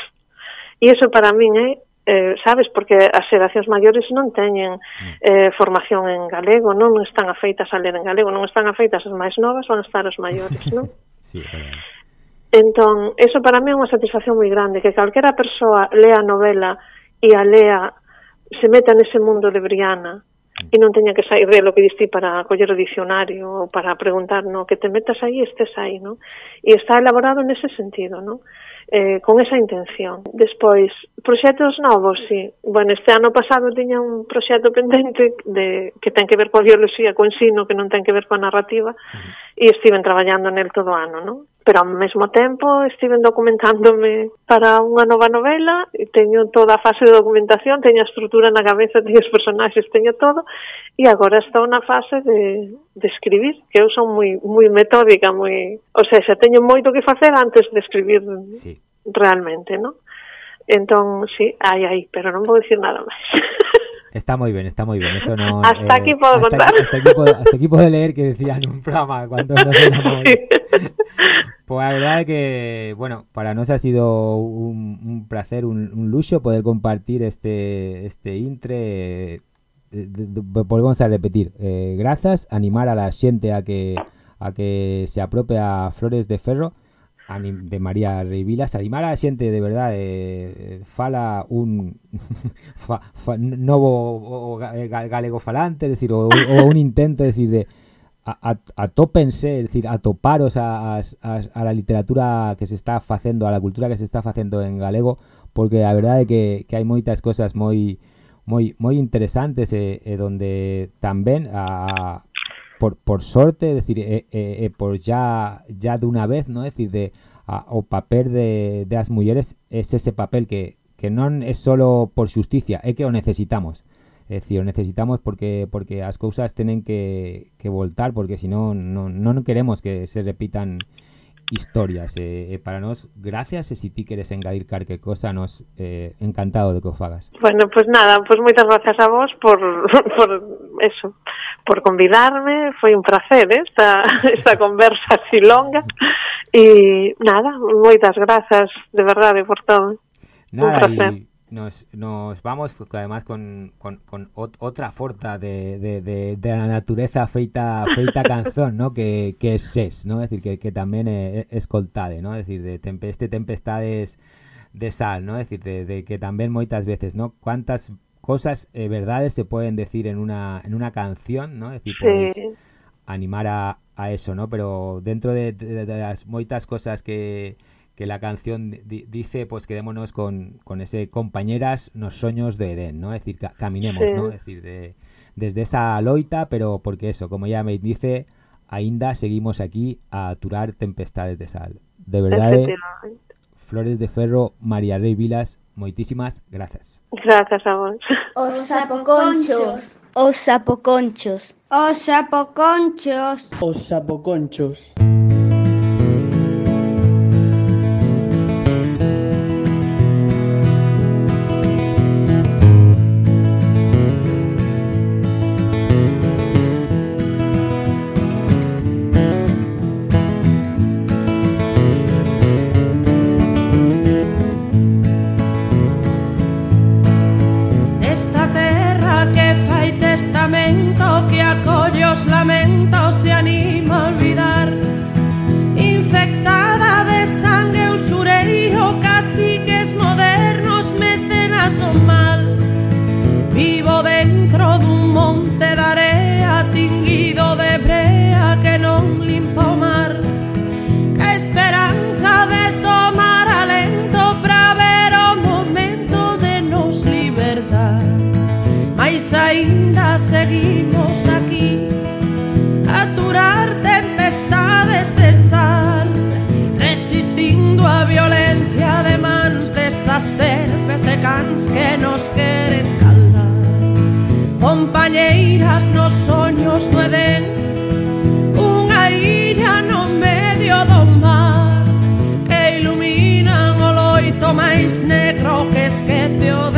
E iso para min é eh, sabes, porque as xeracións maiores non teñen mm. eh, formación en galego, non están afeitas a ler en galego, non están afeitas as máis novas, van estar os maiores, non? sí, claro. entón, eso para mí é unha satisfacción moi grande, que calquera persoa lea a novela e a lea, se meta nese mundo de Briana, mm. e non teña que sair de lo que diste para coller o dicionario ou para preguntar, no, que te metas aí, estes aí, no? E está elaborado nese sentido, no? eh, con esa intención. Despois, proxectos novos, sí. Bueno, este ano pasado tiña un proxecto pendente de, que ten que ver coa bioloxía, co ensino, que non ten que ver coa narrativa, uh -huh. e estiven traballando nel todo o ano, non? pero ao mesmo tempo estiven documentándome para unha nova novela e teño toda a fase de documentación, teño a estrutura na cabeza, teño os personaxes, teño todo e agora estou na fase de, de escribir, que eu son moi moi metódica, moi, o sea, xa teño moito que facer antes de escribir sí. realmente, ¿no? Entón, sí, hai aí, pero non vou dicir nada máis. Está moi ben, está moi ben. Eso no, hasta eh, aquí podo hasta contar. Aquí, hasta, aquí puedo, hasta aquí puedo leer que decían un programa cuando nos. Sí. Pues la verdad es que, bueno, para nos ha sido un, un placer, un, un, lujo poder compartir este, este intre. De, volvemos a repetir. Eh, gracias, animar a la gente a que a que se apropie a Flores de Ferro de María Reivilas animar a la xente de verdade eh, fala un fa, o, galego falante, decir, o, un intento decir de a, atópense, decir, atoparos a, a, la literatura que se está facendo, a la cultura que se está facendo en galego, porque a verdade é que, que hai moitas cosas moi moi interesantes e, e donde tamén a, por, por sorte, es decir, eh, eh, por ya ya de una vez, ¿no? Es decir, de a, o papel de, de as mulleres es ese papel que, que non é solo por xusticia, é que o necesitamos. É dicir, o necesitamos porque porque as cousas tenen que, que voltar porque si no, non queremos que se repitan historias e, eh, para nós gracias e se ti queres engadir carque cosa nos eh, encantado de que o fagas. Bueno, pois pues nada, pois pues moitas gracias a vos por, por eso por convidarme, foi un placer eh, esta, esta conversa así longa. E nada, moitas grazas de verdade por todo. Nada, un. Y... nos, nos vamos además con, con, con otra forta de, de, de, de, la naturaleza feita feita canción, ¿no? Que, que es SES, ¿no? Es decir, que, que también es, es coltade, ¿no? Es decir, de tempeste tempestades de sal, ¿no? Es decir, de, de que también muchas veces, ¿no? Cuántas cosas, eh, verdades se pueden decir en una, en una canción, ¿no? Es decir, pues, animar a, a eso, ¿no? Pero dentro de, de, de las muchas cosas que que la canción di dice pues quedémonos con, con ese compañeras nos sueños de Edén, ¿no? Es decir, ca caminemos, sí. ¿no? Es decir, de, desde esa loita, pero porque eso, como ya me dice, ainda seguimos aquí a aturar tempestades de sal. De verdad, Flores de Ferro, María Rey Vilas, moitísimas gracias. Gracias a vos. Os sapoconchos. Os sapoconchos. Os sapoconchos. Os sapoconchos. serpes e cans que nos queren caldar Compañeiras nos soños do Edén Unha illa no medio do mar Que iluminan o loito máis negro que esquece o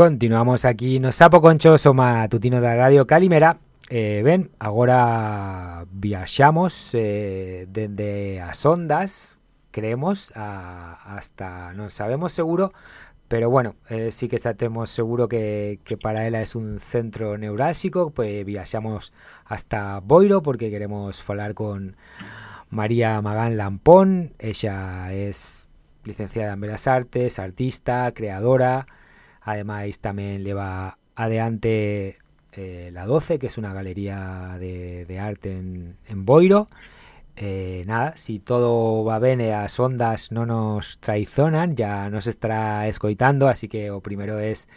Continuamos aquí no Sapo Concho, o matutino da Radio Calimera. Eh, ben, agora viaxamos eh, creemos, hasta, non sabemos seguro, pero bueno, eh, sí que sabemos seguro que, que para ela es un centro neurálxico, pues viaxamos hasta Boiro porque queremos falar con María Magán Lampón, ella es licenciada en Belas Artes, artista, creadora, ademais tamén leva adeante eh, la 12, que es una galería de, de arte en, en Boiro, eh, nada, si todo va ben e as ondas non nos traizonan, ya nos estará escoitando, así que o primero es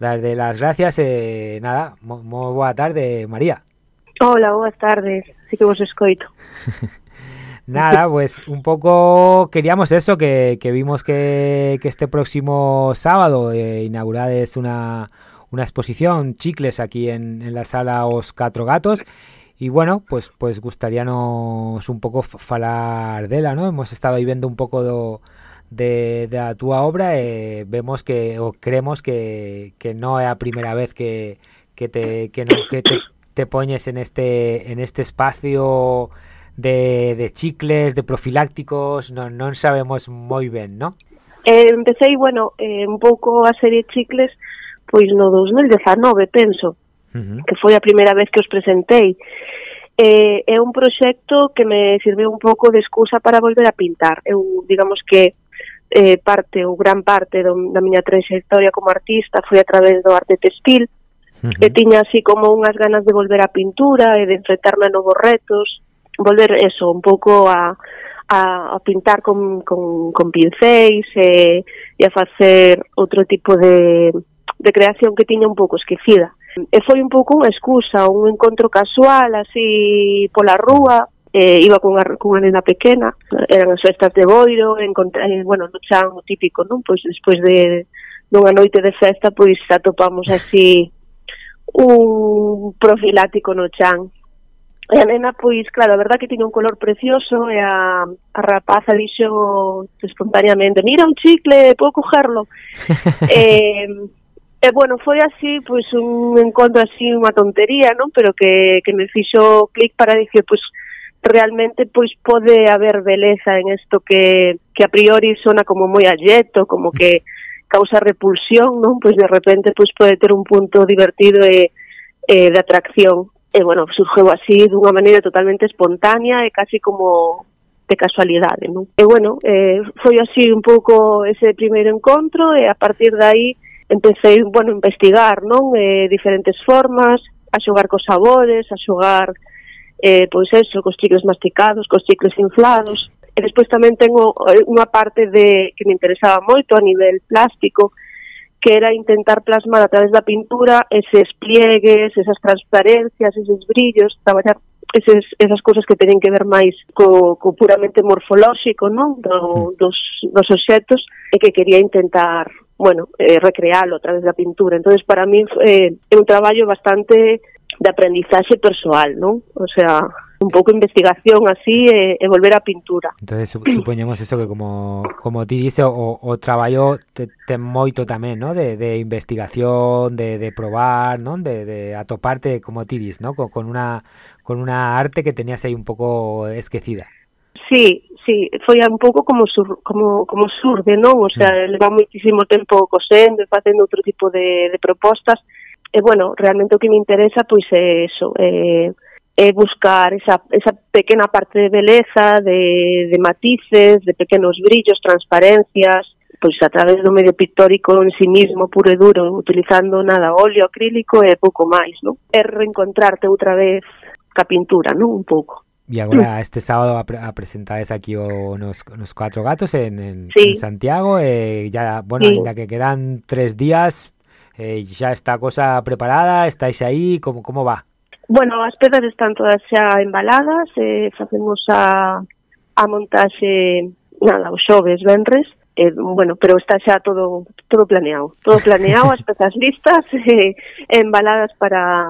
darle las gracias eh, nada, moi mo boa tarde, María. Hola, boas tardes, sí que vos escoito. Nada, pues un poco queríamos eso, que, que vimos que, que, este próximo sábado eh, inaugurades una, una exposición, chicles, aquí en, en la sala Os Catro Gatos, y bueno, pues pues gustaríanos un pouco falar dela, ¿no? Hemos estado aí vendo un pouco do de, de a túa obra e vemos que o creemos que, que non é a primeira vez que, que te que no, que te, te poñes en este en este espacio de, de chicles, de profilácticos, non, non sabemos moi ben, non? Eh, empecéi, bueno, eh, un pouco a serie chicles pois no 2019, penso, uh -huh. que foi a primeira vez que os presentei. Eh, é un proxecto que me sirveu un pouco de excusa para volver a pintar. Eu, digamos que eh, parte ou gran parte do, da miña trayectoria como artista foi a través do arte textil, uh -huh. e tiña así como unhas ganas de volver á pintura e de enfrentarme a novos retos, volver eso, un pouco a, a, a pintar con, con, con pincéis e, e a facer outro tipo de, de creación que tiña un pouco esquecida. E foi un pouco unha excusa, un encontro casual, así pola rúa, eh, iba cunha, cunha nena pequena, eran as festas de Boiro, encontré, bueno, no chan o típico, non? Pois despois de dunha noite de festa, pois atopamos así un profilático no chan, E a nena, pois, claro, a verdad que tiña un color precioso e a, a rapaza dixo espontaneamente mira un chicle, podo cogerlo? e, eh, e, bueno, foi así, pois, un encontro así, unha tontería, non? Pero que, que me fixo clic para dicir, pois, realmente pois pode haber beleza en isto que, que a priori sona como moi alleto, como que causa repulsión, non? Pois de repente pois pode ter un punto divertido e, e de atracción e, bueno, surgeu así dunha maneira totalmente espontánea e casi como de casualidade, non? E, bueno, eh, foi así un pouco ese primeiro encontro e a partir de aí empecé, bueno, a investigar, non? Eh, diferentes formas, a xogar cos sabores, a xogar eh, pois eso, cos chicles masticados, cos chicles inflados. E despois tamén tengo eh, unha parte de que me interesaba moito a nivel plástico, que era intentar plasmar a través da pintura eses pliegues, esas transparencias, eses brillos, traballar eses, esas cousas que teñen que ver máis co, co puramente morfolóxico non Do, dos, dos obxetos e que quería intentar bueno, eh, recrealo a través da pintura. entonces para mí eh, é un traballo bastante de aprendizaxe persoal, non? O sea, un pouco investigación así e, e volver á pintura. Entonces supoñemos eso que como como ti dices o, o traballo te, ten moito tamén, ¿no? De, de investigación, de, de probar, ¿no? De, de atoparte como ti dis, ¿no? Con, con una con una arte que tenías aí un pouco esquecida. Sí, sí, foi un pouco como sur, como como surde, non? O sea, mm. leva moitísimo tempo cosendo e facendo outro tipo de, de propostas. E bueno, realmente o que me interesa pois é eso, eh é buscar esa, esa pequena parte de beleza, de, de matices, de pequenos brillos, transparencias, pois a través do medio pictórico en sí mismo, puro e duro, utilizando nada óleo acrílico e pouco máis, non? É reencontrarte outra vez ca pintura, non? Un pouco. E agora este sábado a apresentades aquí o nos, nos Cuatro Gatos en, en, sí. en Santiago e ya, bueno, sí. ainda que quedan tres días, eh, ya está a cosa preparada, estáis aí, como como va? Bueno, as pedras están todas xa embaladas eh, facemos a, a montaxe nada, os xoves, venres eh, bueno, pero está xa todo todo planeado, todo planeado, as pezas listas eh, embaladas para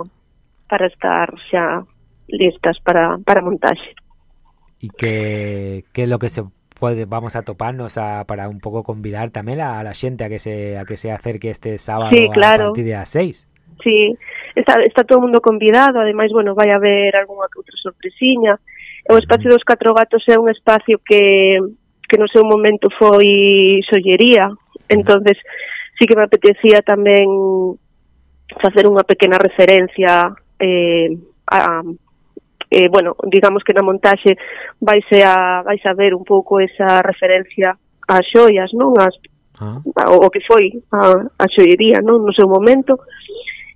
para estar xa listas para, para montaxe. ¿Y qué, qué es lo que se puede vamos a toparnos a, para un pouco convidar tamén a, a la xente a que se a que se acerque este sábado sí, claro. a partir de as 6? sí. está, está todo mundo convidado, ademais, bueno, vai haber algunha que outra sorpresiña. O espacio dos catro gatos é un espacio que, que no seu momento foi sollería, entonces sí que me apetecía tamén facer unha pequena referencia eh, a, eh, bueno, digamos que na montaxe vais a, vais a ver un pouco esa referencia ás xoias, non? As, ah. o, o que foi a, a xoiería, non? No seu momento.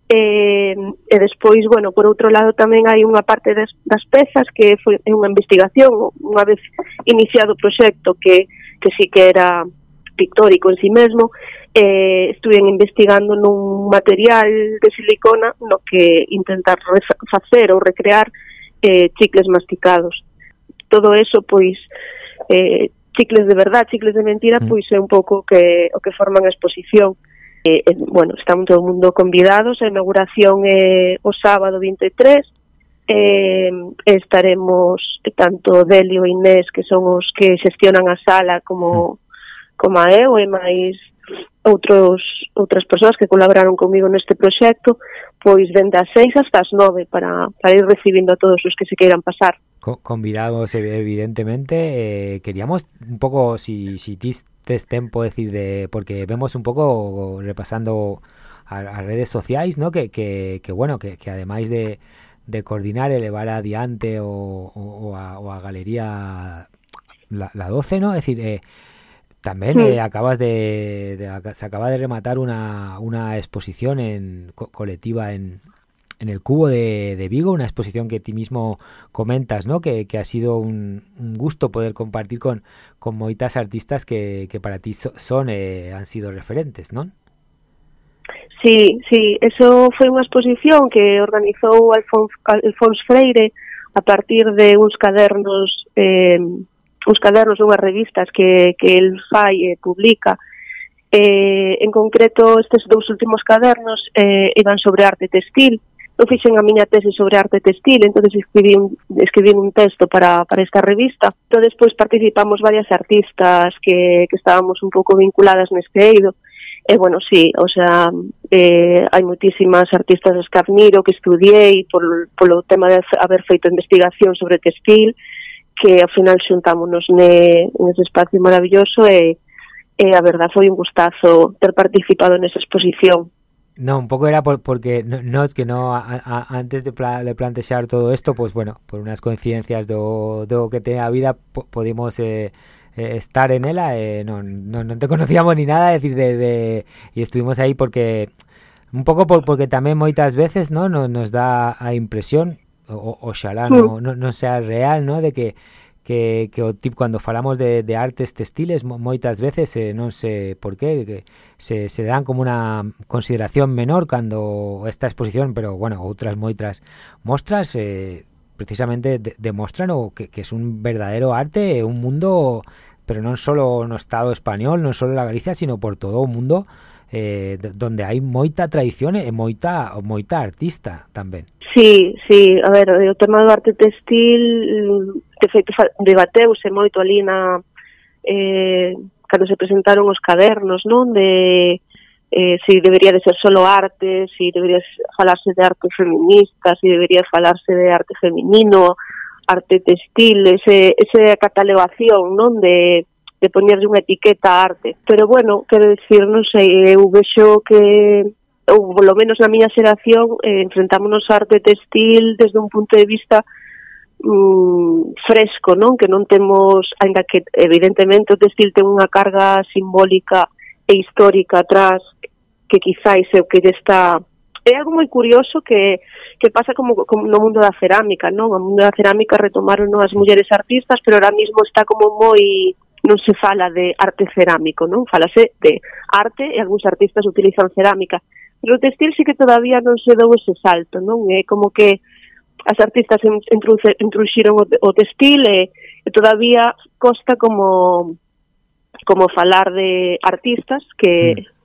E, e despois, bueno, por outro lado tamén hai unha parte das, das pezas que foi unha investigación unha vez iniciado o proxecto que, que sí que era pictórico en sí mesmo eh, estuven investigando nun material de silicona no que intentar facer ou recrear eh, chicles masticados todo eso pois eh, chicles de verdad, chicles de mentira, mm. pois é un pouco que o que forman a exposición eh, eh, bueno, estamos todo o mundo convidados, a inauguración é eh, o sábado 23, eh, estaremos eh, tanto Delio e Inés, que son os que xestionan a sala, como, como a eu, e máis outros, outras persoas que colaboraron comigo neste proxecto, pois dende as seis hasta as nove para, para ir recibindo a todos os que se queiran pasar. Convidados, evidentemente. Eh, queríamos un pouco, si, si tis tes tempo, decir, de porque vemos un pouco repasando as redes sociais, ¿no? que, que, que bueno, que, que ademais de, de coordinar, elevar adiante o, o, o, a, o a Galería la, la 12, ¿no? Es decir, eh, también eh, acabas de, de, se acaba de rematar una, una exposición en co colectiva en, en el Cubo de, Vigo, una exposición que ti mismo comentas, ¿no? Que, ha sido un, gusto poder compartir con, moitas artistas que, para ti so, son eh, han sido referentes, ¿no? Sí, sí, eso foi unha exposición que organizou Alfons, Freire a partir de uns cadernos eh, uns cadernos unhas revistas que, el fai e publica eh, en concreto estes dous últimos cadernos eh, iban sobre arte textil eu fixen a miña tese sobre arte textil, entonces escribí un, escribí un texto para, para esta revista. Entón, despois participamos varias artistas que, que estábamos un pouco vinculadas neste eido. E, bueno, sí, o sea, eh, hai moitísimas artistas que admiro, que estudiei, por, polo tema de haber feito investigación sobre textil, que ao final xuntámonos ne, nese espacio maravilloso e, e a verdad foi un gustazo ter participado nesa exposición. No, un poco era por, porque no, no, es que no a, a, antes de, pla, de, plantear todo esto, pues bueno, por unas coincidencias do, do que ten a vida po, podimos eh, eh, estar en ela, eh, no, no, no, te conocíamos ni nada, decir, de, de, y estuvimos ahí porque un pouco por, porque tamén moitas veces, no, nos, nos dá a impresión o, oxalá no, no, no sea real, no, de que que, que o tip, cando falamos de, de artes textiles moitas veces eh, non sei por qué que se, se dan como unha consideración menor cando esta exposición pero bueno, outras moitras mostras eh, precisamente de, demostran o que, que es un verdadero arte eh, un mundo pero non só no Estado español non só la Galicia sino por todo o mundo eh, donde hai moita tradición e moita, moita artista tamén. Sí, sí, a ver, o tema do arte textil de feito debateuse moito ali na eh, cando se presentaron os cadernos, non? De eh, si debería de ser solo arte, si debería falarse de arte feminista, si debería falarse de arte feminino, arte textil, ese, ese catalogación, non? De, de poñerlle unha etiqueta a arte. Pero bueno, quero dicir, non sei, eu vexo que ou polo menos na miña xeración eh, enfrentámonos ao arte textil desde un punto de vista mm, fresco, non? Que non temos, aínda que evidentemente o textil ten unha carga simbólica e histórica atrás que quizáis é o que está é algo moi curioso que, que pasa como, como no mundo da cerámica, non? O mundo da cerámica retomaron as mulleres artistas, pero ahora mismo está como moi non se fala de arte cerámico, non? Falase de arte e algúns artistas utilizan cerámica. Pero o textil sí que todavía non se dou ese salto, non? É como que as artistas intruxiron o textil e, e todavía costa como como falar de artistas que mm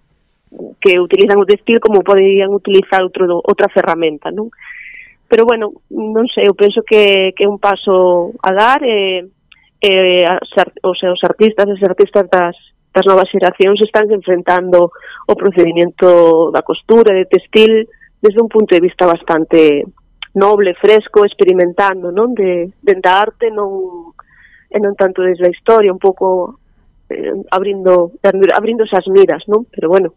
que utilizan o textil como poderían utilizar outro, outra ferramenta, non? Pero, bueno, non sei, eu penso que, que é un paso a dar e, e as, os artistas e as artistas das, das novas xeracións están enfrentando o procedimento da costura, de textil, desde un punto de vista bastante noble, fresco, experimentando, non? De, de da arte non e non tanto desde a historia, un pouco eh, abrindo abrindo esas miras, non? Pero bueno,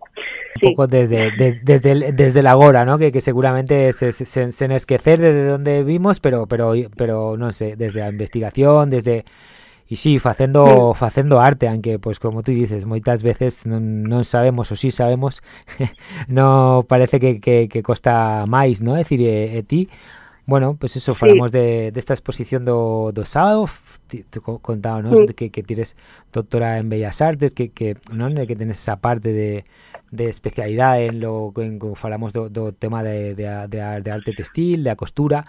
sí. Un pouco desde, desde, desde, el, desde la agora, ¿no? Que, que seguramente se, se, se, sen esquecer desde onde vimos, pero pero pero non sei, desde a investigación, desde E sí, facendo sí. facendo arte, aunque pois como tú dices, moitas veces non, non sabemos ou si sí sabemos, no parece que, que, que costa máis, non? É dicir, e, e ti Bueno, pues eso, falamos sí. de, desta de exposición do, do sábado, contábanos sí. que, que tires doctora en Bellas Artes, que, que, non? que tenes esa parte de, de especialidade en lo en, falamos do, do tema de, de, de, de arte textil, de a costura,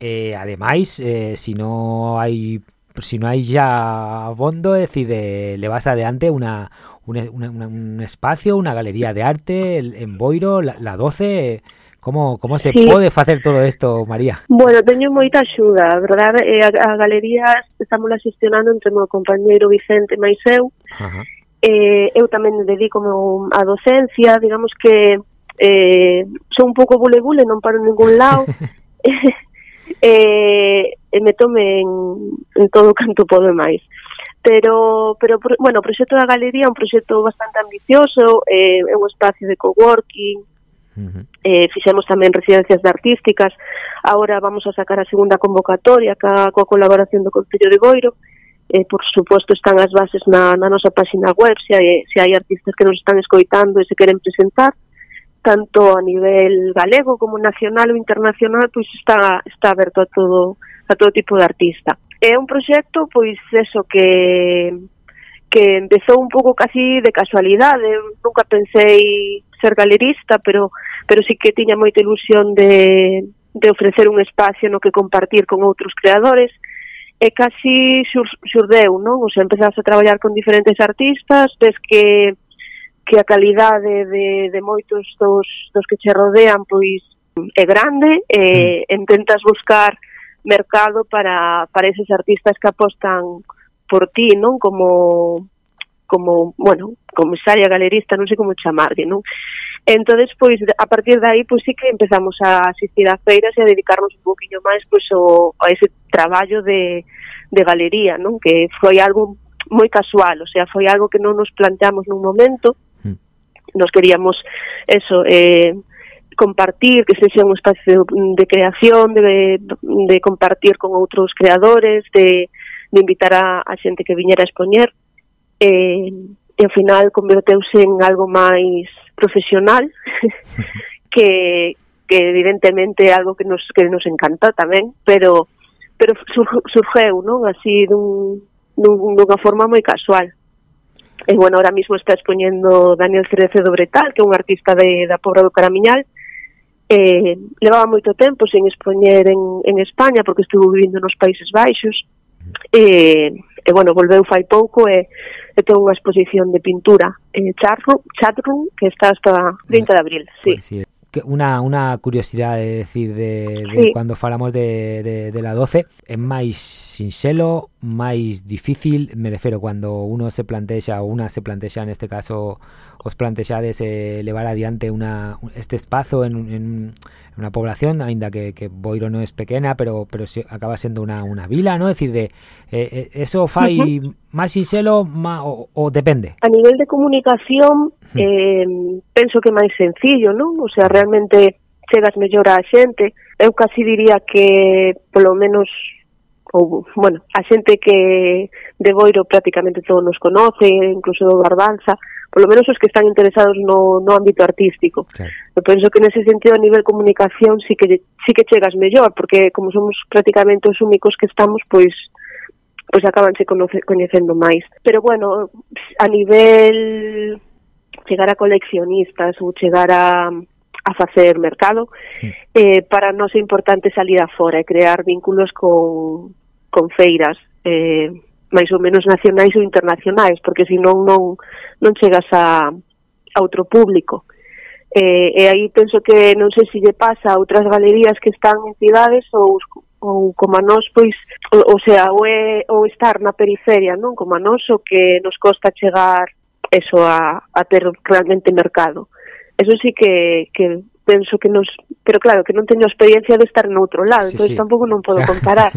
eh, ademais, eh, si non hai Pero si no hay ya Bondo, decide, le vas adelante una, una, una, un espacio, una galería de arte el, en Boiro, la, la 12. Como, como se sí. pode facer todo isto, María? Bueno, teño moita axuda, verdad? Eh, a, a galería estamos xestionando entre o meu compañeiro Vicente máis eu. Ajá. Eh, eu tamén me dedico a docencia, digamos que eh, son un pouco bulebule, non paro en ningún lado. e, e metome en, en todo canto podo máis. Pero, pero bueno, o proxecto da galería é un proxecto bastante ambicioso, eh, é un espacio de coworking, Uh -huh. eh, fixemos tamén residencias de artísticas agora vamos a sacar a segunda convocatoria ca, coa colaboración do Concello de Boiro eh, por suposto están as bases na, na nosa página web se hai, se hai artistas que nos están escoitando e se queren presentar uh tanto a nivel galego como nacional ou internacional, pois está está aberto a todo a todo tipo de artista. É un proxecto pois eso que que empezou un pouco casi de casualidade, nunca pensei ser galerista, pero pero sí que tiña moita ilusión de de ofrecer un espacio no que compartir con outros creadores e casi xur, xurdeu, non? O sea, empezas a traballar con diferentes artistas, tes que que a calidade de, de moitos dos, dos que che rodean pois é grande e mm. intentas buscar mercado para, para eses artistas que apostan por ti, non? Como, como bueno, comisaria, galerista, non sei como chamarlle, non? Entón, pois, a partir de aí, pois sí que empezamos a asistir a feiras e a dedicarnos un poquinho máis pois, o, a ese traballo de, de galería, non? Que foi algo moi casual, o sea, foi algo que non nos planteamos nun momento, nos queríamos eso, eh, compartir, que sexa un espacio de, de creación, de, de compartir con outros creadores, de, de invitar a, a xente que viñera a expoñer. Eh, e ao final converteuse en algo máis profesional que, que evidentemente é algo que nos que nos encanta tamén, pero pero surgeu, non, así dun, dun dunha forma moi casual. E, bueno, ahora mismo está expoñendo Daniel Cerecedo Bretal, que é un artista de, da Pobra do Caramiñal, eh, levaba moito tempo sen expoñer en, en España porque estuvo vivindo nos Países Baixos e, e bueno, volveu fai pouco e, e ten unha exposición de pintura eh, Chatroom, Chatroom que está hasta 30 de abril sí. Pues sí. Una, una curiosidade, de decir, de, de sí. cando falamos de, de, de la 12, é máis sinxelo, máis difícil, me refero, cando uno se plantexa, ou una se plantexa, neste caso, os plantexades eh, levar adiante una, este espazo en, en, una población, aínda que, que Boiro non é pequena, pero pero se, acaba sendo unha unha vila, ¿no? É dicir, de, eh, eh, eso fai uh -huh. máis sinxelo má, o, o depende? A nivel de comunicación, eh, penso que máis sencillo, non? O sea, realmente chegas mellor á xente. Eu casi diría que, polo menos, ou, bueno, a xente que de Boiro prácticamente todos nos conoce, incluso do Barbanza, polo menos os que están interesados no, no ámbito artístico. Claro. Eu penso que nese sentido a nivel comunicación sí que, sí que chegas mellor, porque como somos prácticamente os únicos que estamos, pois pois acabanse conoce, coñecendo máis. Pero bueno, a nivel chegar a coleccionistas ou chegar a, a facer mercado, sí. eh, para nós é importante salir afora e crear vínculos con, con feiras, eh, máis ou menos nacionais ou internacionais, porque senón non, non chegas a, a outro público. Eh, e aí penso que non sei se lle pasa a outras galerías que están en cidades ou, ou como a nós, pois, o, o sea, ou, é, ou estar na periferia, non? Como a nós, o que nos costa chegar eso a, a ter realmente mercado. Eso sí que, que penso que nos... Pero claro, que non teño experiencia de estar no outro lado, sí, entón sí. tampouco non podo comparar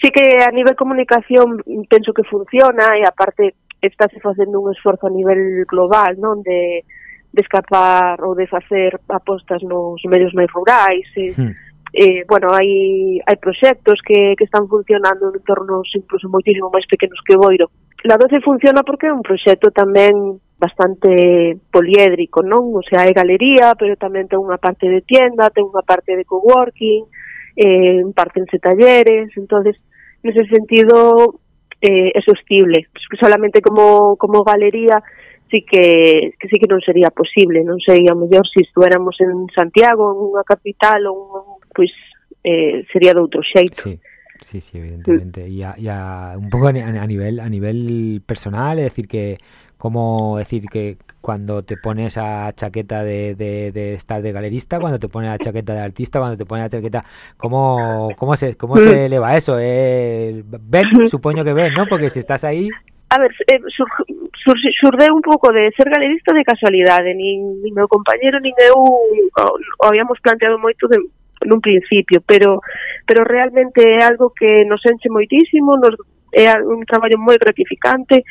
sí que a nivel comunicación penso que funciona e aparte estáse facendo un esforzo a nivel global, non, de de escapar ou de facer apostas nos medios máis rurais, e, mm. eh, bueno, hai, hai proxectos que, que están funcionando en entornos incluso moitísimo máis pequenos que Boiro. La 12 funciona porque é un proxecto tamén bastante poliédrico, non? O sea, hai galería, pero tamén ten unha parte de tienda, ten unha parte de coworking, eh, partense talleres, entonces, nese sentido, eh, é sostible. Solamente como, como galería, sí que, que sí que non sería posible, non sei, a mellor se estuéramos en Santiago, en unha capital, ou un, pois eh, sería de outro xeito. Sí. Sí, sí, evidentemente. Y, a, y a- un poco a, a nivel a nivel personal, es decir que como decir que cuando te pones a chaqueta de, de, de estar de galerista, cuando te pones a chaqueta de artista, cuando te pones a chaqueta, ¿cómo, cómo se cómo se eleva eso? Eh, ven, supongo que ven, ¿no? Porque si estás ahí, A ver, eh, sur, sur, surdeu un pouco de ser galerista de casualidade, nin, nin meu compañero nin eu o, o habíamos planteado moito de, nun principio, pero pero realmente é algo que nos enche moitísimo, nos, é un traballo moi gratificante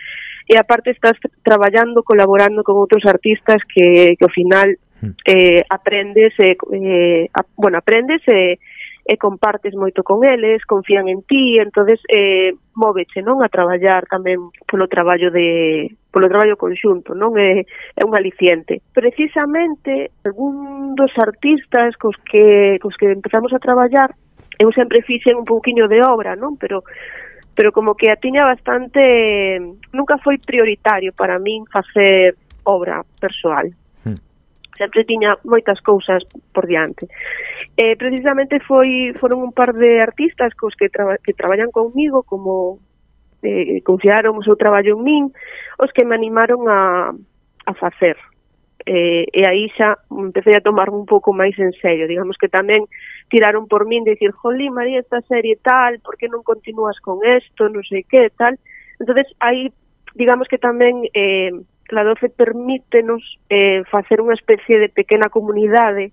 e aparte estás traballando, colaborando con outros artistas que, que ao final hmm. eh, aprendes, eh, eh, a, bueno, aprendes e e compartes moito con eles, confían en ti, entonces eh, móveche, non, a traballar tamén polo traballo de polo traballo conxunto, non é, é un aliciente. Precisamente, algún dos artistas cos que, cos que empezamos a traballar, eu sempre fixen un pouquiño de obra, non, pero pero como que a tiña bastante nunca foi prioritario para min facer obra persoal. Hmm. Sempre tiña moitas cousas por diante. Eh, precisamente foi foron un par de artistas cos que, traba, que traballan comigo como eh, confiaron o seu traballo en min os que me animaron a, a facer eh, e aí xa empecé a tomar un pouco máis en serio, digamos que tamén tiraron por min de dicir, jolí María esta serie tal, por que non continúas con esto, non sei que, tal, entonces aí digamos que tamén eh, la doce permítenos eh, facer unha especie de pequena comunidade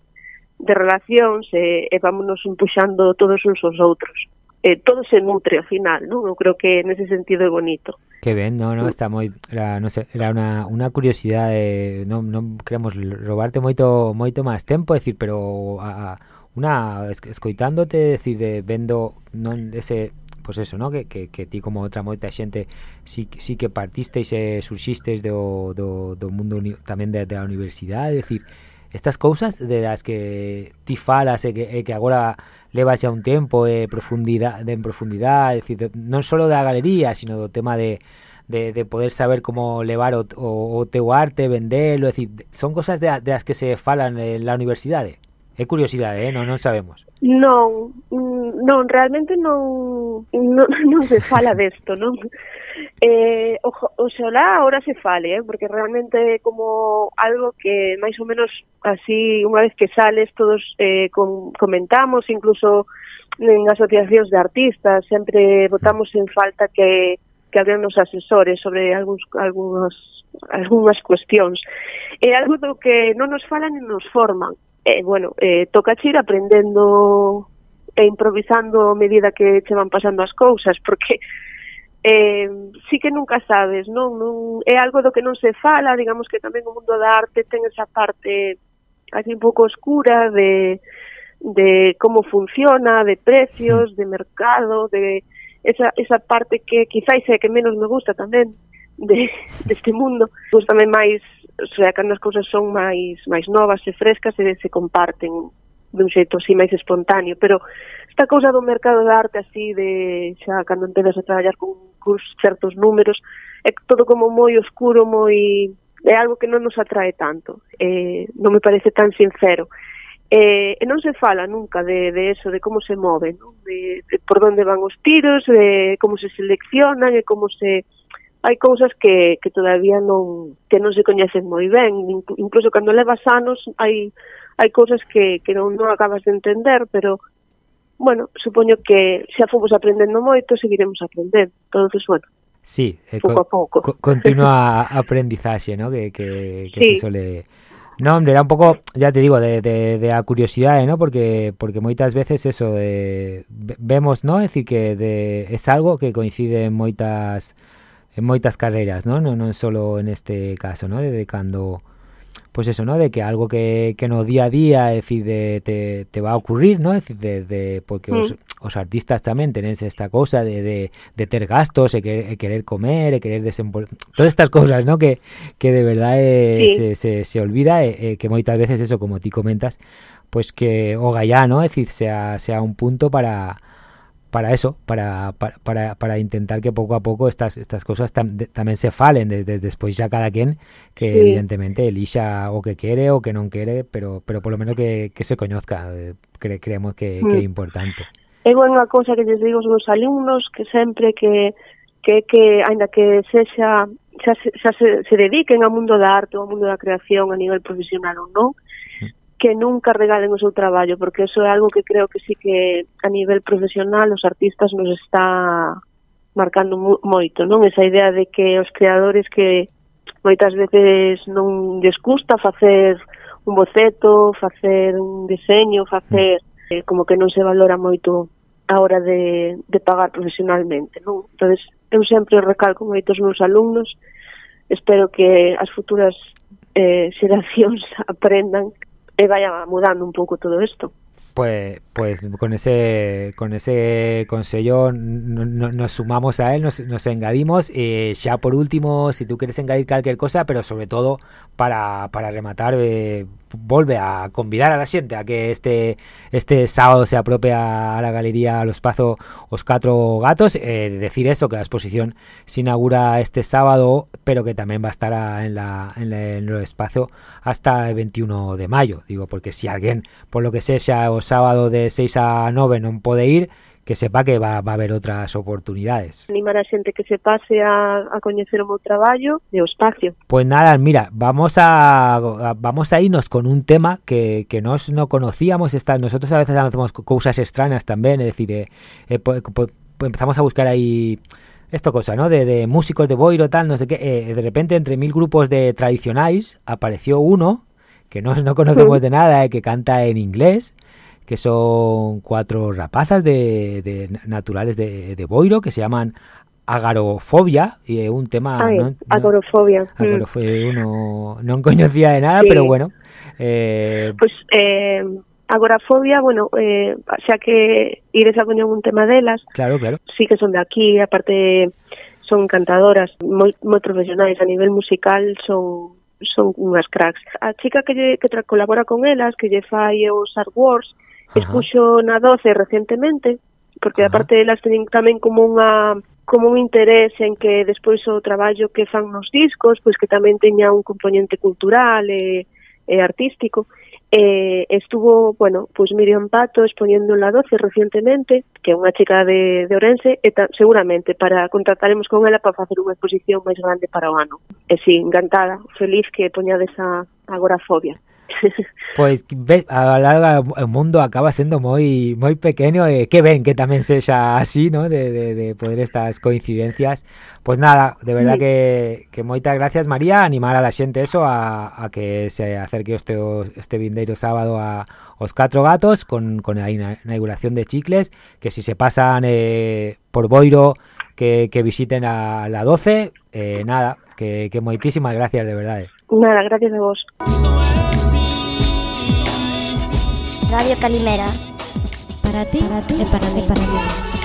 de relacións eh, e vámonos empuxando todos uns aos outros eh, todo se nutre ao final, non? Eu creo que nese sentido é bonito. Que ben, no, no, mm. está moi era, non sei, era unha unha curiosidade, non non queremos robarte moito moito máis tempo, decir, pero a, a una escoitándote, decir, de vendo non ese pues eso, ¿no? Que, que, que ti como outra moita xente sí, sí que partisteis e surxistes do, do, do mundo tamén de, da universidade, decir, estas cousas de as que ti falas e que, e que agora levas xa un tempo eh, e profundidade, de en profundidade, decir, de, non só da galería, sino do tema de, de, de poder saber como levar o, o, o teu arte, vendelo, é decir, son cosas de, de as que se falan en la universidade. É curiosidade, eh? non, non sabemos. Non, mm, non, realmente non, non, non se fala desto, non? Eh, o, oxalá ahora se fale, eh, porque realmente é como algo que máis ou menos así, unha vez que sales, todos eh, com, comentamos, incluso en asociacións de artistas, sempre votamos en falta que, que hablen os asesores sobre algúns, algúns, algunhas cuestións. É algo do que non nos falan e nos forman. Eh, bueno, eh, toca ir aprendendo e improvisando a medida que che van pasando as cousas, porque eh, sí que nunca sabes, non? non é algo do que non se fala, digamos que tamén o mundo da arte ten esa parte así un pouco oscura de, de como funciona, de precios, de mercado, de esa, esa parte que quizáis é que menos me gusta tamén de, deste mundo. Pois Gústame máis, o sea, cando as cousas son máis máis novas e frescas e se comparten dun xeito así máis espontáneo, pero esta cousa do mercado da arte así de xa cando empezas a traballar con cos certos números, é todo como moi oscuro, moi é algo que non nos atrae tanto, eh, non me parece tan sincero. Eh, e non se fala nunca de, de eso, de como se move, non? De, de por onde van os tiros, de como se seleccionan e como se... Hai cousas que, que todavía non, que non se coñecen moi ben, incluso cando levas anos hai, hai cousas que, que non, non acabas de entender, pero bueno, supoño que xa fomos aprendendo moito, seguiremos aprendendo. Entonces, bueno, Sí, eh, pouco a pouco. Co continua aprendizaxe, ¿no? Que, que, que sí. se sole... No, hombre, era un pouco, ya te digo, de, de, de a curiosidade, ¿no? Porque porque moitas veces eso de, vemos, ¿no? É dicir que de, es algo que coincide en moitas en moitas carreiras, ¿no? Non, non solo en este caso, ¿no? De, de cando pues eso, ¿no? De que algo que, que no día a día, es decir, de, te, te va a ocurrir, ¿no? Es decir, de, de porque os, os artistas tamén tenéis esta cosa de, de, de ter gastos, e querer, querer comer, e querer desenvolver todas estas cosas, ¿no? Que, que de verdad eh, Sí. se, se, se olvida eh, eh, que moitas veces eso, como ti comentas, pues que o ya, ¿no? Es decir, sea, sea un punto para para eso, para, para, para, intentar que pouco a pouco estas estas cosas tam, de, tamén se falen desde de, despois xa cada quen que sí. evidentemente elixa o que quere o que non quere, pero pero polo menos que, que se coñozca, eh, cre, creemos que, que é mm. importante. É unha cousa que lles digo aos meus alumnos que sempre que que que aínda que sexa xa, xa se, se dediquen ao mundo da arte, ao mundo da creación a nivel profesional ou non, que nunca regalen o seu traballo, porque eso é algo que creo que sí que a nivel profesional os artistas nos está marcando moito, non? Esa idea de que os creadores que moitas veces non lles custa facer un boceto, facer un diseño, facer eh, como que non se valora moito a hora de, de pagar profesionalmente, non? Entonces, eu sempre recalco moitos meus alumnos, espero que as futuras eh, xeracións aprendan vaya mudando un pouco todo isto. Pues, pues con ese con ese consejo no- no- nos sumamos a él, nos, nos engadimos. Ya por último, si tú quieres engadir cualquier cosa, pero sobre todo para, para rematar, eh, volve a convidar a la xente a que este este sábado se apropie a la galería Los Pazo Os Catro Gatos. Eh, decir eso, que la exposición se inaugura este sábado, pero que también va a estar a- en, la, en, la- en el espacio hasta el 21 de mayo. Digo, porque si alguien, por lo que sea, o sábado de 6 a 9 non pode ir, que sepa que va, va a haber outras oportunidades. Animar a xente que se pase a, a coñecer o meu traballo e o espacio. Pues nada, mira, vamos a, a- vamos a irnos con un tema que, que nos no conocíamos. Esta, nosotros a veces hacemos co- cosas extrañas también, es decir, eh, eh, po- po- po- empezamos a buscar ahí esto cosa, ¿no? De, de músicos de boiro, tal, no sé qué. eh, de repente, entre mil grupos de tradicionales, apareció uno que no, no conocemos de nada, eh, que canta en inglés, que son cuatro rapazas de, de naturales de, de, Boiro que se llaman agarofobia y un tema Ay, no, agorofobia, no, agorofobia mm. no, non coñecía de nada sí. pero bueno eh, pues eh, agorafobia bueno eh, xa que Ires poñer un tema delas claro claro sí que son de aquí aparte son cantadoras moi, moi profesionais a nivel musical son son unhas cracks. A chica que, lle, que tra, colabora con elas, que lle fai os artworks, expuxo na 12 recentemente, porque Ajá. aparte elas teñen tamén como unha como un interés en que despois o traballo que fan nos discos, pois que tamén teña un componente cultural e, e artístico. Eh, estuvo, bueno, pois Miriam Pato expoñendo la 12 recientemente, que é unha chica de, de Orense, e ta, seguramente para contrataremos con ela para facer unha exposición máis grande para o ano. E si, encantada, feliz que poñades a agorafobia. Pois ve, a larga o mundo acaba sendo moi moi pequeno e eh, que ben que tamén sexa así, ¿no? De, de, de poder estas coincidencias. Pois nada, de verdad sí. que, que moitas gracias María, animar a la xente eso a, a que se acerque este, este vindeiro sábado a os catro gatos con, con a inauguración de chicles, que si se pasan eh, por Boiro que, que visiten a la 12, eh, nada, que, que moitísimas gracias de verdade. Eh. Nada, gracias a vos. Radio Calimera. Para ti, para ti para mí. Para mí.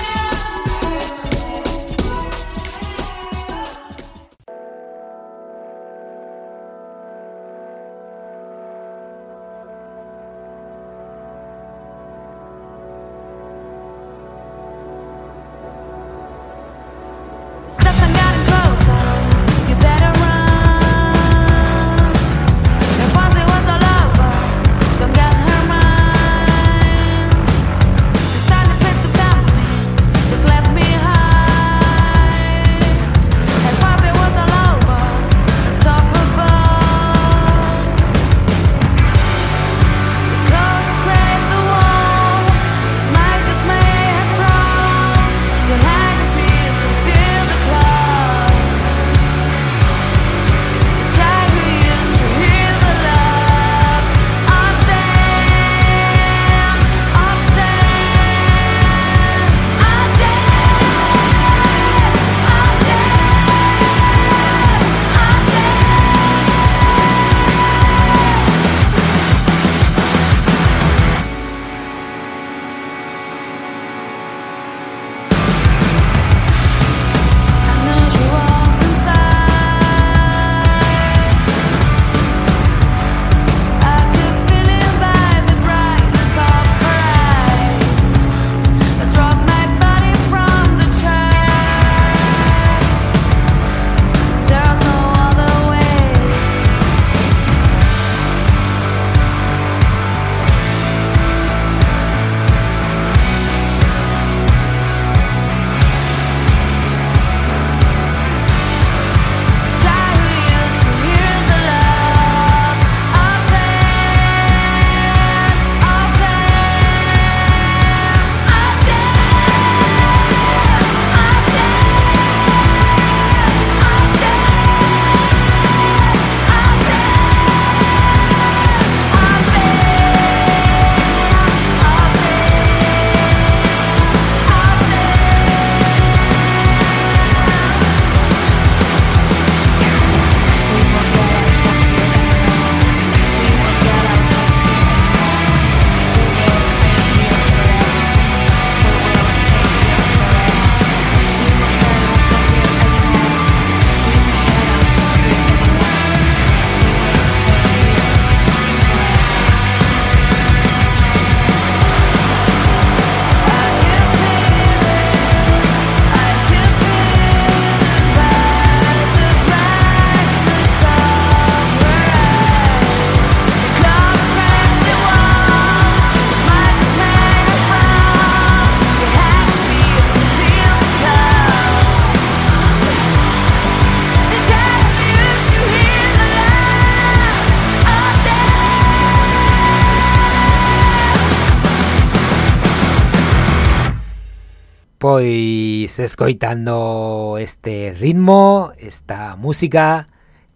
Escoitando este ritmo, esta música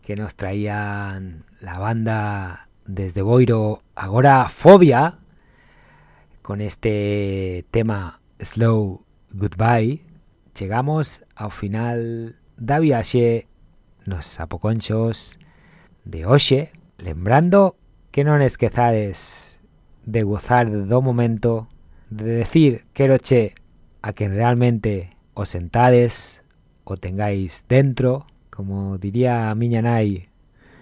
que nos traían la banda desde Boiro, agora Fobia, con este tema Slow Goodbye, chegamos ao final. Da viaxe nos sapoconchos de hoxe, lembrando que non esquezades de gozar do momento, de decir quero che a quen realmente o sentades, o tengáis dentro, como diría miña nai,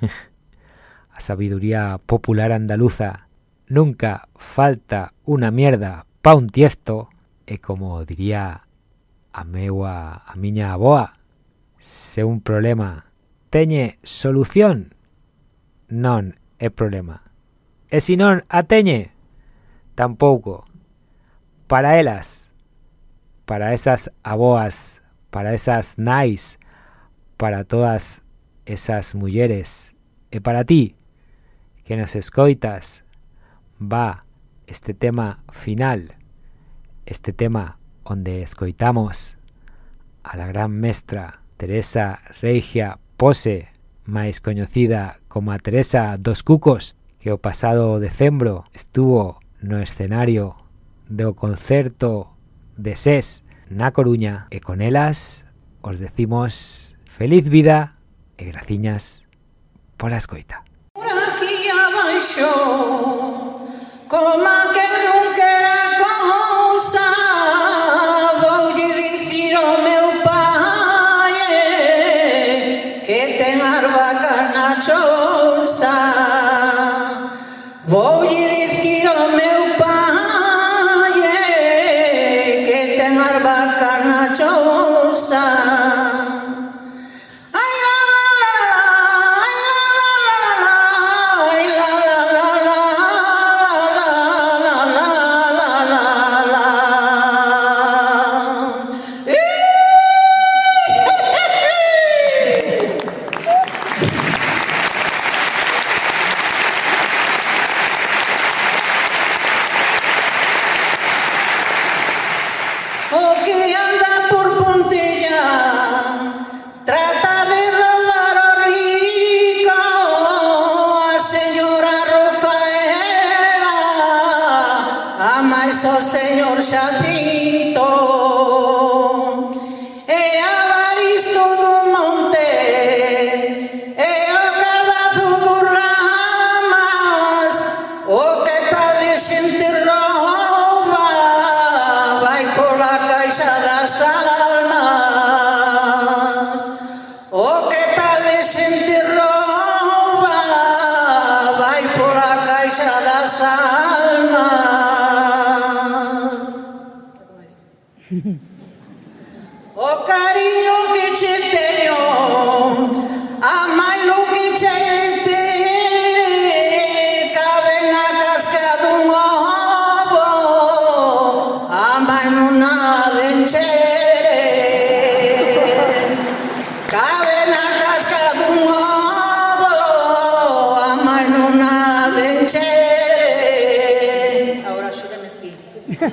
a sabiduría popular andaluza, nunca falta unha mierda pa un tiesto, e como diría a meua a miña aboa, se un problema teñe solución, non é problema. E se non a teñe, tampouco. Para elas, para esas aboas, para esas nais, para todas esas mulleres e para ti que nos escoitas va este tema final, este tema onde escoitamos a la gran mestra Teresa Regia Pose, máis coñecida como a Teresa dos Cucos, que o pasado decembro estuvo no escenario do concerto de SES na Coruña e con elas os decimos feliz vida e graciñas pola escoita. Por aquí abaixo, coma que non quera cousa, voulle dicir ao meu pai eh, que ten arbacar na chousa, voulle sun.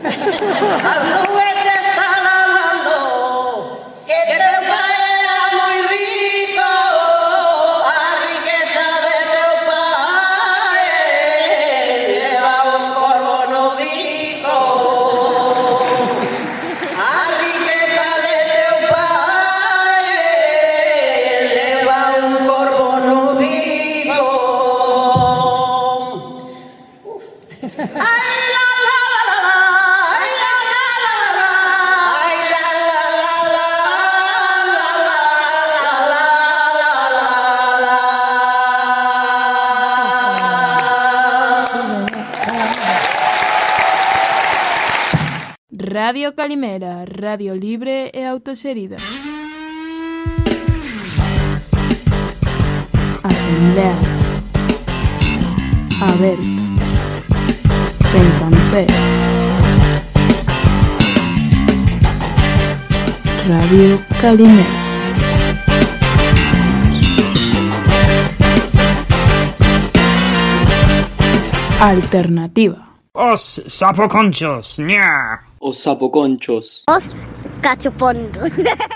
哈哈哈哈 Radio Calimera, radio libre e autoserida. Asamblea. A ver. Sen cancer. Radio Calimera. Alternativa. Os sapoconchos, ña. Os sapoconchos. Os cachopondos.